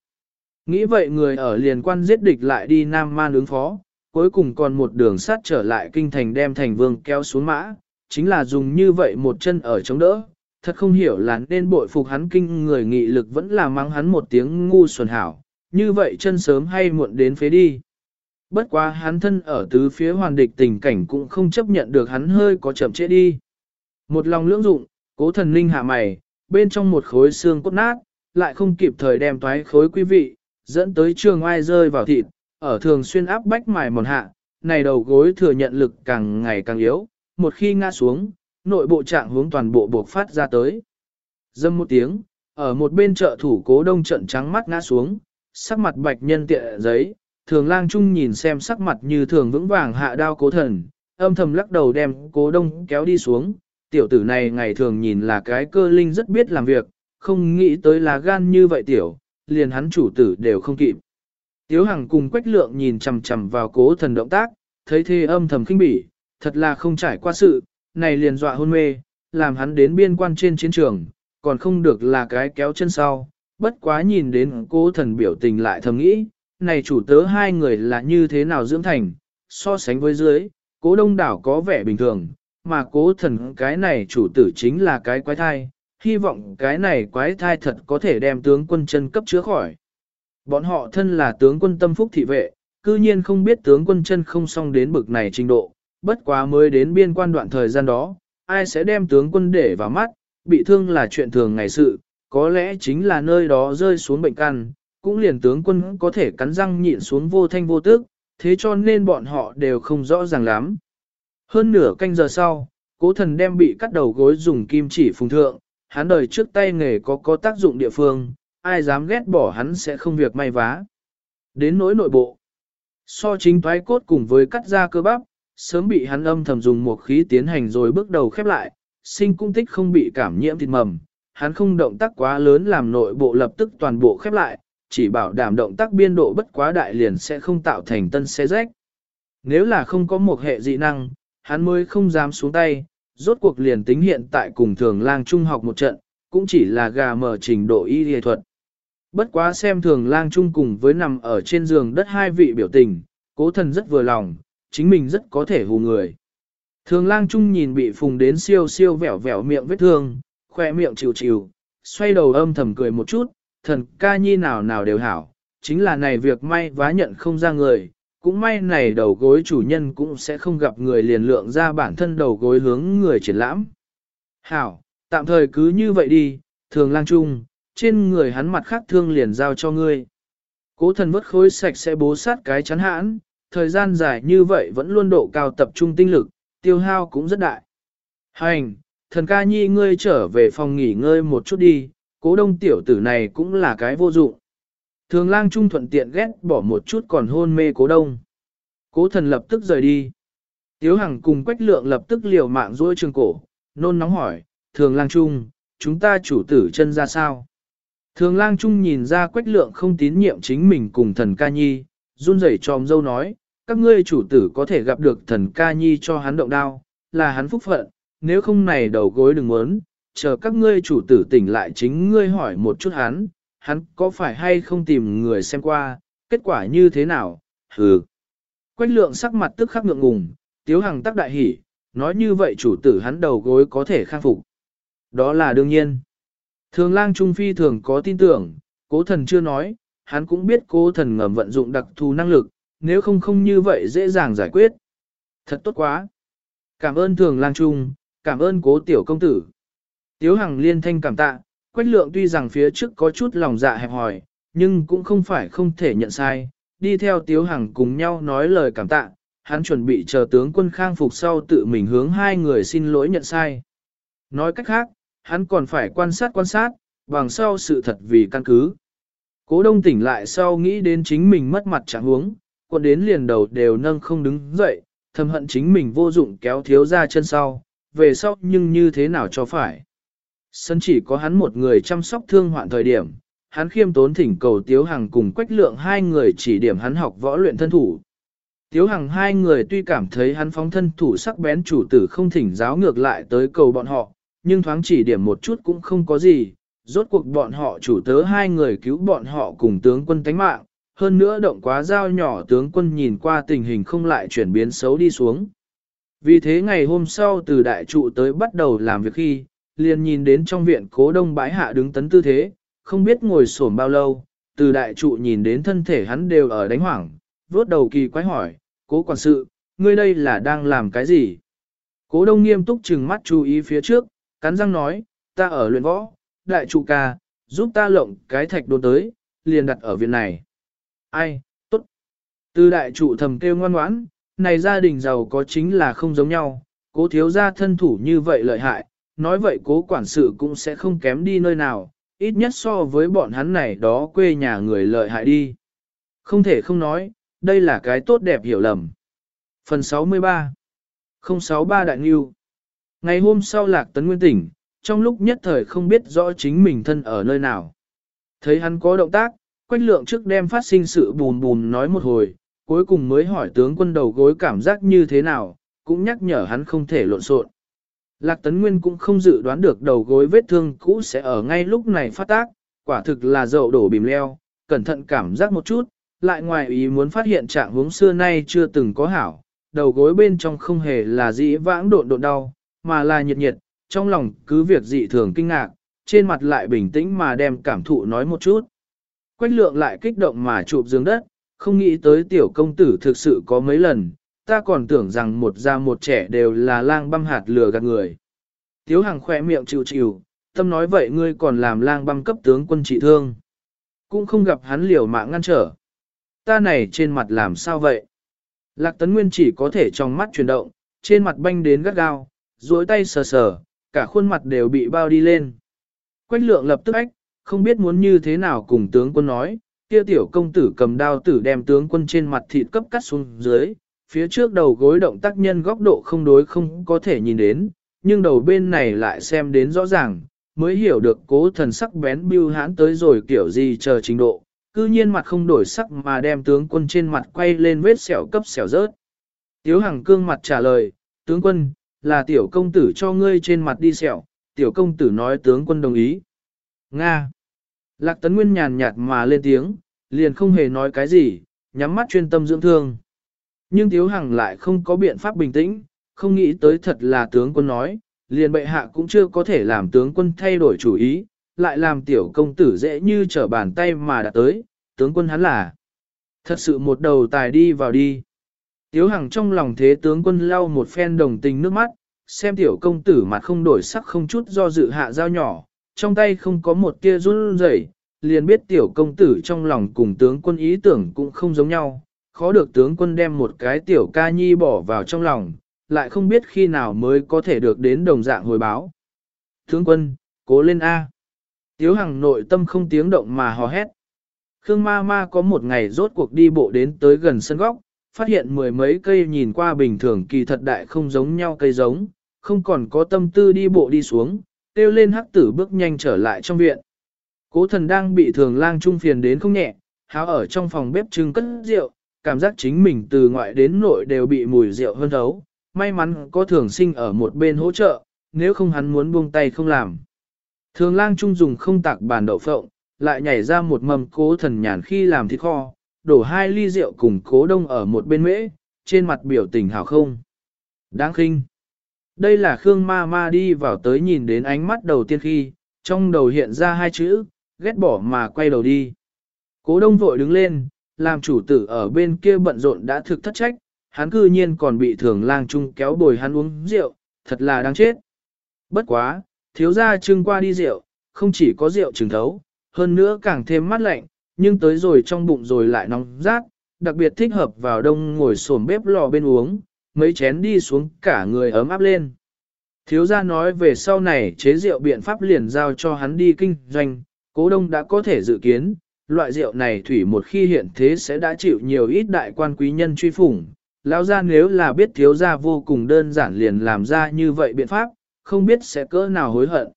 Nghĩ vậy người ở liền quan giết địch lại đi Nam Man ứng phó, cuối cùng còn một đường sát trở lại kinh thành đem thành vương kéo xuống mã, chính là dùng như vậy một chân ở chống đỡ. Thật không hiểu là nên bội phục hắn kinh người nghị lực vẫn là mắng hắn một tiếng ngu xuẩn hảo, như vậy chân sớm hay muộn đến phế đi. Bất quá hắn thân ở tứ phía hoàn địch tình cảnh cũng không chấp nhận được hắn hơi có chậm trễ đi. Một lòng lưỡng dụng, cố thần linh hạ mày, bên trong một khối xương cốt nát, lại không kịp thời đem toái khối quý vị, dẫn tới trường ai rơi vào thịt, ở thường xuyên áp bách mài mòn hạ, này đầu gối thừa nhận lực càng ngày càng yếu, một khi ngã xuống, nội bộ trạng hướng toàn bộ buộc phát ra tới. Dâm một tiếng, ở một bên trợ thủ cố đông trận trắng mắt ngã xuống, sắc mặt bạch nhân tiện giấy, thường lang trung nhìn xem sắc mặt như thường vững vàng hạ đao cố thần, âm thầm lắc đầu đem cố đông kéo đi xuống, tiểu tử này ngày thường nhìn là cái cơ linh rất biết làm việc, không nghĩ tới là gan như vậy tiểu, liền hắn chủ tử đều không kịp. Tiếu Hằng cùng Quách Lượng nhìn chằm chằm vào cố thần động tác, thấy thế âm thầm khinh bỉ, thật là không trải qua sự, này liền dọa hôn mê, làm hắn đến biên quan trên chiến trường, còn không được là cái kéo chân sau. Bất quá nhìn đến cố thần biểu tình lại thầm nghĩ, này chủ tớ hai người là như thế nào dưỡng thành, so sánh với dưới, cố đông đảo có vẻ bình thường, mà cố thần cái này chủ tử chính là cái quái thai, hy vọng cái này quái thai thật có thể đem tướng quân chân cấp chữa khỏi. Bọn họ thân là tướng quân tâm phúc thị vệ, cư nhiên không biết tướng quân chân không xong đến bực này trình độ, bất quá mới đến biên quan đoạn thời gian đó, ai sẽ đem tướng quân để vào mắt, bị thương là chuyện thường ngày sự, có lẽ chính là nơi đó rơi xuống bệnh căn, cũng liền tướng quân có thể cắn răng nhịn xuống vô thanh vô tức, thế cho nên bọn họ đều không rõ ràng lắm. Hơn nửa canh giờ sau, cố thần đem bị cắt đầu gối dùng kim chỉ phùng thượng, hắn đời trước tay nghề có có tác dụng địa phương, ai dám ghét bỏ hắn sẽ không việc may vá. Đến nỗi nội bộ, so chính thoái cốt cùng với cắt da cơ bắp, sớm bị hắn âm thầm dùng một khí tiến hành rồi bước đầu khép lại, sinh cung tích không bị cảm nhiễm thịt mầm, hắn không động tác quá lớn làm nội bộ lập tức toàn bộ khép lại, chỉ bảo đảm động tác biên độ bất quá đại liền sẽ không tạo thành tân xe rách. Nếu là không có một hệ dị năng, hắn mới không dám xuống tay, rốt cuộc liền tính hiện tại cùng thường lang trung học một trận, cũng chỉ là gà mở trình độ y y thuật. Bất quá xem thường lang trung cùng với nằm ở trên giường đất hai vị biểu tình, cố thần rất vừa lòng, chính mình rất có thể hù người. Thường lang trung nhìn bị phùng đến siêu siêu vẻo vẻo miệng vết thương, khoe miệng chịu chịu, xoay đầu âm thầm cười một chút, thần ca nhi nào nào đều hảo, chính là này việc may vá nhận không ra người, cũng may này đầu gối chủ nhân cũng sẽ không gặp người liền lượng ra bản thân đầu gối hướng người triển lãm. Hảo, tạm thời cứ như vậy đi, thường lang trung, trên người hắn mặt khác thương liền giao cho ngươi. Cố thần vất khối sạch sẽ bố sát cái chắn hãn, thời gian dài như vậy vẫn luôn độ cao tập trung tinh lực, tiêu hao cũng rất đại. Hành, thần ca nhi ngươi trở về phòng nghỉ ngơi một chút đi, cố đông tiểu tử này cũng là cái vô dụng. Thường lang trung thuận tiện ghét bỏ một chút còn hôn mê cố đông. Cố thần lập tức rời đi. Tiếu Hằng cùng Quách Lượng lập tức liều mạng ruôi trường cổ, nôn nóng hỏi, thường lang trung, chúng ta chủ tử chân ra sao? Thường lang trung nhìn ra Quách Lượng không tín nhiệm chính mình cùng thần ca nhi, run rẩy tròm dâu nói, các ngươi chủ tử có thể gặp được thần ca nhi cho hắn động đao, là hắn phúc phận, nếu không này đầu gối đừng muốn, chờ các ngươi chủ tử tỉnh lại chính ngươi hỏi một chút hắn, hắn có phải hay không tìm người xem qua, kết quả như thế nào, hừ. Quách lượng sắc mặt tức khắc ngượng ngùng, tiếu hằng tắc đại hỉ, nói như vậy chủ tử hắn đầu gối có thể khang phục. Đó là đương nhiên. Thường lang trung phi thường có tin tưởng, cố thần chưa nói, hắn cũng biết cố thần ngầm vận dụng đặc thù năng lực, nếu không không như vậy dễ dàng giải quyết. Thật tốt quá. Cảm ơn thường lang trung, cảm ơn cố tiểu công tử. Tiếu hằng liên thanh cảm tạ, Quách lượng tuy rằng phía trước có chút lòng dạ hẹp hòi, nhưng cũng không phải không thể nhận sai, đi theo Tiếu Hằng cùng nhau nói lời cảm tạ, hắn chuẩn bị chờ tướng quân khang phục sau tự mình hướng hai người xin lỗi nhận sai. Nói cách khác, hắn còn phải quan sát quan sát, bằng sau sự thật vì căn cứ. Cố đông tỉnh lại sau nghĩ đến chính mình mất mặt chẳng huống, quần đến liền đầu đều nâng không đứng dậy, thầm hận chính mình vô dụng kéo thiếu ra chân sau, về sau nhưng như thế nào cho phải. Sân chỉ có hắn một người chăm sóc thương hoạn thời điểm, hắn khiêm tốn thỉnh cầu Tiếu Hằng cùng Quách Lượng hai người chỉ điểm hắn học võ luyện thân thủ. Tiếu Hằng hai người tuy cảm thấy hắn phóng thân thủ sắc bén chủ tử không thỉnh giáo ngược lại tới cầu bọn họ, nhưng thoáng chỉ điểm một chút cũng không có gì, rốt cuộc bọn họ chủ tớ hai người cứu bọn họ cùng tướng quân tánh mạng, hơn nữa động quá dao nhỏ tướng quân nhìn qua tình hình không lại chuyển biến xấu đi xuống. Vì thế ngày hôm sau từ đại trụ tới bắt đầu làm việc khi, liền nhìn đến trong viện cố đông bãi hạ đứng tấn tư thế, không biết ngồi xổm bao lâu, từ đại trụ nhìn đến thân thể hắn đều ở đánh hoảng, vốt đầu kỳ quái hỏi, cố quản sự, ngươi đây là đang làm cái gì? Cố đông nghiêm túc chừng mắt chú ý phía trước, cắn răng nói, ta ở luyện võ, đại trụ ca, giúp ta lộng cái thạch đồn tới, liền đặt ở viện này. Ai, tốt. Từ đại trụ thầm kêu ngoan ngoãn, này gia đình giàu có chính là không giống nhau, cố thiếu gia thân thủ như vậy lợi hại, nói vậy cố quản sự cũng sẽ không kém đi nơi nào, ít nhất so với bọn hắn này đó quê nhà người lợi hại đi. Không thể không nói, đây là cái tốt đẹp hiểu lầm. Phần 63 063 Đại Nghiêu Ngày hôm sau Lạc Tấn Nguyên tỉnh, trong lúc nhất thời không biết rõ chính mình thân ở nơi nào. Thấy hắn có động tác, Quách Lượng trước đem phát sinh sự bùn bùn nói một hồi, cuối cùng mới hỏi tướng quân đầu gối cảm giác như thế nào, cũng nhắc nhở hắn không thể lộn xộn. Lạc Tấn Nguyên cũng không dự đoán được đầu gối vết thương cũ sẽ ở ngay lúc này phát tác, quả thực là dậu đổ bìm leo, cẩn thận cảm giác một chút, lại ngoài ý muốn phát hiện trạng huống xưa nay chưa từng có hảo, đầu gối bên trong không hề là dĩ vãng độn độn đau, mà là nhiệt nhiệt, trong lòng cứ việc dị thường kinh ngạc, trên mặt lại bình tĩnh mà đem cảm thụ nói một chút. Quách lượng lại kích động mà chụp giường đất, không nghĩ tới tiểu công tử thực sự có mấy lần, ta còn tưởng rằng một già một trẻ đều là lang băm hạt lừa gạt người. Tiếu Hằng khỏe miệng chịu chịu, tâm nói vậy ngươi còn làm lang băm cấp tướng quân trị thương. Cũng không gặp hắn liều mạng ngăn trở. Ta này trên mặt làm sao vậy? Lạc Tấn Nguyên chỉ có thể trong mắt chuyển động, trên mặt banh đến gắt gao, duỗi tay sờ sờ, cả khuôn mặt đều bị bao đi lên. Quách lượng lập tức ách, không biết muốn như thế nào cùng tướng quân nói, kia tiểu công tử cầm đao tử đem tướng quân trên mặt thịt cấp cắt xuống dưới, phía trước đầu gối động tác nhân góc độ không đối không có thể nhìn đến, nhưng đầu bên này lại xem đến rõ ràng, mới hiểu được cố thần sắc bén bưu hãn tới rồi kiểu gì chờ trình độ, cư nhiên mặt không đổi sắc mà đem tướng quân trên mặt quay lên vết sẹo cấp sẹo rớt. Tiếu Hằng cương mặt trả lời, tướng quân, là tiểu công tử cho ngươi trên mặt đi sẹo, tiểu công tử nói tướng quân đồng ý. Nga. Lạc Tấn Nguyên nhàn nhạt mà lên tiếng, liền không hề nói cái gì, nhắm mắt chuyên tâm dưỡng thương. Nhưng Tiếu Hằng lại không có biện pháp bình tĩnh, không nghĩ tới thật là tướng quân nói, liền bệ hạ cũng chưa có thể làm tướng quân thay đổi chủ ý, lại làm tiểu công tử dễ như trở bàn tay mà đã tới, tướng quân hắn là. Thật sự một đầu tài đi vào đi. Tiếu Hằng trong lòng thế tướng quân lau một phen đồng tình nước mắt, xem tiểu công tử mặt không đổi sắc không chút do dự hạ dao nhỏ, trong tay không có một tia run rẩy, liền biết tiểu công tử trong lòng cùng tướng quân ý tưởng cũng không giống nhau, khó được tướng quân đem một cái tiểu ca nhi bỏ vào trong lòng, lại không biết khi nào mới có thể được đến đồng dạng hồi báo. Tướng quân, cố lên A. Tiếu Hằng nội tâm không tiếng động mà hò hét. Khương ma ma có một ngày rốt cuộc đi bộ đến tới gần sân góc, phát hiện mười mấy cây nhìn qua bình thường kỳ thật đại không giống nhau cây giống, không còn có tâm tư đi bộ đi xuống, kêu lên hắc tử bước nhanh trở lại trong viện. Cố thần đang bị thường lang trung phiền đến không nhẹ, háo ở trong phòng bếp trưng cất rượu, cảm giác chính mình từ ngoại đến nội đều bị mùi rượu hơn thấu, may mắn có thường sinh ở một bên hỗ trợ, nếu không hắn muốn buông tay không làm. Thường lang trung dùng không tạc bàn đậu phộng, lại nhảy ra một mầm cố thần nhàn khi làm thịt kho, đổ hai ly rượu cùng cố đông ở một bên mễ, trên mặt biểu tình hảo không. Đáng khinh. Đây là Khương ma ma đi vào tới nhìn đến ánh mắt đầu tiên khi, trong đầu hiện ra hai chữ, ghét bỏ mà quay đầu đi. Cố đông vội đứng lên, làm chủ tử ở bên kia bận rộn đã thực thất trách, hắn cư nhiên còn bị thường lang trung kéo bồi hắn uống rượu, thật là đáng chết. Bất quá, thiếu gia trưng qua đi rượu, không chỉ có rượu trừng thấu, hơn nữa càng thêm mát lạnh, nhưng tới rồi trong bụng rồi lại nóng rát, đặc biệt thích hợp vào đông ngồi sổm bếp lò bên uống, mấy chén đi xuống cả người ấm áp lên. Thiếu gia nói về sau này chế rượu biện pháp liền giao cho hắn đi kinh doanh, cố đông đã có thể dự kiến, loại rượu này thủy một khi hiện thế sẽ đã chịu nhiều ít đại quan quý nhân truy phủng. Lão gia nếu là biết thiếu gia vô cùng đơn giản liền làm ra như vậy biện pháp, không biết sẽ cỡ nào hối hận.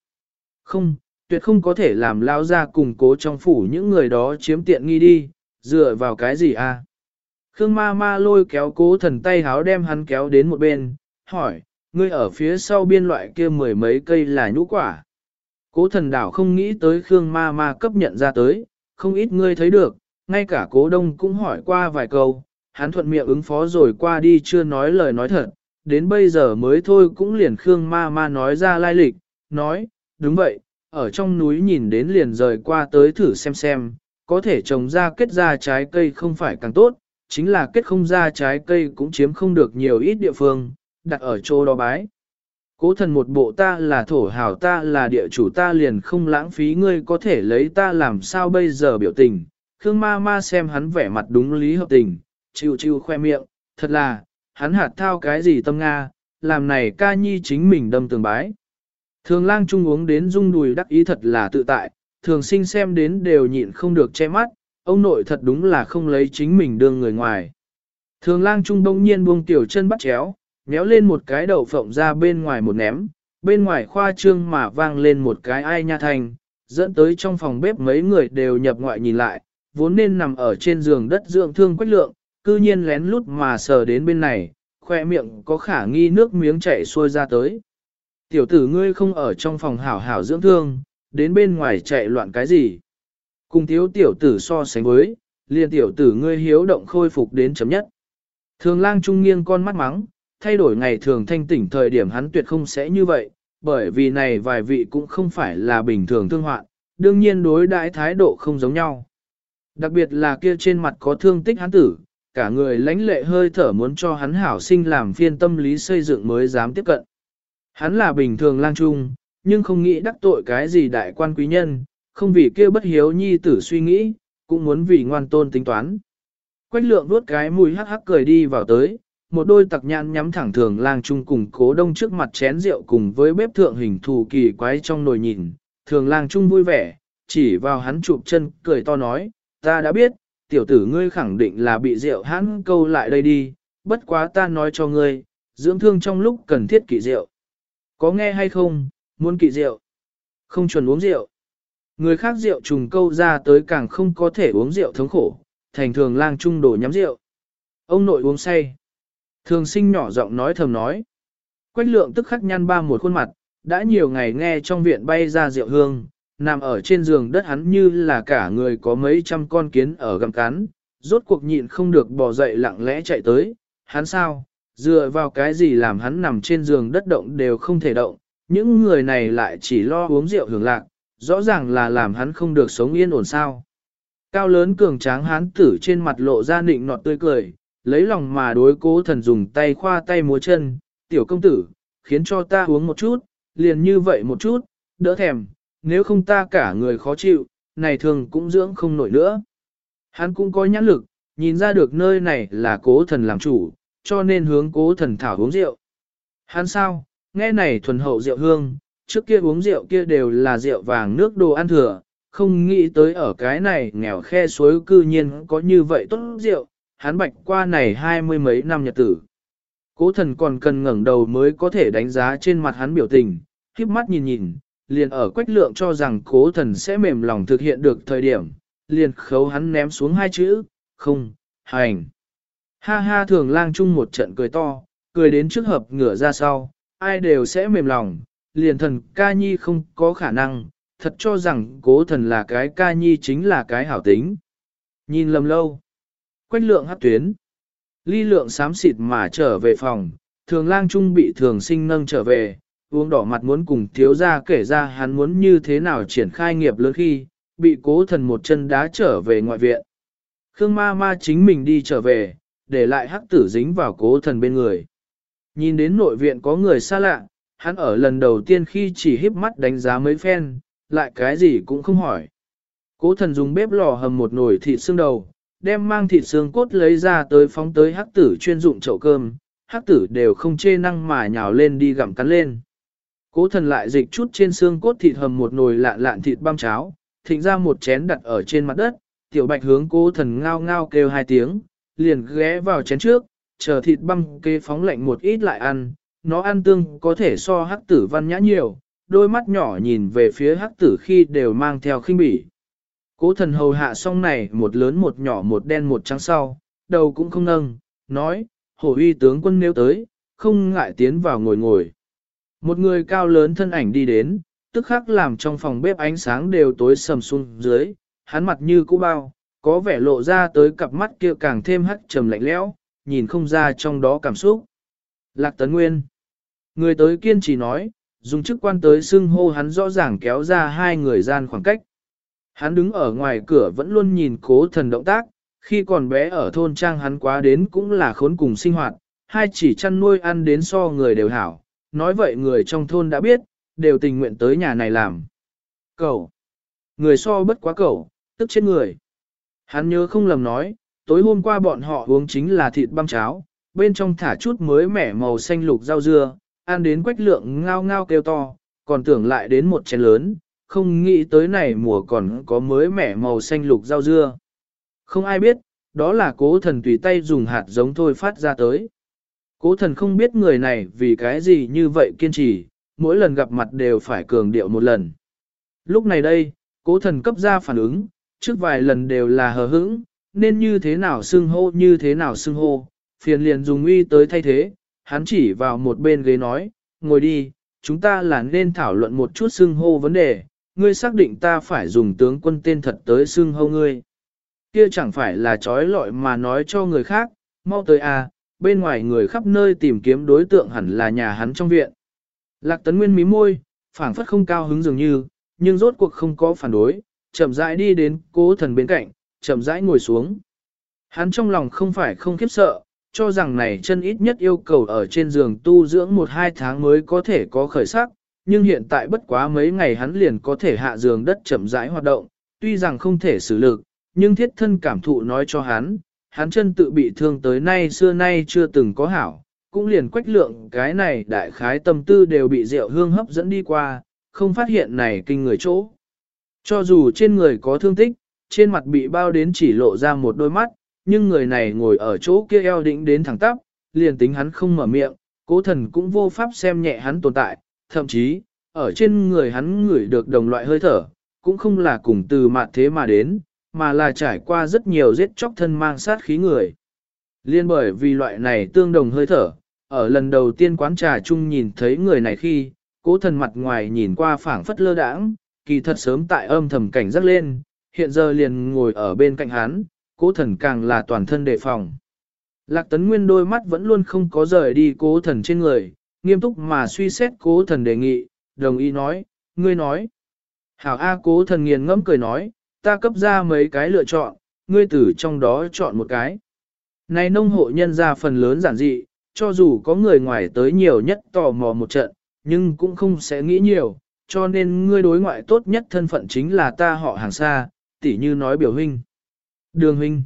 Không, tuyệt không có thể làm lão gia cùng cố trong phủ những người đó chiếm tiện nghi đi, dựa vào cái gì a? À? Khương ma ma lôi kéo cố thần tay háo đem hắn kéo đến một bên, hỏi, ngươi ở phía sau biên loại kia mười mấy cây là nhũ quả. Cố thần đảo không nghĩ tới Khương ma ma cấp nhận ra tới, không ít ngươi thấy được, ngay cả cố đông cũng hỏi qua vài câu, hắn thuận miệng ứng phó rồi qua đi chưa nói lời nói thật, đến bây giờ mới thôi cũng liền Khương ma ma nói ra lai lịch, nói, đúng vậy, ở trong núi nhìn đến liền rời qua tới thử xem xem, có thể trồng ra kết ra trái cây không phải càng tốt, chính là kết không ra trái cây cũng chiếm không được nhiều ít địa phương, đặt ở chỗ đó bái. Cố thần một bộ ta là thổ hào ta là địa chủ ta liền không lãng phí ngươi có thể lấy ta làm sao bây giờ biểu tình. Khương ma ma xem hắn vẻ mặt đúng lý hợp tình, chịu chịu khoe miệng, thật là, hắn hạt thao cái gì tâm Nga, làm này ca nhi chính mình đâm tường bái. Thường lang trung uống đến rung đùi đắc ý thật là tự tại, thường sinh xem đến đều nhịn không được che mắt, ông nội thật đúng là không lấy chính mình đương người ngoài. Thường lang trung đông nhiên buông tiểu chân bắt chéo, méo lên một cái đậu phộng ra bên ngoài một ném, bên ngoài khoa trương mà vang lên một cái ai nha thành, dẫn tới trong phòng bếp mấy người đều nhập ngoại nhìn lại, vốn nên nằm ở trên giường đất dưỡng thương quách lượng, cư nhiên lén lút mà sờ đến bên này, khoe miệng có khả nghi nước miếng chảy xuôi ra tới. Tiểu tử ngươi không ở trong phòng hảo hảo dưỡng thương, đến bên ngoài chạy loạn cái gì? Cùng thiếu tiểu tử so sánh với, liền tiểu tử ngươi hiếu động khôi phục đến chấm nhất. Thường lang trung nghiêng con mắt mắng, thay đổi ngày thường thanh tỉnh thời điểm hắn tuyệt không sẽ như vậy, bởi vì này vài vị cũng không phải là bình thường thương hoạn, đương nhiên đối đãi thái độ không giống nhau. Đặc biệt là kia trên mặt có thương tích hắn tử, cả người lãnh lệ hơi thở muốn cho hắn hảo sinh làm phiên tâm lý xây dựng mới dám tiếp cận. Hắn là bình thường lang trung, nhưng không nghĩ đắc tội cái gì đại quan quý nhân, không vì kia bất hiếu nhi tử suy nghĩ, cũng muốn vì ngoan tôn tính toán. Quách lượng đuốt cái mùi hắc hắc cười đi vào tới, một đôi tặc nhãn nhắm thẳng thường lang trung cùng cố đông trước mặt chén rượu cùng với bếp thượng hình thù kỳ quái trong nồi nhìn, thường lang trung vui vẻ, chỉ vào hắn chụp chân cười to nói, ta đã biết, tiểu tử ngươi khẳng định là bị rượu hắn câu lại đây đi, bất quá ta nói cho ngươi, dưỡng thương trong lúc cần thiết kỵ rượu. Có nghe hay không, muốn kỵ rượu, không chuẩn uống rượu. Người khác rượu trùng câu ra tới càng không có thể uống rượu thống khổ, thành thường lang trung đổ nhắm rượu. Ông nội uống say. Thường sinh nhỏ giọng nói thầm nói. Quách lượng tức khắc nhăn ba một khuôn mặt, đã nhiều ngày nghe trong viện bay ra rượu hương, nằm ở trên giường đất hắn như là cả người có mấy trăm con kiến ở gầm cắn, rốt cuộc nhịn không được bỏ dậy lặng lẽ chạy tới, hắn sao, dựa vào cái gì làm hắn nằm trên giường đất động đều không thể động, những người này lại chỉ lo uống rượu hưởng lạc, rõ ràng là làm hắn không được sống yên ổn sao. Cao lớn cường tráng hán tử trên mặt lộ ra nịnh nọt tươi cười, lấy lòng mà đối cố thần dùng tay khoa tay múa chân, tiểu công tử, khiến cho ta uống một chút, liền như vậy một chút, đỡ thèm, nếu không ta cả người khó chịu, này thường cũng dưỡng không nổi nữa. Hắn cũng có nhãn lực, nhìn ra được nơi này là cố thần làm chủ, cho nên hướng cố thần thảo uống rượu. Hắn sao, nghe này thuần hậu rượu hương, trước kia uống rượu kia đều là rượu vàng nước đồ ăn thừa, không nghĩ tới ở cái này nghèo khe suối cư nhiên có như vậy tốt rượu, hắn bạch qua này hai mươi mấy năm nhật tử. Cố thần còn cần ngẩng đầu mới có thể đánh giá trên mặt hắn biểu tình, khiếp mắt nhìn nhìn, liền ở quách lượng cho rằng cố thần sẽ mềm lòng thực hiện được thời điểm, liền khấu hắn ném xuống hai chữ, không, hành. Ha ha thường lang chung một trận cười to, cười đến trước hợp ngửa ra sau, ai đều sẽ mềm lòng, liền thần ca nhi không có khả năng, thật cho rằng cố thần là cái ca nhi chính là cái hảo tính. Nhìn lầm lâu, quách lượng hát tuyến, ly lượng xám xịt mà trở về phòng, thường lang trung bị thường sinh nâng trở về, uống đỏ mặt muốn cùng thiếu ra kể ra hắn muốn như thế nào triển khai nghiệp lớn khi, bị cố thần một chân đá trở về ngoại viện. Khương ma ma chính mình đi trở về, để lại hắc tử dính vào cố thần bên người. Nhìn đến nội viện có người xa lạ, hắn ở lần đầu tiên khi chỉ híp mắt đánh giá mấy phen, lại cái gì cũng không hỏi. Cố thần dùng bếp lò hầm một nồi thịt xương đầu, đem mang thịt xương cốt lấy ra tới phóng tới hắc tử chuyên dụng chậu cơm, hắc tử đều không chê năng mà nhào lên đi gặm cắn lên. Cố thần lại dịch chút trên xương cốt thịt hầm một nồi lạn lạn thịt băm cháo, thịnh ra một chén đặt ở trên mặt đất, tiểu bạch hướng cố thần ngao ngao kêu hai tiếng, liền ghé vào chén trước, chờ thịt băm kê phóng lạnh một ít lại ăn, nó ăn tương có thể so hắc tử văn nhã nhiều, đôi mắt nhỏ nhìn về phía hắc tử khi đều mang theo khinh bỉ. Cố thần hầu hạ xong này một lớn một nhỏ một đen một trắng sau, đầu cũng không nâng, nói, hổ uy tướng quân nếu tới, không ngại tiến vào ngồi ngồi. Một người cao lớn thân ảnh đi đến, tức khắc làm trong phòng bếp ánh sáng đều tối sầm xuống dưới, hắn mặt như cũ bao, có vẻ lộ ra tới cặp mắt kia càng thêm hắt trầm lạnh lẽo, nhìn không ra trong đó cảm xúc. Lạc Tấn Nguyên Người tới kiên trì nói, dùng chức quan tới xưng hô hắn rõ ràng kéo ra hai người gian khoảng cách. Hắn đứng ở ngoài cửa vẫn luôn nhìn cố thần động tác, khi còn bé ở thôn trang hắn quá đến cũng là khốn cùng sinh hoạt, hai chỉ chăn nuôi ăn đến so người đều hảo, nói vậy người trong thôn đã biết, đều tình nguyện tới nhà này làm. Cậu, người so bất quá cậu, tức chết người. Hắn nhớ không lầm nói, tối hôm qua bọn họ uống chính là thịt băm cháo, bên trong thả chút mới mẻ màu xanh lục rau dưa, ăn đến quách lượng ngao ngao kêu to, còn tưởng lại đến một chén lớn, không nghĩ tới này mùa còn có mới mẻ màu xanh lục rau dưa. Không ai biết, đó là cố thần tùy tay dùng hạt giống thôi phát ra tới. Cố thần không biết người này vì cái gì như vậy kiên trì, mỗi lần gặp mặt đều phải cường điệu một lần. Lúc này đây, cố thần cấp ra phản ứng, trước vài lần đều là hờ hững, nên như thế nào xưng hô như thế nào xưng hô, phiền liền dùng uy tới thay thế, hắn chỉ vào một bên ghế nói, ngồi đi, chúng ta là nên thảo luận một chút xưng hô vấn đề, ngươi xác định ta phải dùng tướng quân tên thật tới xưng hâu ngươi. Kia chẳng phải là trói lọi mà nói cho người khác, mau tới à, bên ngoài người khắp nơi tìm kiếm đối tượng hẳn là nhà hắn trong viện. Lạc tấn nguyên mí môi, phảng phất không cao hứng dường như, nhưng rốt cuộc không có phản đối, chậm rãi đi đến cố thần bên cạnh, chậm rãi ngồi xuống. Hắn trong lòng không phải không khiếp sợ, cho rằng này chân ít nhất yêu cầu ở trên giường tu dưỡng một hai tháng mới có thể có khởi sắc, nhưng hiện tại bất quá mấy ngày hắn liền có thể hạ giường đất chậm rãi hoạt động, tuy rằng không thể xử lực, nhưng thiết thân cảm thụ nói cho hắn, hắn chân tự bị thương tới nay xưa nay chưa từng có hảo, cũng liền quách lượng cái này đại khái tâm tư đều bị rượu hương hấp dẫn đi qua, không phát hiện này kinh người chỗ. Cho dù trên người có thương tích, trên mặt bị bao đến chỉ lộ ra một đôi mắt, nhưng người này ngồi ở chỗ kia eo định đến thẳng tắp, liền tính hắn không mở miệng, cố thần cũng vô pháp xem nhẹ hắn tồn tại, thậm chí, ở trên người hắn ngửi được đồng loại hơi thở, cũng không là cùng từ mạt thế mà đến, mà là trải qua rất nhiều giết chóc thân mang sát khí người. Liên bởi vì loại này tương đồng hơi thở, ở lần đầu tiên quán trà chung nhìn thấy người này khi, cố thần mặt ngoài nhìn qua phảng phất lơ đãng, kỳ thật sớm tại âm thầm cảnh giác lên, hiện giờ liền ngồi ở bên cạnh hắn, cố thần càng là toàn thân đề phòng. Lạc tấn nguyên đôi mắt vẫn luôn không có rời đi cố thần trên người, nghiêm túc mà suy xét cố thần đề nghị, đồng ý nói, ngươi nói. Hảo A cố thần nghiền ngẫm cười nói, ta cấp ra mấy cái lựa chọn, ngươi từ trong đó chọn một cái. Này nông hộ nhân ra phần lớn giản dị, cho dù có người ngoài tới nhiều nhất tò mò một trận, nhưng cũng không sẽ nghĩ nhiều, cho nên ngươi đối ngoại tốt nhất thân phận chính là ta họ hàng xa, tỉ như nói biểu huynh. Đường huynh.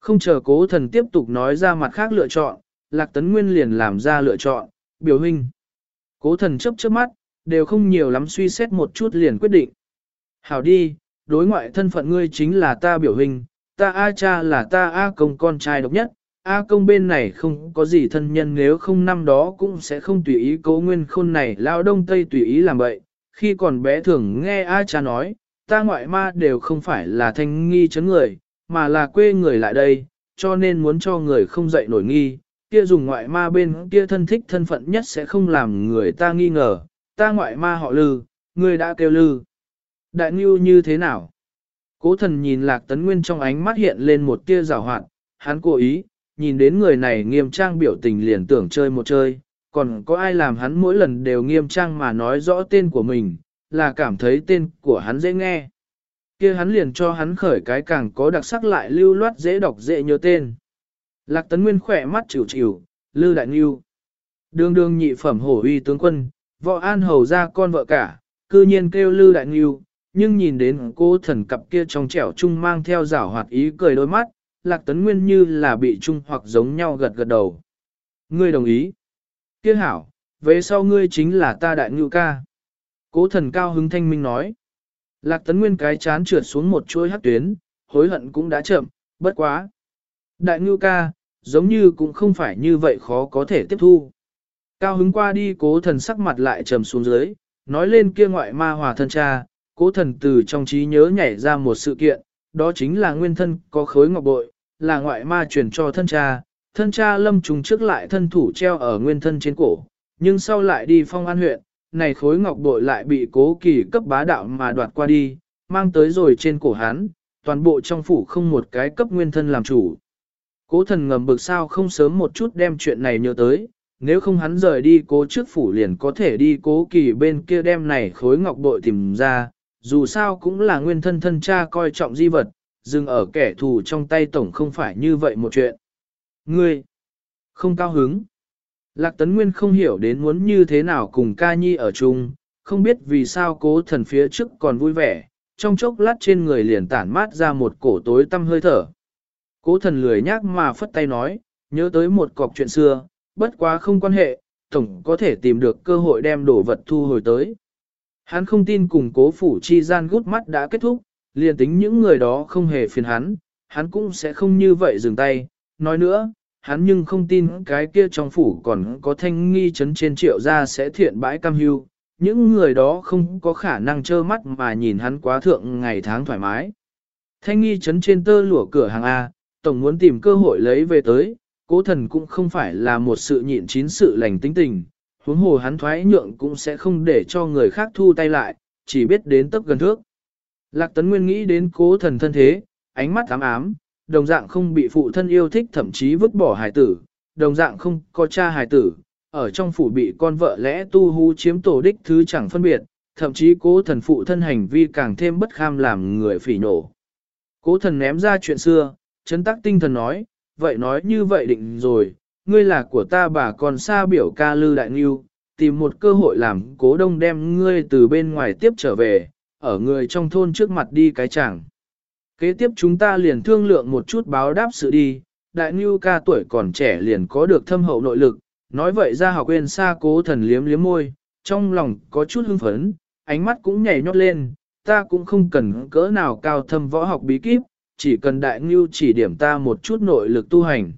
Không chờ cố thần tiếp tục nói ra mặt khác lựa chọn, Lạc Tấn Nguyên liền làm ra lựa chọn, biểu huynh. Cố thần chấp chớp mắt, đều không nhiều lắm suy xét một chút liền quyết định. Hảo đi, đối ngoại thân phận ngươi chính là ta biểu huynh, ta A cha là ta A công con trai độc nhất, A công bên này không có gì thân nhân nếu không năm đó cũng sẽ không tùy ý cố nguyên khôn này lao đông tây tùy ý làm vậy. Khi còn bé thường nghe A cha nói, ta ngoại ma đều không phải là thanh nghi chấn người, mà là quê người lại đây, cho nên muốn cho người không dậy nổi nghi, kia dùng ngoại ma bên kia thân thích thân phận nhất sẽ không làm người ta nghi ngờ, ta ngoại ma họ lư, người đã kêu lư. Đại ngưu như thế nào? Cố thần nhìn lạc tấn nguyên trong ánh mắt hiện lên một tia rào hoạt, hắn cố ý, nhìn đến người này nghiêm trang biểu tình liền tưởng chơi một chơi, còn có ai làm hắn mỗi lần đều nghiêm trang mà nói rõ tên của mình, là cảm thấy tên của hắn dễ nghe. kia hắn liền cho hắn khởi cái càng có đặc sắc lại lưu loát dễ đọc dễ nhớ tên. Lạc tấn nguyên khỏe mắt chịu chịu, lư đại nghiêu. Đường đường nhị phẩm hổ uy tướng quân, võ an hầu ra con vợ cả, cư nhiên kêu lư đại nghiêu, nhưng nhìn đến cô thần cặp kia trong trẻo trung mang theo rảo hoạt ý cười đôi mắt, lạc tấn nguyên như là bị trung hoặc giống nhau gật gật đầu. Ngươi đồng ý. Kia hảo, về sau ngươi chính là ta đại ngưu ca. Cố thần cao hứng thanh minh nói. Lạc tấn nguyên cái chán trượt xuống một chuỗi hắt tuyến, hối hận cũng đã chậm, bất quá. Đại ngưu ca, giống như cũng không phải như vậy khó có thể tiếp thu. Cao hứng qua đi cố thần sắc mặt lại trầm xuống dưới, nói lên kia ngoại ma hòa thân cha, cố thần từ trong trí nhớ nhảy ra một sự kiện, đó chính là nguyên thân có khối ngọc bội, là ngoại ma truyền cho thân cha, thân cha lâm trùng trước lại thân thủ treo ở nguyên thân trên cổ, nhưng sau lại đi phong an huyện, này khối ngọc bội lại bị cố kỳ cấp bá đạo mà đoạt qua đi, mang tới rồi trên cổ hắn, toàn bộ trong phủ không một cái cấp nguyên thân làm chủ. Cố thần ngầm bực sao không sớm một chút đem chuyện này nhớ tới, nếu không hắn rời đi cố trước phủ liền có thể đi cố kỳ bên kia đem này khối ngọc bội tìm ra, dù sao cũng là nguyên thân thân cha coi trọng di vật, dừng ở kẻ thù trong tay tổng không phải như vậy một chuyện. Ngươi, không cao hứng. Lạc Tấn Nguyên không hiểu đến muốn như thế nào cùng ca nhi ở chung, không biết vì sao cố thần phía trước còn vui vẻ, trong chốc lát trên người liền tản mát ra một cổ tối tâm hơi thở. Cố thần lười nhác mà phất tay nói, nhớ tới một cọc chuyện xưa, bất quá không quan hệ, tổng có thể tìm được cơ hội đem đồ vật thu hồi tới. Hắn không tin cùng cố phủ chi gian gút mắt đã kết thúc, liền tính những người đó không hề phiền hắn, hắn cũng sẽ không như vậy dừng tay. Nói nữa, hắn nhưng không tin cái kia trong phủ còn có thanh nghi chấn trên triệu gia sẽ thiện bãi cam hưu. Những người đó không có khả năng trơ mắt mà nhìn hắn quá thượng ngày tháng thoải mái. Thanh nghi chấn trên tơ lụa cửa hàng A, tổng muốn tìm cơ hội lấy về tới, cố thần cũng không phải là một sự nhịn chín sự lành tính tình, huống hồ hắn thoái nhượng cũng sẽ không để cho người khác thu tay lại, chỉ biết đến tấp gần thước. Lạc Tấn Nguyên nghĩ đến cố thần thân thế, ánh mắt ám ám, đồng dạng không bị phụ thân yêu thích thậm chí vứt bỏ hài tử, đồng dạng không có cha hài tử, ở trong phủ bị con vợ lẽ tu hú chiếm tổ đích thứ chẳng phân biệt, thậm chí cố thần phụ thân hành vi càng thêm bất kham làm người phỉ nổ. Cố thần ném ra chuyện xưa, chấn tác tinh thần nói, vậy nói như vậy định rồi, ngươi là của ta bà còn xa biểu ca lư đại nghiêu, tìm một cơ hội làm cố đông đem ngươi từ bên ngoài tiếp trở về, ở người trong thôn trước mặt đi cái chẳng. Kế tiếp chúng ta liền thương lượng một chút báo đáp sự đi, đại nghiêu ca tuổi còn trẻ liền có được thâm hậu nội lực, nói vậy ra học quên xa cố thần liếm liếm môi, trong lòng có chút hưng phấn, ánh mắt cũng nhảy nhót lên, ta cũng không cần cỡ nào cao thâm võ học bí kíp, chỉ cần đại ngưu chỉ điểm ta một chút nội lực tu hành.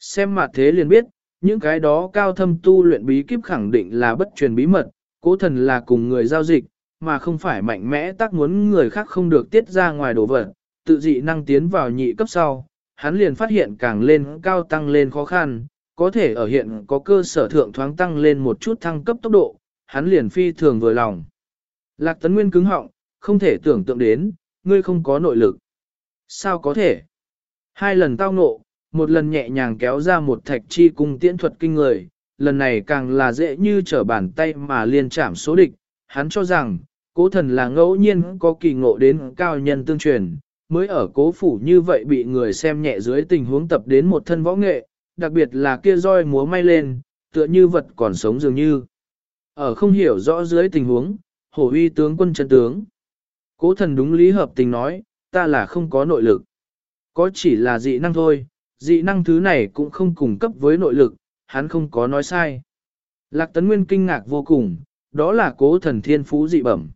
Xem mặt thế liền biết, những cái đó cao thâm tu luyện bí kíp khẳng định là bất truyền bí mật, cố thần là cùng người giao dịch, mà không phải mạnh mẽ tác muốn người khác không được tiết ra ngoài đồ vật, tự dị năng tiến vào nhị cấp sau, hắn liền phát hiện càng lên cao tăng lên khó khăn, có thể ở hiện có cơ sở thượng thoáng tăng lên một chút thăng cấp tốc độ, hắn liền phi thường vừa lòng. Lạc Tấn Nguyên cứng họng, không thể tưởng tượng đến, ngươi không có nội lực. Sao có thể? Hai lần tao ngộ, một lần nhẹ nhàng kéo ra một thạch chi cung tiễn thuật kinh người, lần này càng là dễ như trở bàn tay mà liên chạm số địch. Hắn cho rằng, cố thần là ngẫu nhiên có kỳ ngộ đến cao nhân tương truyền, mới ở cố phủ như vậy bị người xem nhẹ dưới tình huống tập đến một thân võ nghệ, đặc biệt là kia roi múa may lên, tựa như vật còn sống dường như. Ở không hiểu rõ dưới tình huống, hổ uy tướng quân chân tướng. Cố thần đúng lý hợp tình nói, ta là không có nội lực. Có chỉ là dị năng thôi, dị năng thứ này cũng không cùng cấp với nội lực, hắn không có nói sai. Lạc Tấn Nguyên kinh ngạc vô cùng, đó là cố thần thiên phú dị bẩm.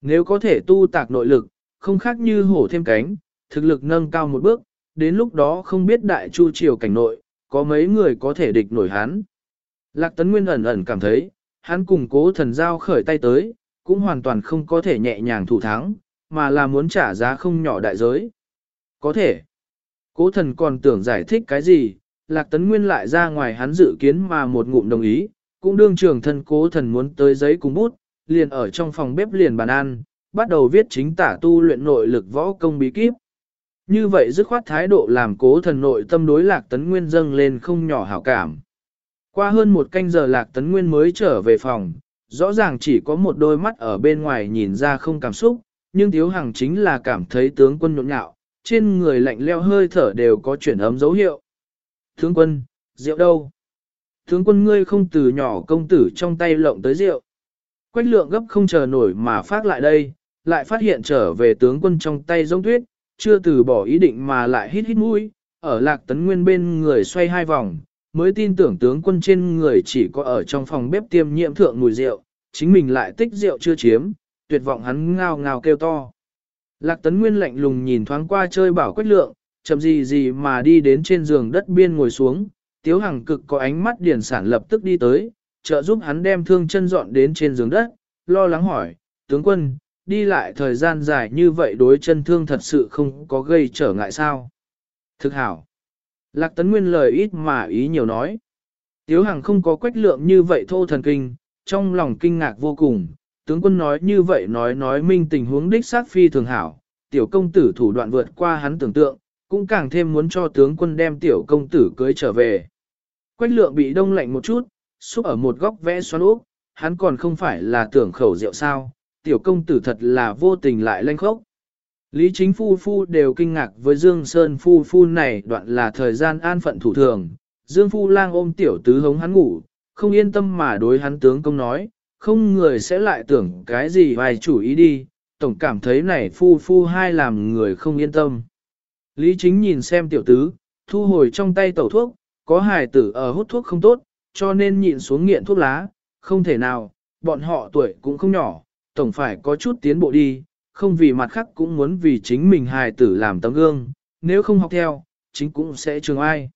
Nếu có thể tu tạc nội lực, không khác như hổ thêm cánh, thực lực nâng cao một bước, đến lúc đó không biết đại chu triều cảnh nội, có mấy người có thể địch nổi hắn. Lạc Tấn Nguyên ẩn ẩn cảm thấy, hắn cùng cố thần giao khởi tay tới, cũng hoàn toàn không có thể nhẹ nhàng thủ thắng, mà là muốn trả giá không nhỏ đại giới. Có thể. Cố thần còn tưởng giải thích cái gì, Lạc Tấn Nguyên lại ra ngoài hắn dự kiến mà một ngụm đồng ý, cũng đương trường thân cố thần muốn tới giấy cùng bút, liền ở trong phòng bếp liền bàn ăn, bắt đầu viết chính tả tu luyện nội lực võ công bí kíp. Như vậy dứt khoát thái độ làm cố thần nội tâm đối Lạc Tấn Nguyên dâng lên không nhỏ hảo cảm. Qua hơn một canh giờ Lạc Tấn Nguyên mới trở về phòng, rõ ràng chỉ có một đôi mắt ở bên ngoài nhìn ra không cảm xúc, nhưng Thiếu Hằng chính là cảm thấy tướng quân nhộn nhạo, trên người lạnh leo hơi thở đều có chuyển ấm dấu hiệu. Tướng quân, rượu đâu? Tướng quân ngươi không từ nhỏ công tử trong tay lộng tới rượu. Quách lượng gấp không chờ nổi mà phát lại đây, lại phát hiện trở về tướng quân trong tay giống tuyết, chưa từ bỏ ý định mà lại hít hít mũi, ở lạc tấn nguyên bên người xoay hai vòng, mới tin tưởng tướng quân trên người chỉ có ở trong phòng bếp tiêm nhiễm thượng mùi rượu, chính mình lại tích rượu chưa chiếm, tuyệt vọng hắn ngao ngao kêu to. Lạc tấn nguyên lạnh lùng nhìn thoáng qua chơi bảo quách lượng, chậm gì gì mà đi đến trên giường đất biên ngồi xuống, tiếu hằng cực có ánh mắt điển sản lập tức đi tới, trợ giúp hắn đem thương chân dọn đến trên giường đất, lo lắng hỏi, tướng quân, đi lại thời gian dài như vậy đối chân thương thật sự không có gây trở ngại sao? Thực hảo. Lạc tấn nguyên lời ít mà ý nhiều nói. Tiếu Hằng không có quách lượng như vậy thô thần kinh, trong lòng kinh ngạc vô cùng, tướng quân nói như vậy nói nói minh tình huống đích xác phi thường hảo, tiểu công tử thủ đoạn vượt qua hắn tưởng tượng, cũng càng thêm muốn cho tướng quân đem tiểu công tử cưới trở về. Quách lượng bị đông lạnh một chút, xúc ở một góc vẽ xoắn úp, hắn còn không phải là tưởng khẩu rượu sao, tiểu công tử thật là vô tình lại lanh khốc. Lý chính phu phu đều kinh ngạc với Dương Sơn phu phu này đoạn là thời gian an phận thủ thường. Dương phu lang ôm tiểu tứ hống hắn ngủ, không yên tâm mà đối hắn tướng công nói, không người sẽ lại tưởng cái gì vài chủ ý đi, tổng cảm thấy này phu phu hai làm người không yên tâm. Lý chính nhìn xem tiểu tứ, thu hồi trong tay tẩu thuốc, có hài tử ở hút thuốc không tốt, cho nên nhịn xuống nghiện thuốc lá, không thể nào, bọn họ tuổi cũng không nhỏ, tổng phải có chút tiến bộ đi, không vì mặt khác cũng muốn vì chính mình hài tử làm tấm gương, nếu không học theo, chính cũng sẽ trường ai.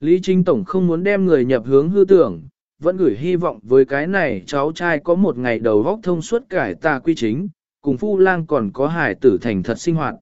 Lý Trinh Tổng không muốn đem người nhập hướng hư tưởng, vẫn gửi hy vọng với cái này cháu trai có một ngày đầu góc thông suốt cải tà quy chính, cùng Phu Lang còn có Hải tử thành thật sinh hoạt.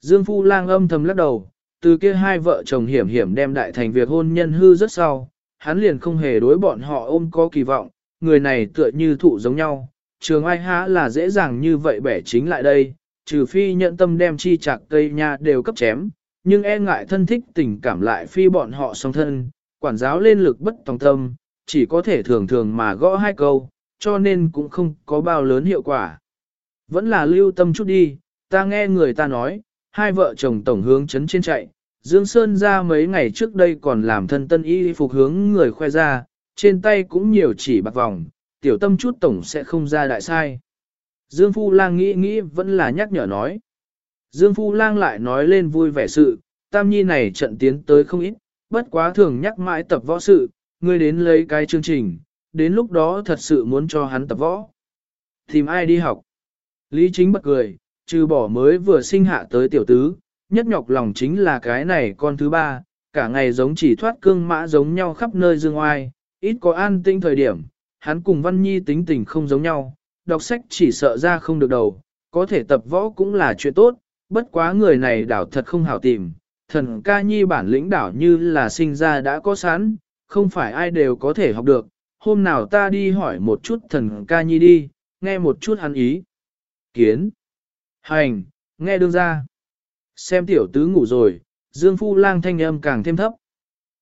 Dương Phu Lang âm thầm lắc đầu, từ kia hai vợ chồng hiểm hiểm đem đại thành việc hôn nhân hư rất sau, hắn liền không hề đối bọn họ ôm có kỳ vọng, người này tựa như thụ giống nhau, trường ai há là dễ dàng như vậy bẻ chính lại đây, trừ phi nhận tâm đem chi chạc cây nha đều cấp chém, nhưng e ngại thân thích tình cảm lại phi bọn họ song thân, quản giáo lên lực bất tòng tâm, chỉ có thể thường thường mà gõ hai câu, cho nên cũng không có bao lớn hiệu quả. Vẫn là lưu tâm chút đi, ta nghe người ta nói, hai vợ chồng tổng hướng chấn trên chạy, Dương Sơn ra mấy ngày trước đây còn làm thân tân y phục hướng người khoe ra, trên tay cũng nhiều chỉ bạc vòng, tiểu tâm chút tổng sẽ không ra đại sai. Dương Phu Lang nghĩ nghĩ vẫn là nhắc nhở nói. Dương Phu Lang lại nói lên vui vẻ sự, Tam Nhi này trận tiến tới không ít, bất quá thường nhắc mãi tập võ sự, ngươi đến lấy cái chương trình, đến lúc đó thật sự muốn cho hắn tập võ. Tìm ai đi học? Lý Chính bật cười, trừ bỏ mới vừa sinh hạ tới tiểu tứ, nhất nhọc lòng chính là cái này con thứ ba, cả ngày giống chỉ thoát cương mã giống nhau khắp nơi dương oai, ít có an tinh thời điểm, hắn cùng Văn Nhi tính tình không giống nhau, đọc sách chỉ sợ ra không được đầu, có thể tập võ cũng là chuyện tốt, bất quá người này đảo thật không hảo tìm, thần ca nhi bản lĩnh đảo như là sinh ra đã có sẵn, không phải ai đều có thể học được, hôm nào ta đi hỏi một chút thần ca nhi đi, nghe một chút hắn ý. Kiến. Hành, nghe đương ra. Xem tiểu tứ ngủ rồi, Dương Phu lang thanh âm càng thêm thấp.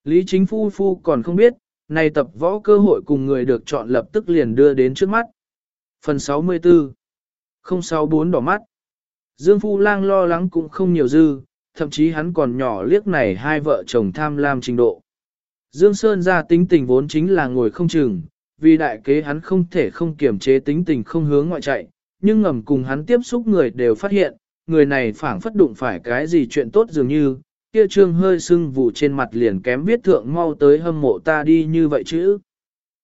Lý chính phu phu còn không biết, này tập võ cơ hội cùng người được chọn lập tức liền đưa đến trước mắt. Phần 64 064 đỏ mắt Dương Phu Lang lo lắng cũng không nhiều dư, thậm chí hắn còn nhỏ liếc này hai vợ chồng tham lam trình độ. Dương Sơn ra tính tình vốn chính là ngồi không chừng, vì đại kế hắn không thể không kiểm chế tính tình không hướng ngoại chạy, nhưng ngầm cùng hắn tiếp xúc người đều phát hiện, người này phảng phất đụng phải cái gì chuyện tốt dường như, kia trương hơi sưng vụ trên mặt liền kém viết thượng mau tới hâm mộ ta đi như vậy chứ.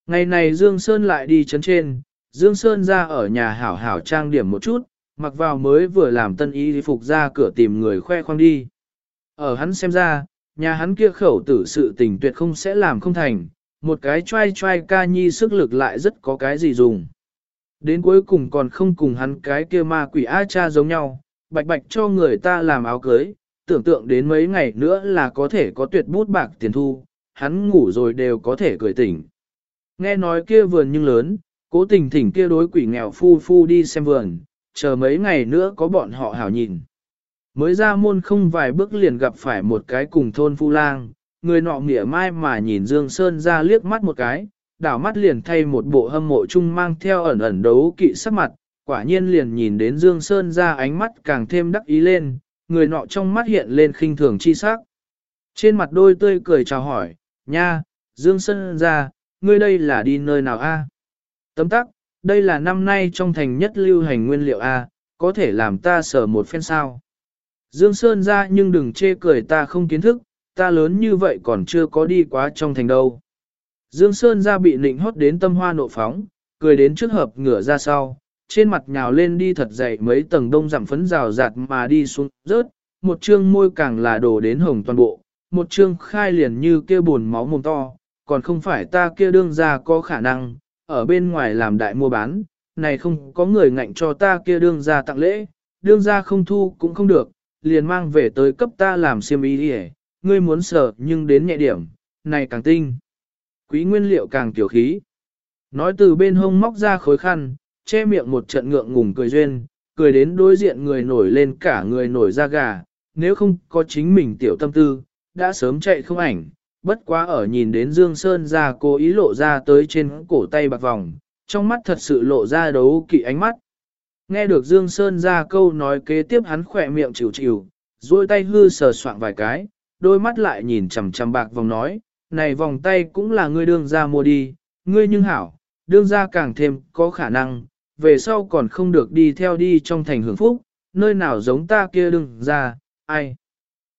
Ngày này Dương Sơn lại đi chấn trên, Dương Sơn ra ở nhà hảo hảo trang điểm một chút, mặc vào mới vừa làm tân y phục ra cửa tìm người khoe khoang đi. Ở hắn xem ra, nhà hắn kia khẩu tử sự tình tuyệt không sẽ làm không thành, một cái trai trai ca nhi sức lực lại rất có cái gì dùng. Đến cuối cùng còn không cùng hắn cái kia ma quỷ A cha giống nhau, bạch bạch cho người ta làm áo cưới, tưởng tượng đến mấy ngày nữa là có thể có tuyệt bút bạc tiền thu, hắn ngủ rồi đều có thể cười tỉnh. Nghe nói kia vườn nhưng lớn, cố tình thỉnh kia đối quỷ nghèo phu phu đi xem vườn, chờ mấy ngày nữa có bọn họ hảo nhìn. Mới ra môn không vài bước liền gặp phải một cái cùng thôn phu lang, người nọ mỉa mai mà nhìn Dương Sơn ra liếc mắt một cái, đảo mắt liền thay một bộ hâm mộ chung mang theo ẩn ẩn đấu kỵ sắc mặt, quả nhiên liền nhìn đến Dương Sơn ra ánh mắt càng thêm đắc ý lên, người nọ trong mắt hiện lên khinh thường chi sắc. Trên mặt đôi tươi cười chào hỏi, nha, Dương Sơn ra, ngươi đây là đi nơi nào a? Tấm tắc, đây là năm nay trong thành nhất lưu hành nguyên liệu a, có thể làm ta sở một phen sao. Dương Sơn ra nhưng đừng chê cười ta không kiến thức, ta lớn như vậy còn chưa có đi quá trong thành đâu. Dương Sơn ra bị nịnh hót đến tâm hoa nộ phóng, cười đến trước hợp ngửa ra sau, trên mặt nhào lên đi thật dày mấy tầng đông giảm phấn rào rạt mà đi xuống rớt, một chương môi càng là đổ đến hồng toàn bộ, một chương khai liền như kia buồn máu mồm to, còn không phải ta kia đương ra có khả năng, ở bên ngoài làm đại mua bán, này không có người ngạnh cho ta kia đương ra tặng lễ, đương ra không thu cũng không được, liền mang về tới cấp ta làm xiêm y đi ngươi muốn sợ nhưng đến nhẹ điểm, này càng tinh. Quý nguyên liệu càng tiểu khí. Nói từ bên hông móc ra khối khăn, che miệng một trận ngượng ngùng cười duyên, cười đến đối diện người nổi lên cả người nổi da gà, nếu không có chính mình tiểu tâm tư, đã sớm chạy không ảnh, bất quá ở nhìn đến Dương Sơn ra cố ý lộ ra tới trên cổ tay bạc vòng, trong mắt thật sự lộ ra đấu kỵ ánh mắt. Nghe được Dương Sơn ra câu nói kế tiếp hắn khỏe miệng chịu chịu, duỗi tay hư sờ soạn vài cái, đôi mắt lại nhìn chằm chằm bạc vòng nói, này vòng tay cũng là ngươi đương ra mua đi, ngươi nhưng hảo, đương ra càng thêm có khả năng, về sau còn không được đi theo đi trong thành hưởng phúc, nơi nào giống ta kia đương ra, ai.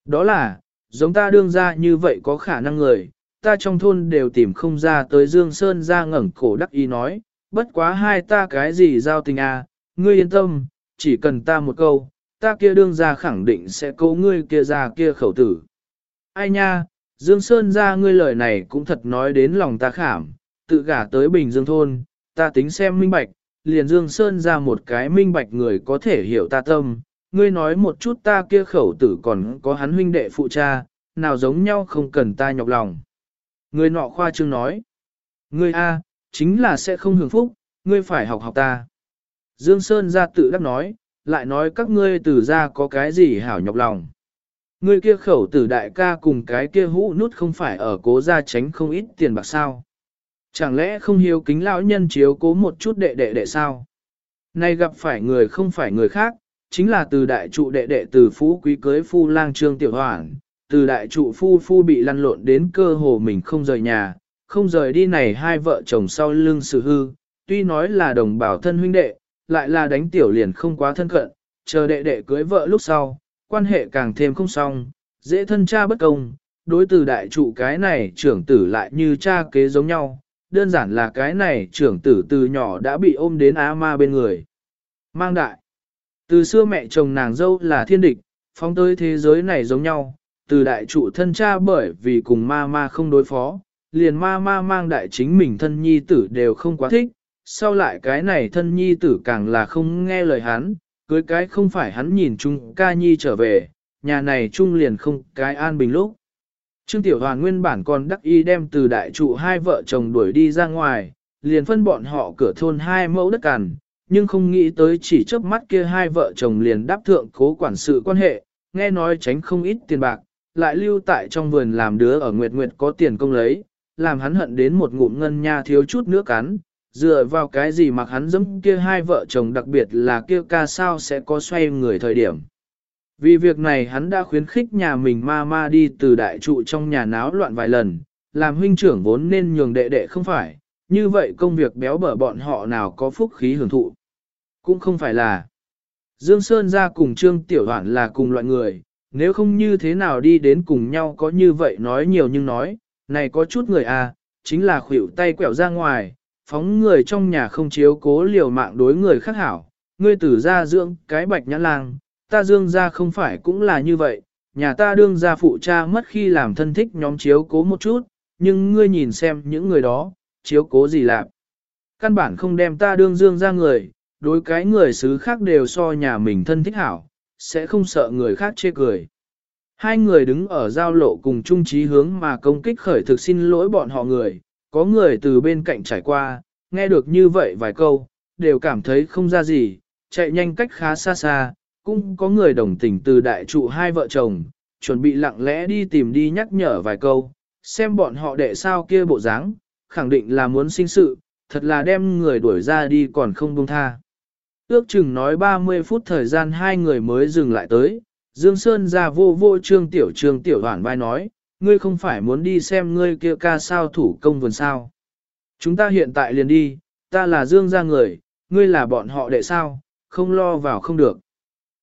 Đó là, giống ta đương ra như vậy có khả năng người, ta trong thôn đều tìm không ra tới Dương Sơn ra ngẩng cổ đắc ý nói, bất quá hai ta cái gì giao tình à, ngươi yên tâm, chỉ cần ta một câu, ta kia đương ra khẳng định sẽ cố ngươi kia ra kia khẩu tử. Ai nha, Dương Sơn ra ngươi lời này cũng thật nói đến lòng ta khảm, tự gả tới Bình Dương thôn, ta tính xem minh bạch, liền Dương Sơn ra một cái minh bạch người có thể hiểu ta tâm, ngươi nói một chút ta kia khẩu tử còn có hắn huynh đệ phụ cha, nào giống nhau không cần ta nhọc lòng. Ngươi nọ khoa trương nói, ngươi A, chính là sẽ không hưởng phúc, ngươi phải học học ta. Dương Sơn ra tự đắc nói, lại nói các ngươi từ ra có cái gì hảo nhọc lòng. Ngươi kia khẩu tử đại ca cùng cái kia hũ nút không phải ở cố gia tránh không ít tiền bạc sao. Chẳng lẽ không hiếu kính lão nhân chiếu cố một chút đệ đệ đệ sao? Nay gặp phải người không phải người khác, chính là từ đại trụ đệ đệ từ phú quý cưới phu lang trương tiểu hoảng, từ đại trụ phu phu bị lăn lộn đến cơ hồ mình không rời nhà, không rời đi này hai vợ chồng sau lưng sự hư, tuy nói là đồng bào thân huynh đệ, lại là đánh tiểu liền không quá thân cận, chờ đệ đệ cưới vợ lúc sau, quan hệ càng thêm không xong, dễ thân cha bất công, đối từ đại trụ cái này trưởng tử lại như cha kế giống nhau, đơn giản là cái này trưởng tử từ nhỏ đã bị ôm đến á ma bên người. Mang đại, từ xưa mẹ chồng nàng dâu là thiên địch, phóng tới thế giới này giống nhau, từ đại trụ thân cha bởi vì cùng ma ma không đối phó, liền ma ma mang đại chính mình thân nhi tử đều không quá thích, sau lại cái này thân nhi tử càng là không nghe lời hắn, cưới cái không phải hắn nhìn chung ca nhi trở về, nhà này chung liền không cái an bình lúc. Trương Tiểu Hoàn nguyên bản còn đắc y đem từ đại trụ hai vợ chồng đuổi đi ra ngoài, liền phân bọn họ cửa thôn hai mẫu đất cằn, nhưng không nghĩ tới chỉ trước mắt kia hai vợ chồng liền đáp thượng cố quản sự quan hệ, nghe nói tránh không ít tiền bạc, lại lưu tại trong vườn làm đứa ở Nguyệt Nguyệt có tiền công lấy, làm hắn hận đến một ngụm ngân nha thiếu chút nữa cắn, dựa vào cái gì mặc hắn dẫm kia hai vợ chồng đặc biệt là kia ca sao sẽ có xoay người thời điểm. Vì việc này hắn đã khuyến khích nhà mình ma ma đi từ đại trụ trong nhà náo loạn vài lần, làm huynh trưởng vốn nên nhường đệ đệ không phải, như vậy công việc béo bở bọn họ nào có phúc khí hưởng thụ. Cũng không phải là. Dương Sơn ra cùng Trương Tiểu Hoản là cùng loại người, nếu không như thế nào đi đến cùng nhau có như vậy nói nhiều nhưng nói, này có chút người à, chính là khuỷu tay quẹo ra ngoài, phóng người trong nhà không chiếu cố liều mạng đối người khác hảo, ngươi tử ra dưỡng cái bạch nhã lang, ta dương ra không phải cũng là như vậy, nhà ta đương ra phụ cha mất khi làm thân thích nhóm chiếu cố một chút, nhưng ngươi nhìn xem những người đó, chiếu cố gì lạc. Căn bản không đem ta đương dương ra người, đối cái người xứ khác đều so nhà mình thân thích hảo, sẽ không sợ người khác chê cười. Hai người đứng ở giao lộ cùng chung trí hướng mà công kích khởi thực xin lỗi bọn họ người, có người từ bên cạnh trải qua, nghe được như vậy vài câu, đều cảm thấy không ra gì, chạy nhanh cách khá xa xa, cũng có người đồng tình từ đại trụ hai vợ chồng, chuẩn bị lặng lẽ đi tìm đi nhắc nhở vài câu, xem bọn họ đệ sao kia bộ dáng, khẳng định là muốn sinh sự, thật là đem người đuổi ra đi còn không buông tha. Ước chừng nói 30 phút thời gian hai người mới dừng lại tới, Dương Sơn ra vô vô trương tiểu trương tiểu hoản vai nói, ngươi không phải muốn đi xem ngươi kia ca sao thủ công vườn sao. Chúng ta hiện tại liền đi, ta là Dương gia người, ngươi là bọn họ đệ sao, không lo vào không được.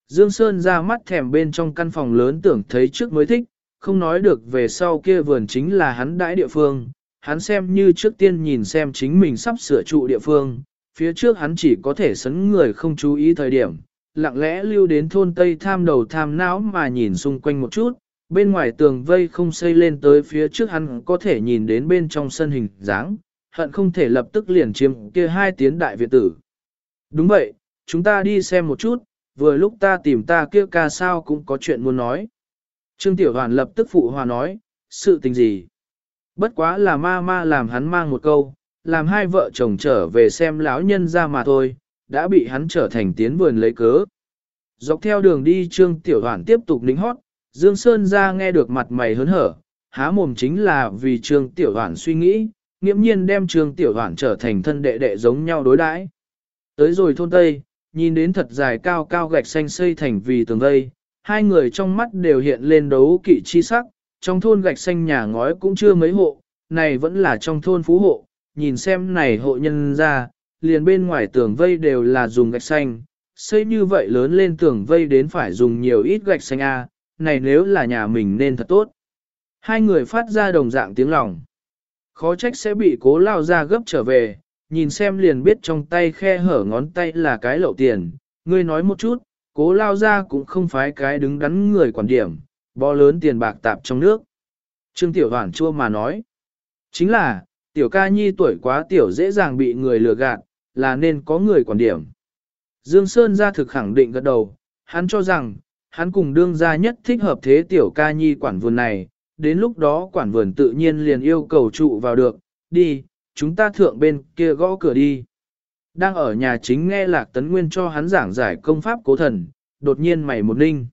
Dương Sơn ra mắt thèm bên trong căn phòng lớn tưởng thấy trước mới thích, không nói được về sau kia vườn chính là hắn đãi địa phương, hắn xem như trước tiên nhìn xem chính mình sắp sửa trụ địa phương, phía trước hắn chỉ có thể sấn người không chú ý thời điểm, lặng lẽ lưu đến thôn Tây tham đầu tham não mà nhìn xung quanh một chút, bên ngoài tường vây không xây lên tới phía trước hắn có thể nhìn đến bên trong sân hình dáng, hận không thể lập tức liền chiếm kia hai tiến đại viện tử. Đúng vậy, chúng ta đi xem một chút, vừa lúc ta tìm ta kia ca sao cũng có chuyện muốn nói. Trương Tiểu Hoàn lập tức phụ hòa nói, sự tình gì? Bất quá là ma ma làm hắn mang một câu, làm hai vợ chồng trở về xem lão nhân ra mà thôi, đã bị hắn trở thành tiến vườn lấy cớ. Dọc theo đường đi Trương Tiểu Hoàn tiếp tục nính hót, Dương Sơn ra nghe được mặt mày hớn hở, há mồm chính là vì Trương Tiểu Hoàn suy nghĩ, nghiễm nhiên đem Trương Tiểu Hoàn trở thành thân đệ đệ giống nhau đối đãi. Tới rồi thôn Tây, nhìn đến thật dài cao cao gạch xanh xây thành vì tường vây, hai người trong mắt đều hiện lên đấu kỵ chi sắc, trong thôn gạch xanh nhà ngói cũng chưa mấy hộ, này vẫn là trong thôn phú hộ, nhìn xem này hộ nhân ra, liền bên ngoài tường vây đều là dùng gạch xanh, xây như vậy lớn lên tường vây đến phải dùng nhiều ít gạch xanh a, này nếu là nhà mình nên thật tốt. Hai người phát ra đồng dạng tiếng lòng. Khó trách sẽ bị cố lao ra gấp trở về, nhìn xem liền biết trong tay khe hở ngón tay là cái lậu tiền. Ngươi nói một chút, cố lao ra cũng không phải cái đứng đắn người quản điểm, bó lớn tiền bạc tạp trong nước. Trương Tiểu Hoàn chua mà nói. Chính là, Tiểu ca nhi tuổi quá tiểu dễ dàng bị người lừa gạt, là nên có người quản điểm. Dương Sơn ra thực khẳng định gật đầu, hắn cho rằng, hắn cùng đương gia nhất thích hợp thế tiểu ca nhi quản vườn này, đến lúc đó quản vườn tự nhiên liền yêu cầu trụ vào được, đi, chúng ta thượng bên kia gõ cửa đi. Đang ở nhà chính nghe Lạc Tấn Nguyên cho hắn giảng giải công pháp cố thần, đột nhiên mày một ninh.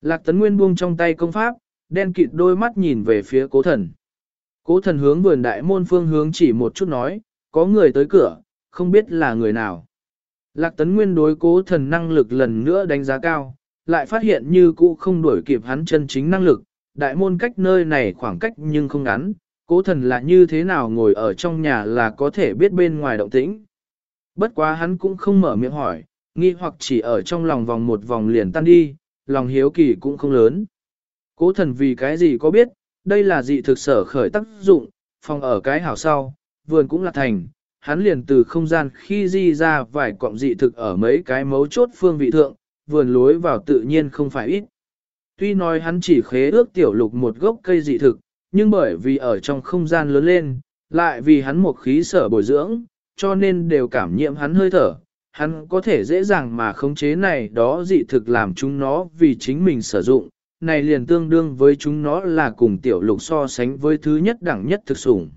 Lạc Tấn Nguyên buông trong tay công pháp, đen kịt đôi mắt nhìn về phía cố thần. Cố thần hướng vườn đại môn phương hướng chỉ một chút nói, có người tới cửa, không biết là người nào. Lạc Tấn Nguyên đối cố thần năng lực lần nữa đánh giá cao, lại phát hiện như cũ không đuổi kịp hắn chân chính năng lực, đại môn cách nơi này khoảng cách nhưng không ngắn, cố thần là như thế nào ngồi ở trong nhà là có thể biết bên ngoài động tĩnh. Bất quá hắn cũng không mở miệng hỏi, nghi hoặc chỉ ở trong lòng vòng một vòng liền tan đi, lòng hiếu kỳ cũng không lớn. Cố thần vì cái gì có biết, đây là dị thực sở khởi tác dụng, phòng ở cái hảo sau, vườn cũng là thành, hắn liền từ không gian khi di ra vài cọng dị thực ở mấy cái mấu chốt phương vị thượng, vườn lối vào tự nhiên không phải ít. Tuy nói hắn chỉ khế ước tiểu lục một gốc cây dị thực, nhưng bởi vì ở trong không gian lớn lên, lại vì hắn một khí sở bồi dưỡng, cho nên đều cảm nhiễm hắn hơi thở. Hắn có thể dễ dàng mà khống chế này đó dị thực làm chúng nó vì chính mình sử dụng, này liền tương đương với chúng nó là cùng tiểu lục so sánh với thứ nhất đẳng nhất thực sủng.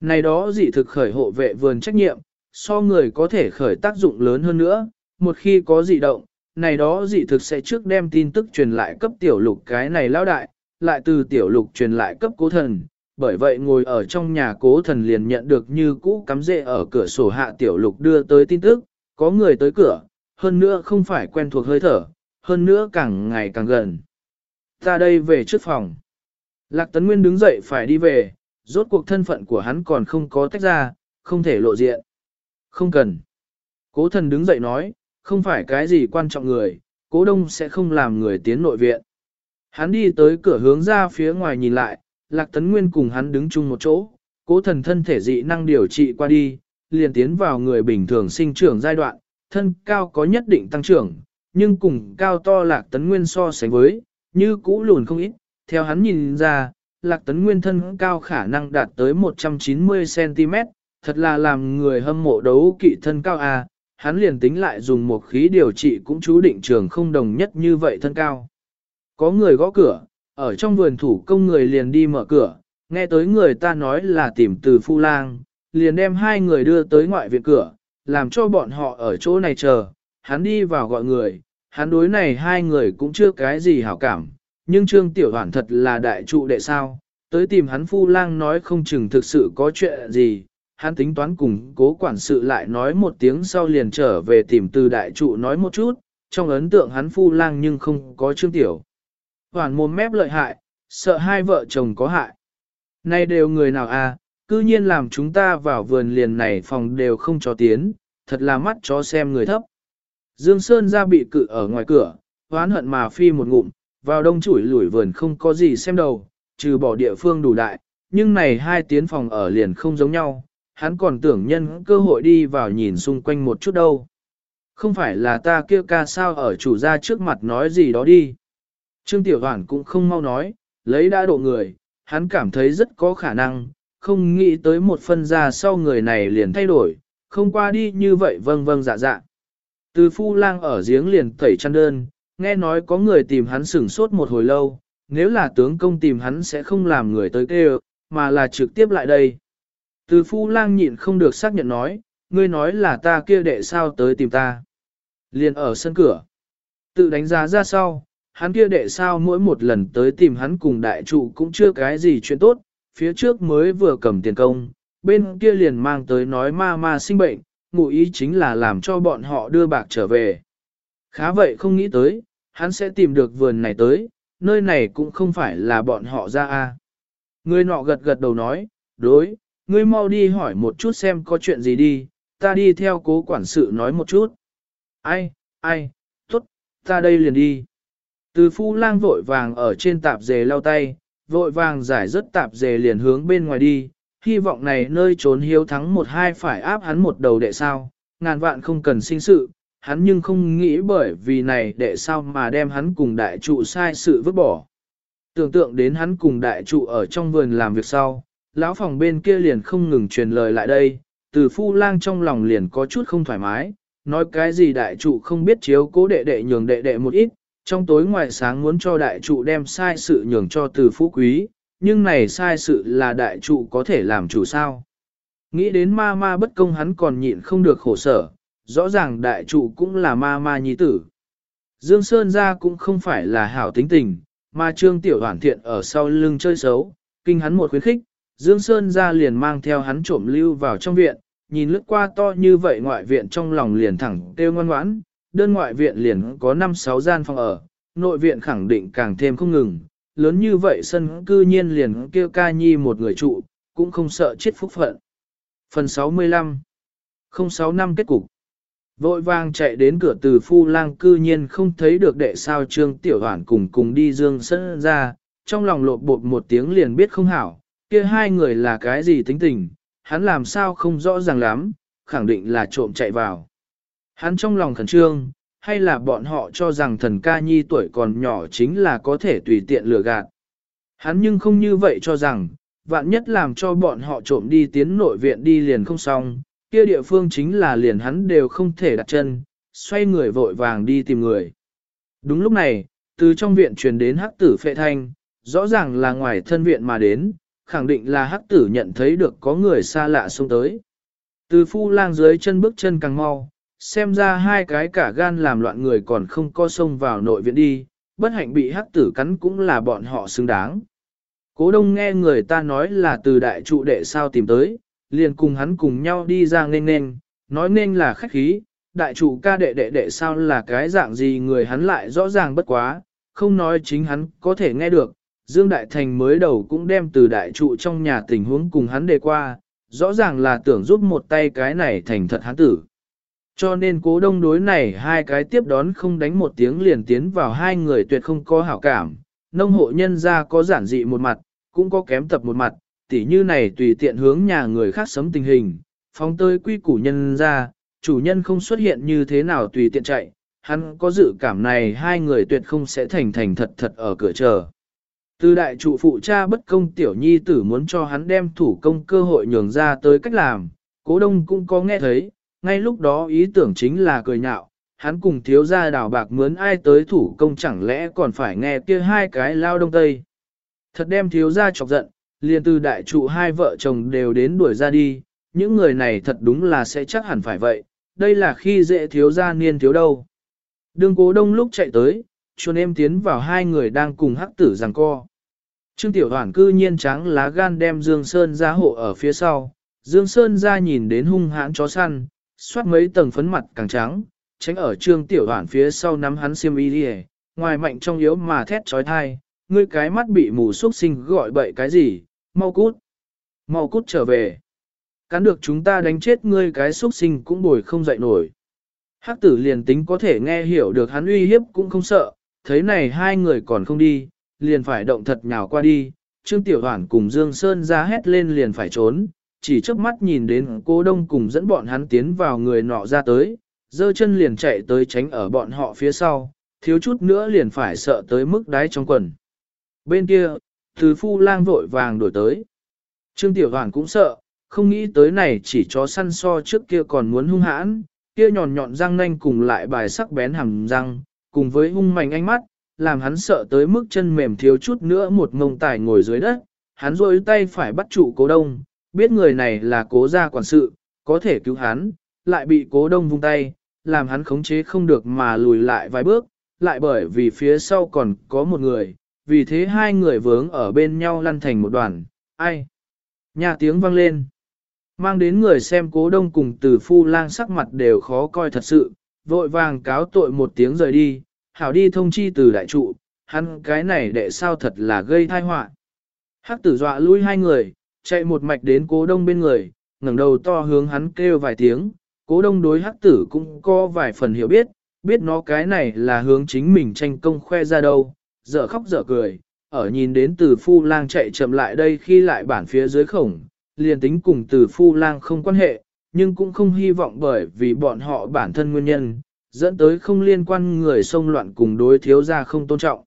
Này đó dị thực khởi hộ vệ vườn trách nhiệm, so người có thể khởi tác dụng lớn hơn nữa, một khi có dị động, này đó dị thực sẽ trước đem tin tức truyền lại cấp tiểu lục cái này lão đại, lại từ tiểu lục truyền lại cấp cố thần. Bởi vậy ngồi ở trong nhà cố thần liền nhận được như cũ cắm rễ ở cửa sổ hạ tiểu lục đưa tới tin tức, có người tới cửa, hơn nữa không phải quen thuộc hơi thở, hơn nữa càng ngày càng gần. Ta đây về trước phòng. Lạc Tấn Nguyên đứng dậy phải đi về, rốt cuộc thân phận của hắn còn không có tách ra, không thể lộ diện. Không cần. Cố thần đứng dậy nói, không phải cái gì quan trọng người, cố đông sẽ không làm người tiến nội viện. Hắn đi tới cửa hướng ra phía ngoài nhìn lại, Lạc Tấn Nguyên cùng hắn đứng chung một chỗ, cố thần thân thể dị năng điều trị qua đi, liền tiến vào người bình thường sinh trưởng giai đoạn, thân cao có nhất định tăng trưởng, nhưng cùng cao to Lạc Tấn Nguyên so sánh với, như cũ lùn không ít, theo hắn nhìn ra, Lạc Tấn Nguyên thân cao khả năng đạt tới 190cm, thật là làm người hâm mộ đấu kỵ thân cao à, hắn liền tính lại dùng một khí điều trị cũng chú định trường không đồng nhất như vậy thân cao. Có người gõ cửa, ở trong vườn thủ công người liền đi mở cửa, nghe tới người ta nói là tìm từ phu lang, liền đem hai người đưa tới ngoại viện cửa, làm cho bọn họ ở chỗ này chờ, hắn đi vào gọi người, hắn đối này hai người cũng chưa cái gì hảo cảm, nhưng Trương Tiểu Hoàn thật là đại trụ đệ sao, tới tìm hắn phu lang nói không chừng thực sự có chuyện gì, hắn tính toán cùng cố quản sự lại nói một tiếng sau liền trở về tìm từ đại trụ nói một chút, trong ấn tượng hắn phu lang nhưng không có Trương Tiểu. Hoàn mồm mép lợi hại, sợ hai vợ chồng có hại. Nay đều người nào à, cư nhiên làm chúng ta vào vườn liền này phòng đều không cho tiến, thật là mắt chó xem người thấp. Dương Sơn ra bị cự ở ngoài cửa, hoán hận mà phi một ngụm, vào đông chủi lủi vườn không có gì xem đầu, trừ bỏ địa phương đủ đại, nhưng này hai tiến phòng ở liền không giống nhau, hắn còn tưởng nhân cơ hội đi vào nhìn xung quanh một chút đâu. Không phải là ta kia ca sao ở chủ gia trước mặt nói gì đó đi. Trương Tiểu Hoàn cũng không mau nói, lấy đã độ người, hắn cảm thấy rất có khả năng, không nghĩ tới một phân ra sau người này liền thay đổi, không qua đi như vậy vâng vâng dạ dạ. Từ phu lang ở giếng liền tẩy chăn đơn, nghe nói có người tìm hắn sửng sốt một hồi lâu, nếu là tướng công tìm hắn sẽ không làm người tới kêu, mà là trực tiếp lại đây. Từ phu lang nhịn không được xác nhận nói, ngươi nói là ta kia đệ sao tới tìm ta. Liền ở sân cửa. Tự đánh giá ra sau, hắn kia đệ sao mỗi một lần tới tìm hắn cùng đại trụ cũng chưa cái gì chuyện tốt, phía trước mới vừa cầm tiền công, bên kia liền mang tới nói ma ma sinh bệnh, ngụ ý chính là làm cho bọn họ đưa bạc trở về. Khá vậy không nghĩ tới, hắn sẽ tìm được vườn này tới, nơi này cũng không phải là bọn họ ra a. Người nọ gật gật đầu nói, đối, ngươi mau đi hỏi một chút xem có chuyện gì đi, ta đi theo cố quản sự nói một chút. Ai, ai, tốt, ta đây liền đi. Từ phu lang vội vàng ở trên tạp dề lau tay, vội vàng giải rất tạp dề liền hướng bên ngoài đi, hy vọng này nơi trốn hiếu thắng một hai phải áp hắn một đầu đệ sao, ngàn vạn không cần sinh sự, hắn nhưng không nghĩ bởi vì này đệ sao mà đem hắn cùng đại trụ sai sự vứt bỏ. Tưởng tượng đến hắn cùng đại trụ ở trong vườn làm việc sau, lão phòng bên kia liền không ngừng truyền lời lại đây, từ phu lang trong lòng liền có chút không thoải mái, nói cái gì đại trụ không biết chiếu cố đệ đệ nhường đệ đệ một ít, trong tối ngoài sáng muốn cho đại trụ đem sai sự nhường cho từ phú quý, nhưng này sai sự là đại trụ có thể làm chủ sao. Nghĩ đến ma ma bất công hắn còn nhịn không được khổ sở, rõ ràng đại trụ cũng là ma ma nhi tử. Dương Sơn ra cũng không phải là hảo tính tình, mà trương tiểu hoàn thiện ở sau lưng chơi xấu, kinh hắn một khuyến khích, Dương Sơn ra liền mang theo hắn trộm lưu vào trong viện, nhìn lướt qua to như vậy ngoại viện trong lòng liền thẳng kêu ngoan ngoãn, đơn ngoại viện liền có 5-6 gian phòng ở, nội viện khẳng định càng thêm không ngừng, lớn như vậy sân cư nhiên liền kêu ca nhi một người trụ, cũng không sợ chết phúc phận. Phần 65 06 năm kết cục Vội vàng chạy đến cửa từ phu lang cư nhiên không thấy được đệ sao trương tiểu hoản cùng cùng đi dương sân ra, trong lòng lột bột một tiếng liền biết không hảo, kia hai người là cái gì tính tình, hắn làm sao không rõ ràng lắm, khẳng định là trộm chạy vào. Hắn trong lòng khẩn trương, hay là bọn họ cho rằng thần ca nhi tuổi còn nhỏ chính là có thể tùy tiện lừa gạt. Hắn nhưng không như vậy cho rằng, vạn nhất làm cho bọn họ trộm đi tiến nội viện đi liền không xong, kia địa phương chính là liền hắn đều không thể đặt chân, xoay người vội vàng đi tìm người. Đúng lúc này, từ trong viện truyền đến hắc tử phệ thanh, rõ ràng là ngoài thân viện mà đến, khẳng định là hắc tử nhận thấy được có người xa lạ xông tới. Từ phu lang dưới chân bước chân càng mau, xem ra hai cái cả gan làm loạn người còn không co xông vào nội viện đi, bất hạnh bị hắc tử cắn cũng là bọn họ xứng đáng. Cố đông nghe người ta nói là từ đại trụ đệ sao tìm tới, liền cùng hắn cùng nhau đi ra nên nên, nói nên là khách khí, đại trụ ca đệ đệ đệ sao là cái dạng gì người hắn lại rõ ràng bất quá, không nói chính hắn có thể nghe được, Dương Đại Thành mới đầu cũng đem từ đại trụ trong nhà tình huống cùng hắn đề qua, rõ ràng là tưởng giúp một tay cái này thành thật hắn tử. Cho nên cố đông đối này hai cái tiếp đón không đánh một tiếng liền tiến vào hai người tuyệt không có hảo cảm, nông hộ nhân ra có giản dị một mặt, cũng có kém tập một mặt, tỉ như này tùy tiện hướng nhà người khác sấm tình hình, phóng tơi quy củ nhân ra, chủ nhân không xuất hiện như thế nào tùy tiện chạy, hắn có dự cảm này hai người tuyệt không sẽ thành thành thật thật ở cửa chờ. Từ đại trụ phụ cha bất công tiểu nhi tử muốn cho hắn đem thủ công cơ hội nhường ra tới cách làm, cố đông cũng có nghe thấy, ngay lúc đó ý tưởng chính là cười nhạo, hắn cùng thiếu gia đào bạc mướn ai tới thủ công chẳng lẽ còn phải nghe kia hai cái lao đông tây. Thật đem thiếu gia chọc giận, liền từ đại trụ hai vợ chồng đều đến đuổi ra đi, những người này thật đúng là sẽ chắc hẳn phải vậy, đây là khi dễ thiếu gia niên thiếu đâu. Đường cố đông lúc chạy tới, chuồn em tiến vào hai người đang cùng hắc tử giằng co. Trương Tiểu hoản cư nhiên trắng lá gan đem Dương Sơn ra hộ ở phía sau, Dương Sơn ra nhìn đến hung hãn chó săn, xoát mấy tầng phấn mặt càng trắng, tránh ở Trương Tiểu hoản phía sau nắm hắn xiêm y đi ngoài mạnh trong yếu mà thét trói thai, ngươi cái mắt bị mù xuất sinh gọi bậy cái gì, mau cút, mau cút trở về. Cắn được chúng ta đánh chết ngươi cái xuất sinh cũng bồi không dậy nổi. Hắc tử liền tính có thể nghe hiểu được hắn uy hiếp cũng không sợ, thấy này hai người còn không đi, liền phải động thật nhào qua đi, Trương Tiểu Hoản cùng Dương Sơn ra hét lên liền phải trốn, chỉ trước mắt nhìn đến cô đông cùng dẫn bọn hắn tiến vào người nọ ra tới, dơ chân liền chạy tới tránh ở bọn họ phía sau, thiếu chút nữa liền phải sợ tới mức đáy trong quần. Bên kia, Thứ Phu lang vội vàng đổi tới. Trương Tiểu Hoản cũng sợ, không nghĩ tới này chỉ chó săn so trước kia còn muốn hung hãn, kia nhọn nhọn răng nanh cùng lại bài sắc bén hàm răng, cùng với hung mạnh ánh mắt, làm hắn sợ tới mức chân mềm thiếu chút nữa một ngông tài ngồi dưới đất, hắn rôi tay phải bắt trụ cố đông, biết người này là cố gia quản sự, có thể cứu hắn, lại bị cố đông vung tay, làm hắn khống chế không được mà lùi lại vài bước, lại bởi vì phía sau còn có một người, vì thế hai người vướng ở bên nhau lăn thành một đoàn, ai? Nhà tiếng vang lên. Mang đến người xem cố đông cùng từ phu lang sắc mặt đều khó coi thật sự, vội vàng cáo tội một tiếng rời đi, hảo đi thông chi từ đại trụ, hắn cái này đệ sao thật là gây tai họa. Hắc tử dọa lui hai người, chạy một mạch đến cố đông bên người, ngẩng đầu to hướng hắn kêu vài tiếng, cố đông đối hắc tử cũng có vài phần hiểu biết, biết nó cái này là hướng chính mình tranh công khoe ra đâu, dở khóc dở cười, ở nhìn đến từ phu lang chạy chậm lại đây khi lại bản phía dưới khổng, liền tính cùng từ phu lang không quan hệ, nhưng cũng không hy vọng bởi vì bọn họ bản thân nguyên nhân, dẫn tới không liên quan người xông loạn cùng đối thiếu gia không tôn trọng.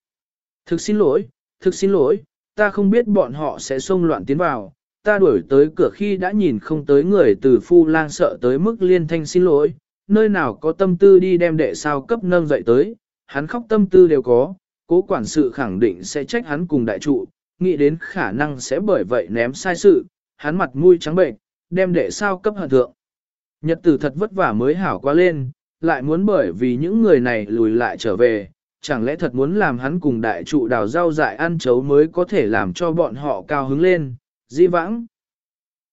Thực xin lỗi, thực xin lỗi, ta không biết bọn họ sẽ xông loạn tiến vào, ta đuổi tới cửa khi đã nhìn không tới người từ phu lang sợ tới mức liên thanh xin lỗi, nơi nào có tâm tư đi đem đệ sao cấp nâng dậy tới, hắn khóc tâm tư đều có, cố quản sự khẳng định sẽ trách hắn cùng đại trụ, nghĩ đến khả năng sẽ bởi vậy ném sai sự, hắn mặt mũi trắng bệnh, đem đệ sao cấp hận thượng. Nhật tử thật vất vả mới hảo qua lên, lại muốn bởi vì những người này lùi lại trở về, chẳng lẽ thật muốn làm hắn cùng đại trụ đào rau dại ăn chấu mới có thể làm cho bọn họ cao hứng lên, di vãng.